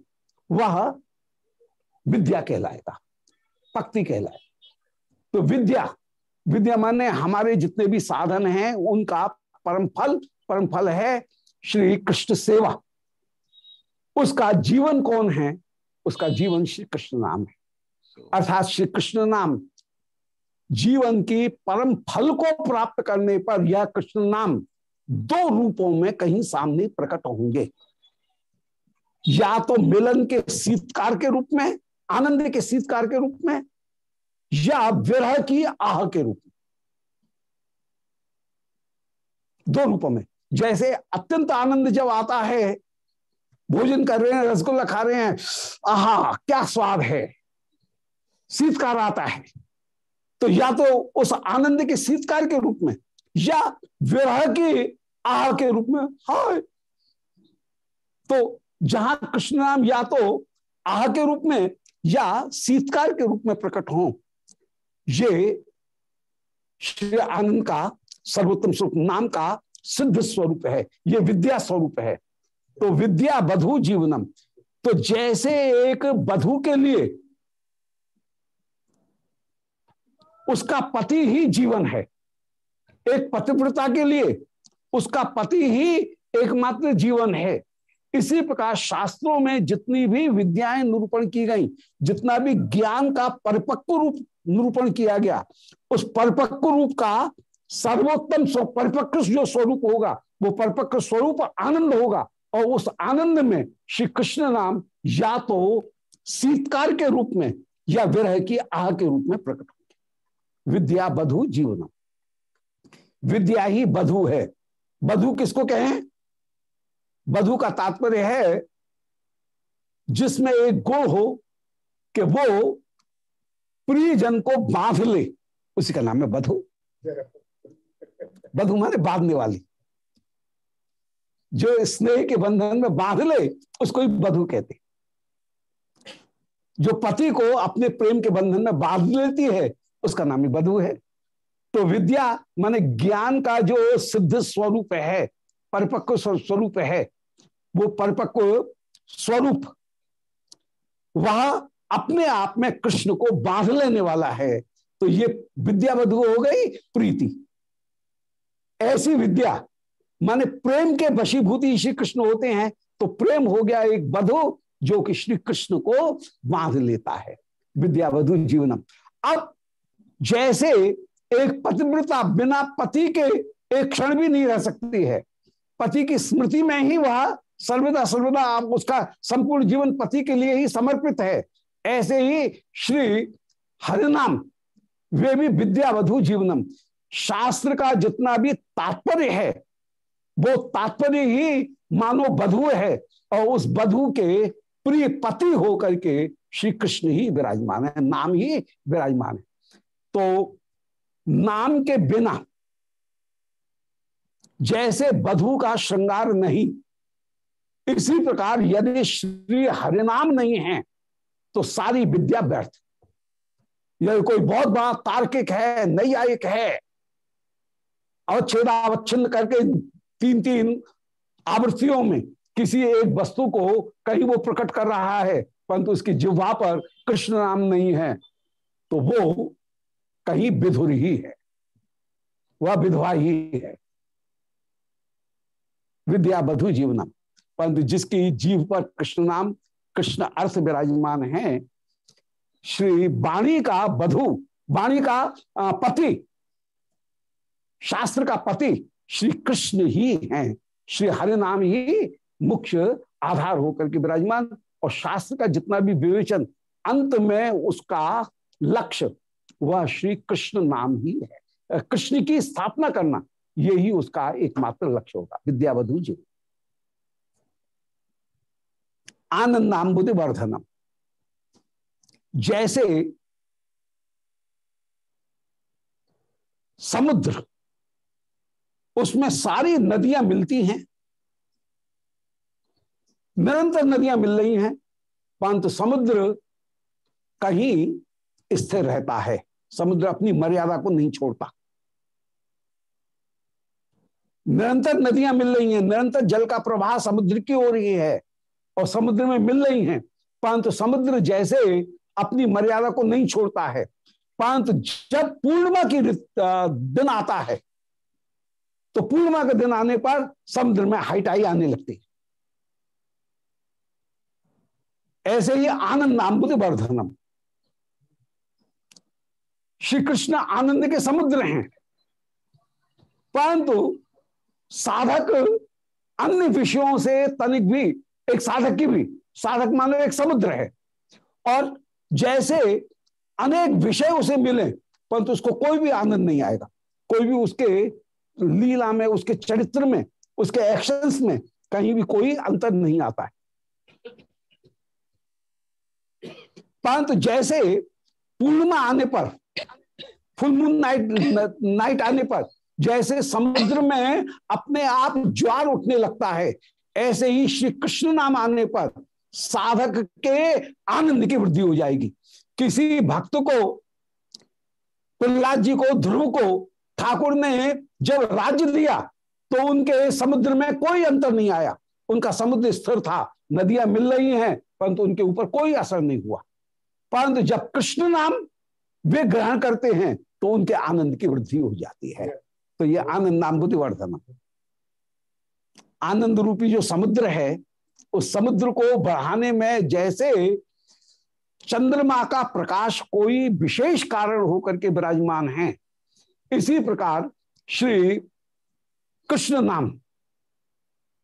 वह विद्या कहलाएगा, भक्ति कहलाए तो विद्या विद्या माने हमारे जितने भी साधन हैं, उनका परम फल परम फल है श्री कृष्ण सेवा। उसका जीवन कौन है? उसका जीवन श्री कृष्ण नाम है। अर्थात श्री कृष्ण नाम, जीवन की परम फल को प्राप्त करने पर यह कृष्ण नाम दो रूपों में कहीं सामने प्रकट होंगे। या तो मिलन के शीतकार के रूप में आनंद के शीतकार के रूप में या विरह की आह के रूप में? दो रूपों में। जैसे अत्यंत आनंद जब आता है, भोजन कर रहे हैं, रसगुल्ला खा रहे हैं, आहा, क्या स्वाद है? शीतकार आता है। तो या तो उस आनंद के शीतकार के रूप में या विरह के आह के रूप में। हाय! तो जहाँ कृष्ण नाम या तो आह के रूप में या शीतकार के रूप में प्रकट हो। ये श्री आनंद का सर्वोत्तम स्वरूप, नाम का सिद्ध स्वरूप है। ये विद्या स्वरूप है। तो विद्या बधु जीवनम। तो जैसे एक बधु के लिए उसका पति ही जीवन है, एक पतिव्रता के लिए उसका पति ही एकमात्र जीवन है। इसी प्रकार शास्त्रों में जितनी भी विद्याएँ निरूपण की गई, जितना भी ज्ञान का परिपक्व रूप निरूपण किया गया, उस परिपक्व रूप का सर्वोत्तम परिपक्व जो स्वरूप होगा, वो परिपक्व स्वरूप आनंद होगा और उस आनंद में श्री कृष्ण नाम या तो शीतकार के रूप में या विरह की आह के रूप में प्रकट होंगे। विद्या बधु जीवनम। विद्या ही बधु है। बधु किसको कहें? बधु का तात्पर्य है जिसमें एक गुण हो कि वो प्रियजन को बाँध ले। उसी का नाम है वधु। बधु माने बांधने वाली। जो स्नेह के बंधन में बाँध ले, उसको ही बधु कहते जो पति को अपने प्रेम के बंधन में बाँध लेती है, उसका नाम ही बधु है। तो विद्या माने ज्ञान का जो सिद्ध स्वरूप है परिपक्व स्वरूप है। वो परिपक्व स्वरूप। वह अपने आप में कृष्ण को बाँध लेने वाला है। तो ये विद्या बधु हो गई, प्रीति। ऐसी विद्या, माने प्रेम के वशीभूति श्री कृष्ण होते हैं तो प्रेम हो गया एक बधु जो कि श्री कृष्ण को बाँध लेता है। विद्या बधु जीवनम। अब जैसे एक पतिव्रता बिना पति के एक क्षण भी नहीं रह सकती है पति की स्मृति में ही वह सर्वदा सर्वदा आप उसका संपूर्ण जीवन पति के लिए ही समर्पित है। ऐसे ही श्री हरिनाम, वे भी विद्यावधु जीवनम। शास्त्र का जितना भी तात्पर्य है, वो तात्पर्य ही मानो बधु है और उस बधु के प्रिय पति होकर के श्री कृष्ण ही विराजमान है, नाम ही विराजमान है। तो नाम के बिना जैसे बधु का श्रृंगार नहीं, इसी प्रकार यदि श्री हरिनाम नहीं है तो सारी विद्या व्यर्थ। यदि कोई बहुत बड़ा तार्किक है, नैयायिक है। अवच्छेदावच्छिन्न करके तीन तीन आवृत्तियों में किसी एक वस्तु को कहीं वो प्रकट कर रहा है, परंतु उसकी जिह्वा पर कृष्ण नाम नहीं है तो वो कहीं विधुर ही है। वह विधवा ही है। विद्या बधु जीवनम। परंतु जिसकी जीव पर कृष्ण नाम, कृष्ण अर्थ विराजमान है, श्री वाणी का बधु वाणी का पति, शास्त्र का पति श्री कृष्ण ही हैं। श्री हरि नाम ही मुख्य आधार होकर के विराजमान, और शास्त्र का जितना भी विवेचन अंत में उसका लक्ष्य वह श्री कृष्ण नाम ही है। कृष्ण की स्थापना करना यही उसका एकमात्र लक्ष्य होगा विद्यावधु जी आनंद नाम वर्धनम जैसे समुद्र, उसमें सारी नदियाँ मिलती हैं, निरंतर नदियाँ मिल रही हैं, परंतु समुद्र कहीं स्थिर रहता है, समुद्र अपनी मर्यादा को नहीं छोड़ता। निरंतर नदियाँ मिल रही हैं, निरंतर जल का प्रवाह समुद्र की हो रही है और समुद्र में मिल रही हैं, परंतु समुद्र जैसे अपनी मर्यादा को नहीं छोड़ता है, परंतु जब पूर्णिमा की दिन आता है तो पूर्णिमा के दिन आने पर समुद्र में हाइटाई आने लगती है। ऐसे ही आनंद नाम्बुद वर्धनम श्री कृष्ण आनंद के समुद्र हैं, परंतु साधक अन्य विषयों से तनिक भी, एक साधक की भी, साधक मानो एक समुद्र है। और जैसे अनेक विषय उसे मिले, परंतु तो उसको कोई भी आनंद नहीं आएगा। कोई भी उसके लीला में, उसके चरित्र में, उसके एक्शंस में कहीं भी कोई अंतर नहीं आता है। परंतु जैसे पूर्णिमा आने पर फुल मून नाइट नाइट आने पर जैसे समुद्र में अपने आप ज्वार उठने लगता है, ऐसे ही श्री कृष्ण नाम आने पर साधक के आनंद की वृद्धि हो जाएगी। किसी भक्त को, प्रहलाद जी को, ध्रुव को, ठाकुर ने जब राज्य दिया तो उनके समुद्र में कोई अंतर नहीं आया। उनका समुद्र स्थिर था, नदियाँ मिल रही हैं, परंतु उनके ऊपर कोई असर नहीं हुआ। परंतु जब कृष्ण नाम वे ग्रहण करते हैं तो उनके आनंद की वृद्धि हो जाती है। तो ये आनंद नाम बुद्धिवर्धन आनंद रूपी जो समुद्र है, उस समुद्र को बढ़ाने में जैसे चंद्रमा का प्रकाश कोई विशेष कारण होकर के विराजमान है, इसी प्रकार श्री कृष्ण नाम,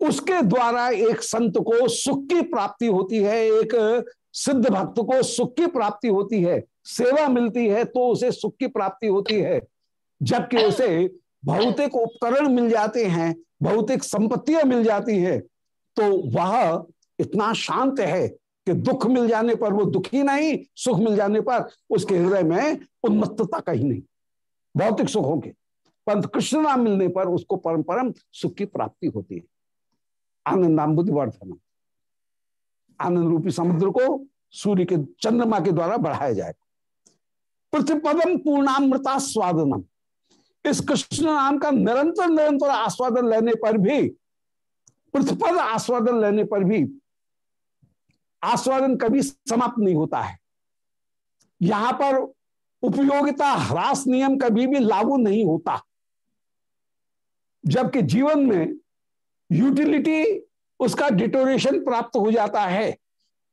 उसके द्वारा एक संत को सुख की प्राप्ति होती है, एक सिद्ध भक्त को सुख की प्राप्ति होती है, सेवा मिलती है तो उसे सुख की प्राप्ति होती है, जबकि उसे भौतिक उपकरण मिल जाते हैं, भौतिक संपत्तियाँ मिल जाती है तो वह इतना शांत है कि दुख मिल जाने पर, वो दुखी नहीं, सुख मिल जाने पर उसके हृदय में उन्मत्तता कहीं नहीं। भौतिक सुख होंगे, परंतु कृष्ण नाम मिलने पर उसको परम परम सुख की प्राप्ति होती है। आनंद नाम बुद्धिवर्धन। आनंद रूपी समुद्र को सूर्य के चंद्रमा के द्वारा बढ़ाया जाएगा। प्रतिपदम पूर्णामृता स्वादनम। इस कृष्ण नाम का निरंतर निरंतर आस्वादन लेने पर भी प्रतिपद आस्वादन लेने पर भी आस्वादन कभी समाप्त नहीं होता है। यहाँ पर उपयोगिता ह्रास नियम कभी भी लागू नहीं होता। जबकि जीवन में यूटिलिटी उसका डिटोरेशन प्राप्त हो जाता है।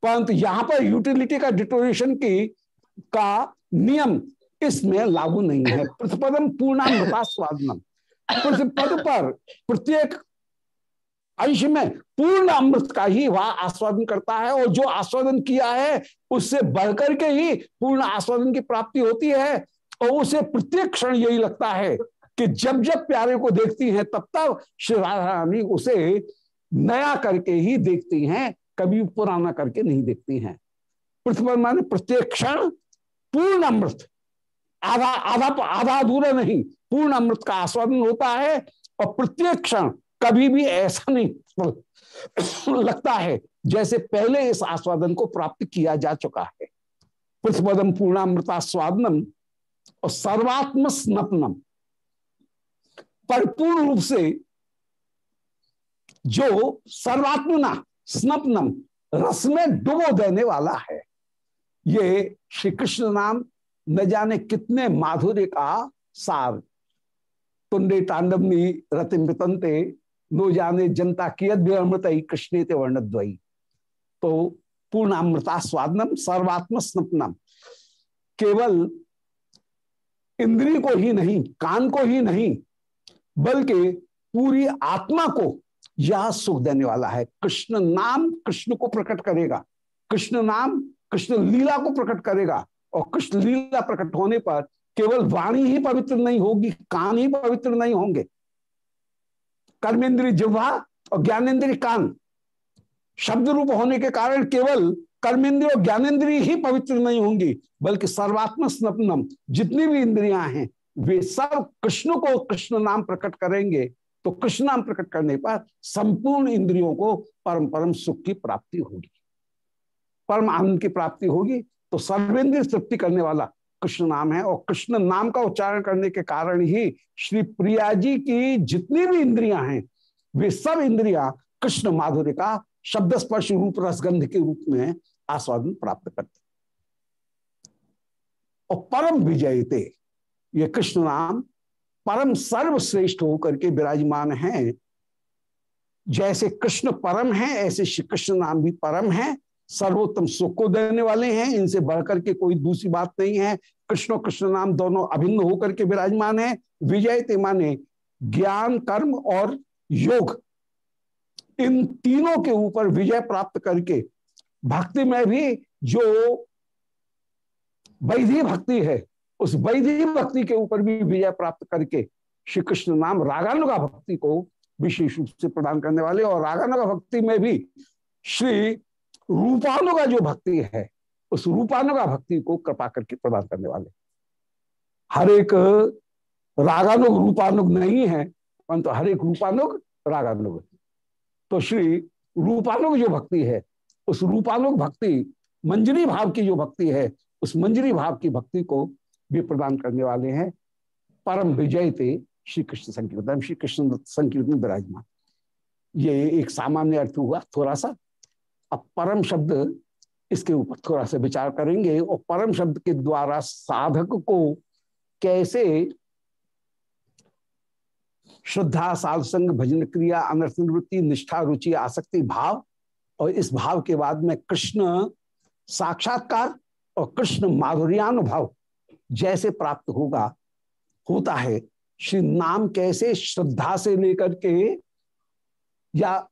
परंतु यहाँ पर यूटिलिटी का डिटोरेशन की, का नियम इसमें लागू नहीं है। प्रतिपदम पूर्णामृता स्वादनम। प्रतिपद पर प्रत्येक अंश में पूर्ण अमृत का ही वह आस्वादन करता है और जो आस्वादन किया है उससे बढ़कर के ही पूर्ण आस्वादन की प्राप्ति होती है और उसे प्रत्येक क्षण यही लगता है कि जब जब प्यारे को देखती हैं तब तब श्री राधा रानी उसे नया करके ही देखती हैं कभी पुराना करके नहीं देखती हैं। पृथ्वी माने प्रत्येक क्षण पूर्ण अमृत। आधा आधा आधा अधूरा नहीं। पूर्ण अमृत का आस्वादन होता है और प्रत्येक क्षण कभी भी ऐसा नहीं लगता है जैसे पहले इस आस्वादन को प्राप्त किया जा चुका है। पृथ्वदम पूर्णामृता स्वादनम और सर्वात्म स्नपनम। परिपूर्ण रूप से जो सर्वात्मना स्नपनम रस में डुबो देने वाला है, ये श्री कृष्ण नाम न जाने कितने माधुर्य का सार। तुंडे तांडवनी रतिमृतंते नो जाने जनता की ही कृष्ण वर्णद्वयी। तो पूर्ण अमृता स्वादनम सर्वात्म स्नपनम केवल इंद्री को ही नहीं, कान को ही नहीं, बल्कि पूरी आत्मा को यह सुख देने वाला है। कृष्ण नाम कृष्ण को प्रकट करेगा। कृष्ण नाम कृष्ण लीला को प्रकट करेगा। और कृष्ण लीला प्रकट होने पर केवल वाणी ही पवित्र नहीं होगी, कान ही पवित्र नहीं होंगे। कर्मेंद्री जिह्वा और ज्ञानेन्द्रीय कान। शब्द रूप होने के कारण केवल कर्मेंद्रिय और ज्ञानेन्द्रीय ही पवित्र नहीं होंगी, बल्कि सर्वात्म स्नपनम, जितनी भी इंद्रियाँ हैं, वे सब कृष्ण को कृष्ण नाम प्रकट करेंगे। तो कृष्ण नाम प्रकट करने पर संपूर्ण इंद्रियों को परम परम सुख की प्राप्ति होगी। परम आनंद की प्राप्ति होगी तो सर्वेंद्रिय तृप्ति करने वाला कृष्ण नाम है और कृष्ण नाम का उच्चारण करने के कारण ही श्री प्रिया जी की जितनी भी इंद्रियाँ हैं, वे सब इंद्रियाँ कृष्ण माधुर्य का शब्द स्पर्श रूप रसगंध के रूप में आस्वादन प्राप्त करते और परम विजयते, ये कृष्ण नाम परम सर्वश्रेष्ठ होकर के विराजमान हैं। जैसे कृष्ण परम है, ऐसे श्री कृष्ण नाम भी परम है। सर्वोत्तम सुख को देने वाले हैं, इनसे बढ़कर के कोई दूसरी बात नहीं है। कृष्ण कृष्ण नाम दोनों अभिन्न होकर के विराजमान है। विजय ते माने ज्ञान, कर्म और योग। इन तीनों के ऊपर विजय प्राप्त करके भक्ति में भी जो वैधि भक्ति है, उस वैधि भक्ति के ऊपर भी विजय प्राप्त करके श्री कृष्ण नाम रागानुगा भक्ति को विशेष रूप से प्रदान करने वाले और रागानुगा भक्ति में भी श्री रूपानुगा जो भक्ति है, उस रूपानुगा भक्ति को कृपा करके प्रदान करने वाले। हर एक रागानुग, रूपानुग नहीं है, परंतु हर एक रूपानुग, रागानुग तो श्री रूपानुग जो भक्ति है, उस रूपानुग भक्ति, मंजरी भाव की जो भक्ति है, उस मंजरी भाव की भक्ति को भी प्रदान करने वाले हैं। परम विजय थे श्री कृष्ण संकीर्तन। श्री कृष्ण संकीर्तन विराजमान। ये एक सामान्य अर्थ हुआ, थोड़ा सा अब परम शब्द इसके ऊपर थोड़ा सा विचार करेंगे और परम शब्द के द्वारा साधक को कैसे श्रद्धा साधुसंग भजन क्रिया, अनर्थ निवृत्ति, निष्ठा, रुचि, आसक्ति, भाव, और इस भाव के बाद में कृष्ण साक्षात्कार और कृष्ण माधुर्यानुभाव जैसे प्राप्त होगा, होता है। श्री नाम कैसे श्रद्धा से लेकर के या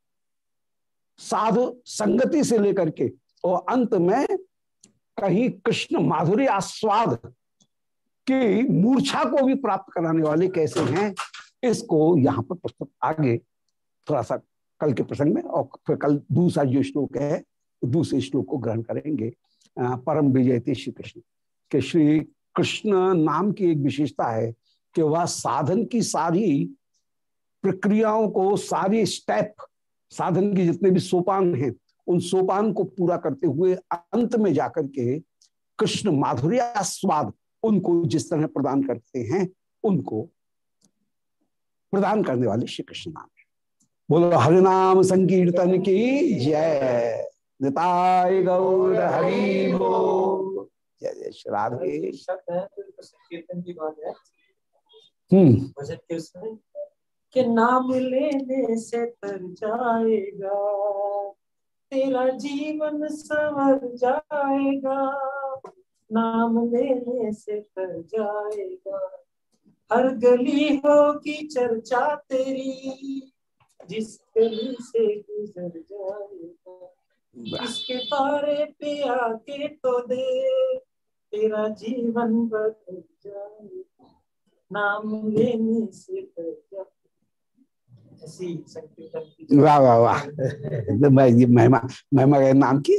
साधु संगति से लेकर के, और अंत में कहीं कृष्ण माधुरी आस्वाद की मूर्छा को भी प्राप्त कराने वाले कैसे हैं, इसको यहाँ पर पुस्तक आगे थोड़ा सा कल के प्रसंग में, और फिर कल दूसरा जो श्लोक है, दूसरे श्लोक को ग्रहण करेंगे परम विजय श्री कृष्ण के श्री कृष्ण नाम की एक विशेषता है कि वह साधन की सारी प्रक्रियाओं को, सारी स्टेप साधन के जितने भी सोपान हैं उन सोपान को पूरा करते हुए अंत में जाकर के कृष्ण माधुर्य स्वाद उनको जिस तरह प्रदान करते हैं उनको प्रदान करने वाले श्री कृष्ण नाम बोलो हरिनाम संकीर्तन की जय। निताय गौर हरि जय जय श्री राधे।
कीर्तन की बात है।
हम्म।
के कि नाम लेने से तर जाएगा तेरा जीवन संवर जाएगा नाम लेने से तर जाएगा। हर गली होगी चर्चा तेरी जिस गली से गुजर जाएगा। इसके बारे पे आके तो दे तेरा जीवन बदल जाएगा। नाम लेने से तर जाएगा की
वाह वाह वाह तो मैं ये महिमा महिमा का नाम की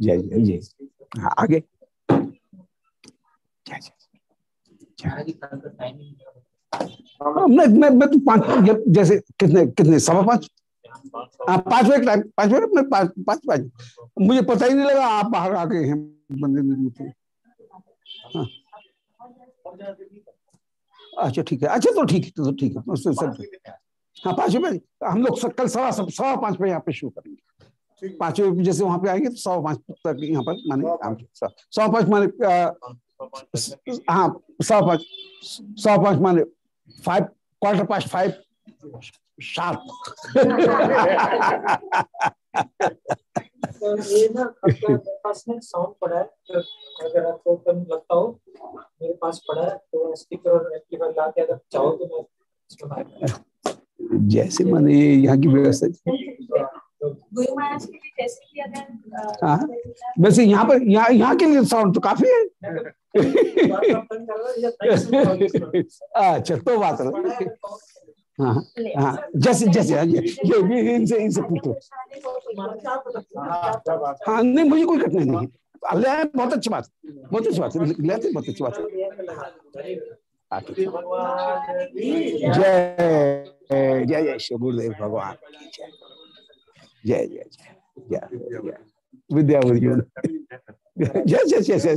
जय जय हाँ, आगे जय जय मैं मैं मैं तो पाँच जैसे कितने कितने सवा पाँच हाँ पाँच मिनट टाइम पाँच मिनट में पाँच पाँच पाँच मुझे पता ही नहीं लगा आप बाहर आ गए हैं बंदे हाँ अच्छा ठीक है। अच्छा तो ठीक है तो ठीक है। उससे सब हाँ पाँच बजे हम लोग कल सवा सब सवा पाँच बजे यहाँ पे शुरू करेंगे। पाँच बजे जैसे वहाँ पे आएँगे तो सवा पाँच तक यहाँ पर माने काम सवा पाँच माने हाँ सवा पाँच सवा पाँच माने five quarter past five sharp
तो ये ना आपका मेरे पास ना साउंड पड़ा है तो अगर आपको कम लगता हो मेरे पास पड़ा है तो स्पीकर और एम्पलीफायर ला के अगर चाहो तो मैं
जैसे माने ये यहाँ की व्यवस्था
तो
गुरु महाराज के लिए जैसे कि अगर
हाँ। वैसे यहाँ पर यहाँ यहाँ के लिए साउंड तो काफ़ी है
हो हो?
अच्छा तो बात जैसे जैसे ये ये इनसे इनसे पूछो। हाँ नहीं मुझे कोई कठिनाई नहीं। है ले बहुत अच्छी बात। बहुत अच्छी बात। है बहुत अच्छी बात। है जय जय जय श्री गुरुदेव भगवान की जय। जय जय जय। विद्या जय जय जय। जय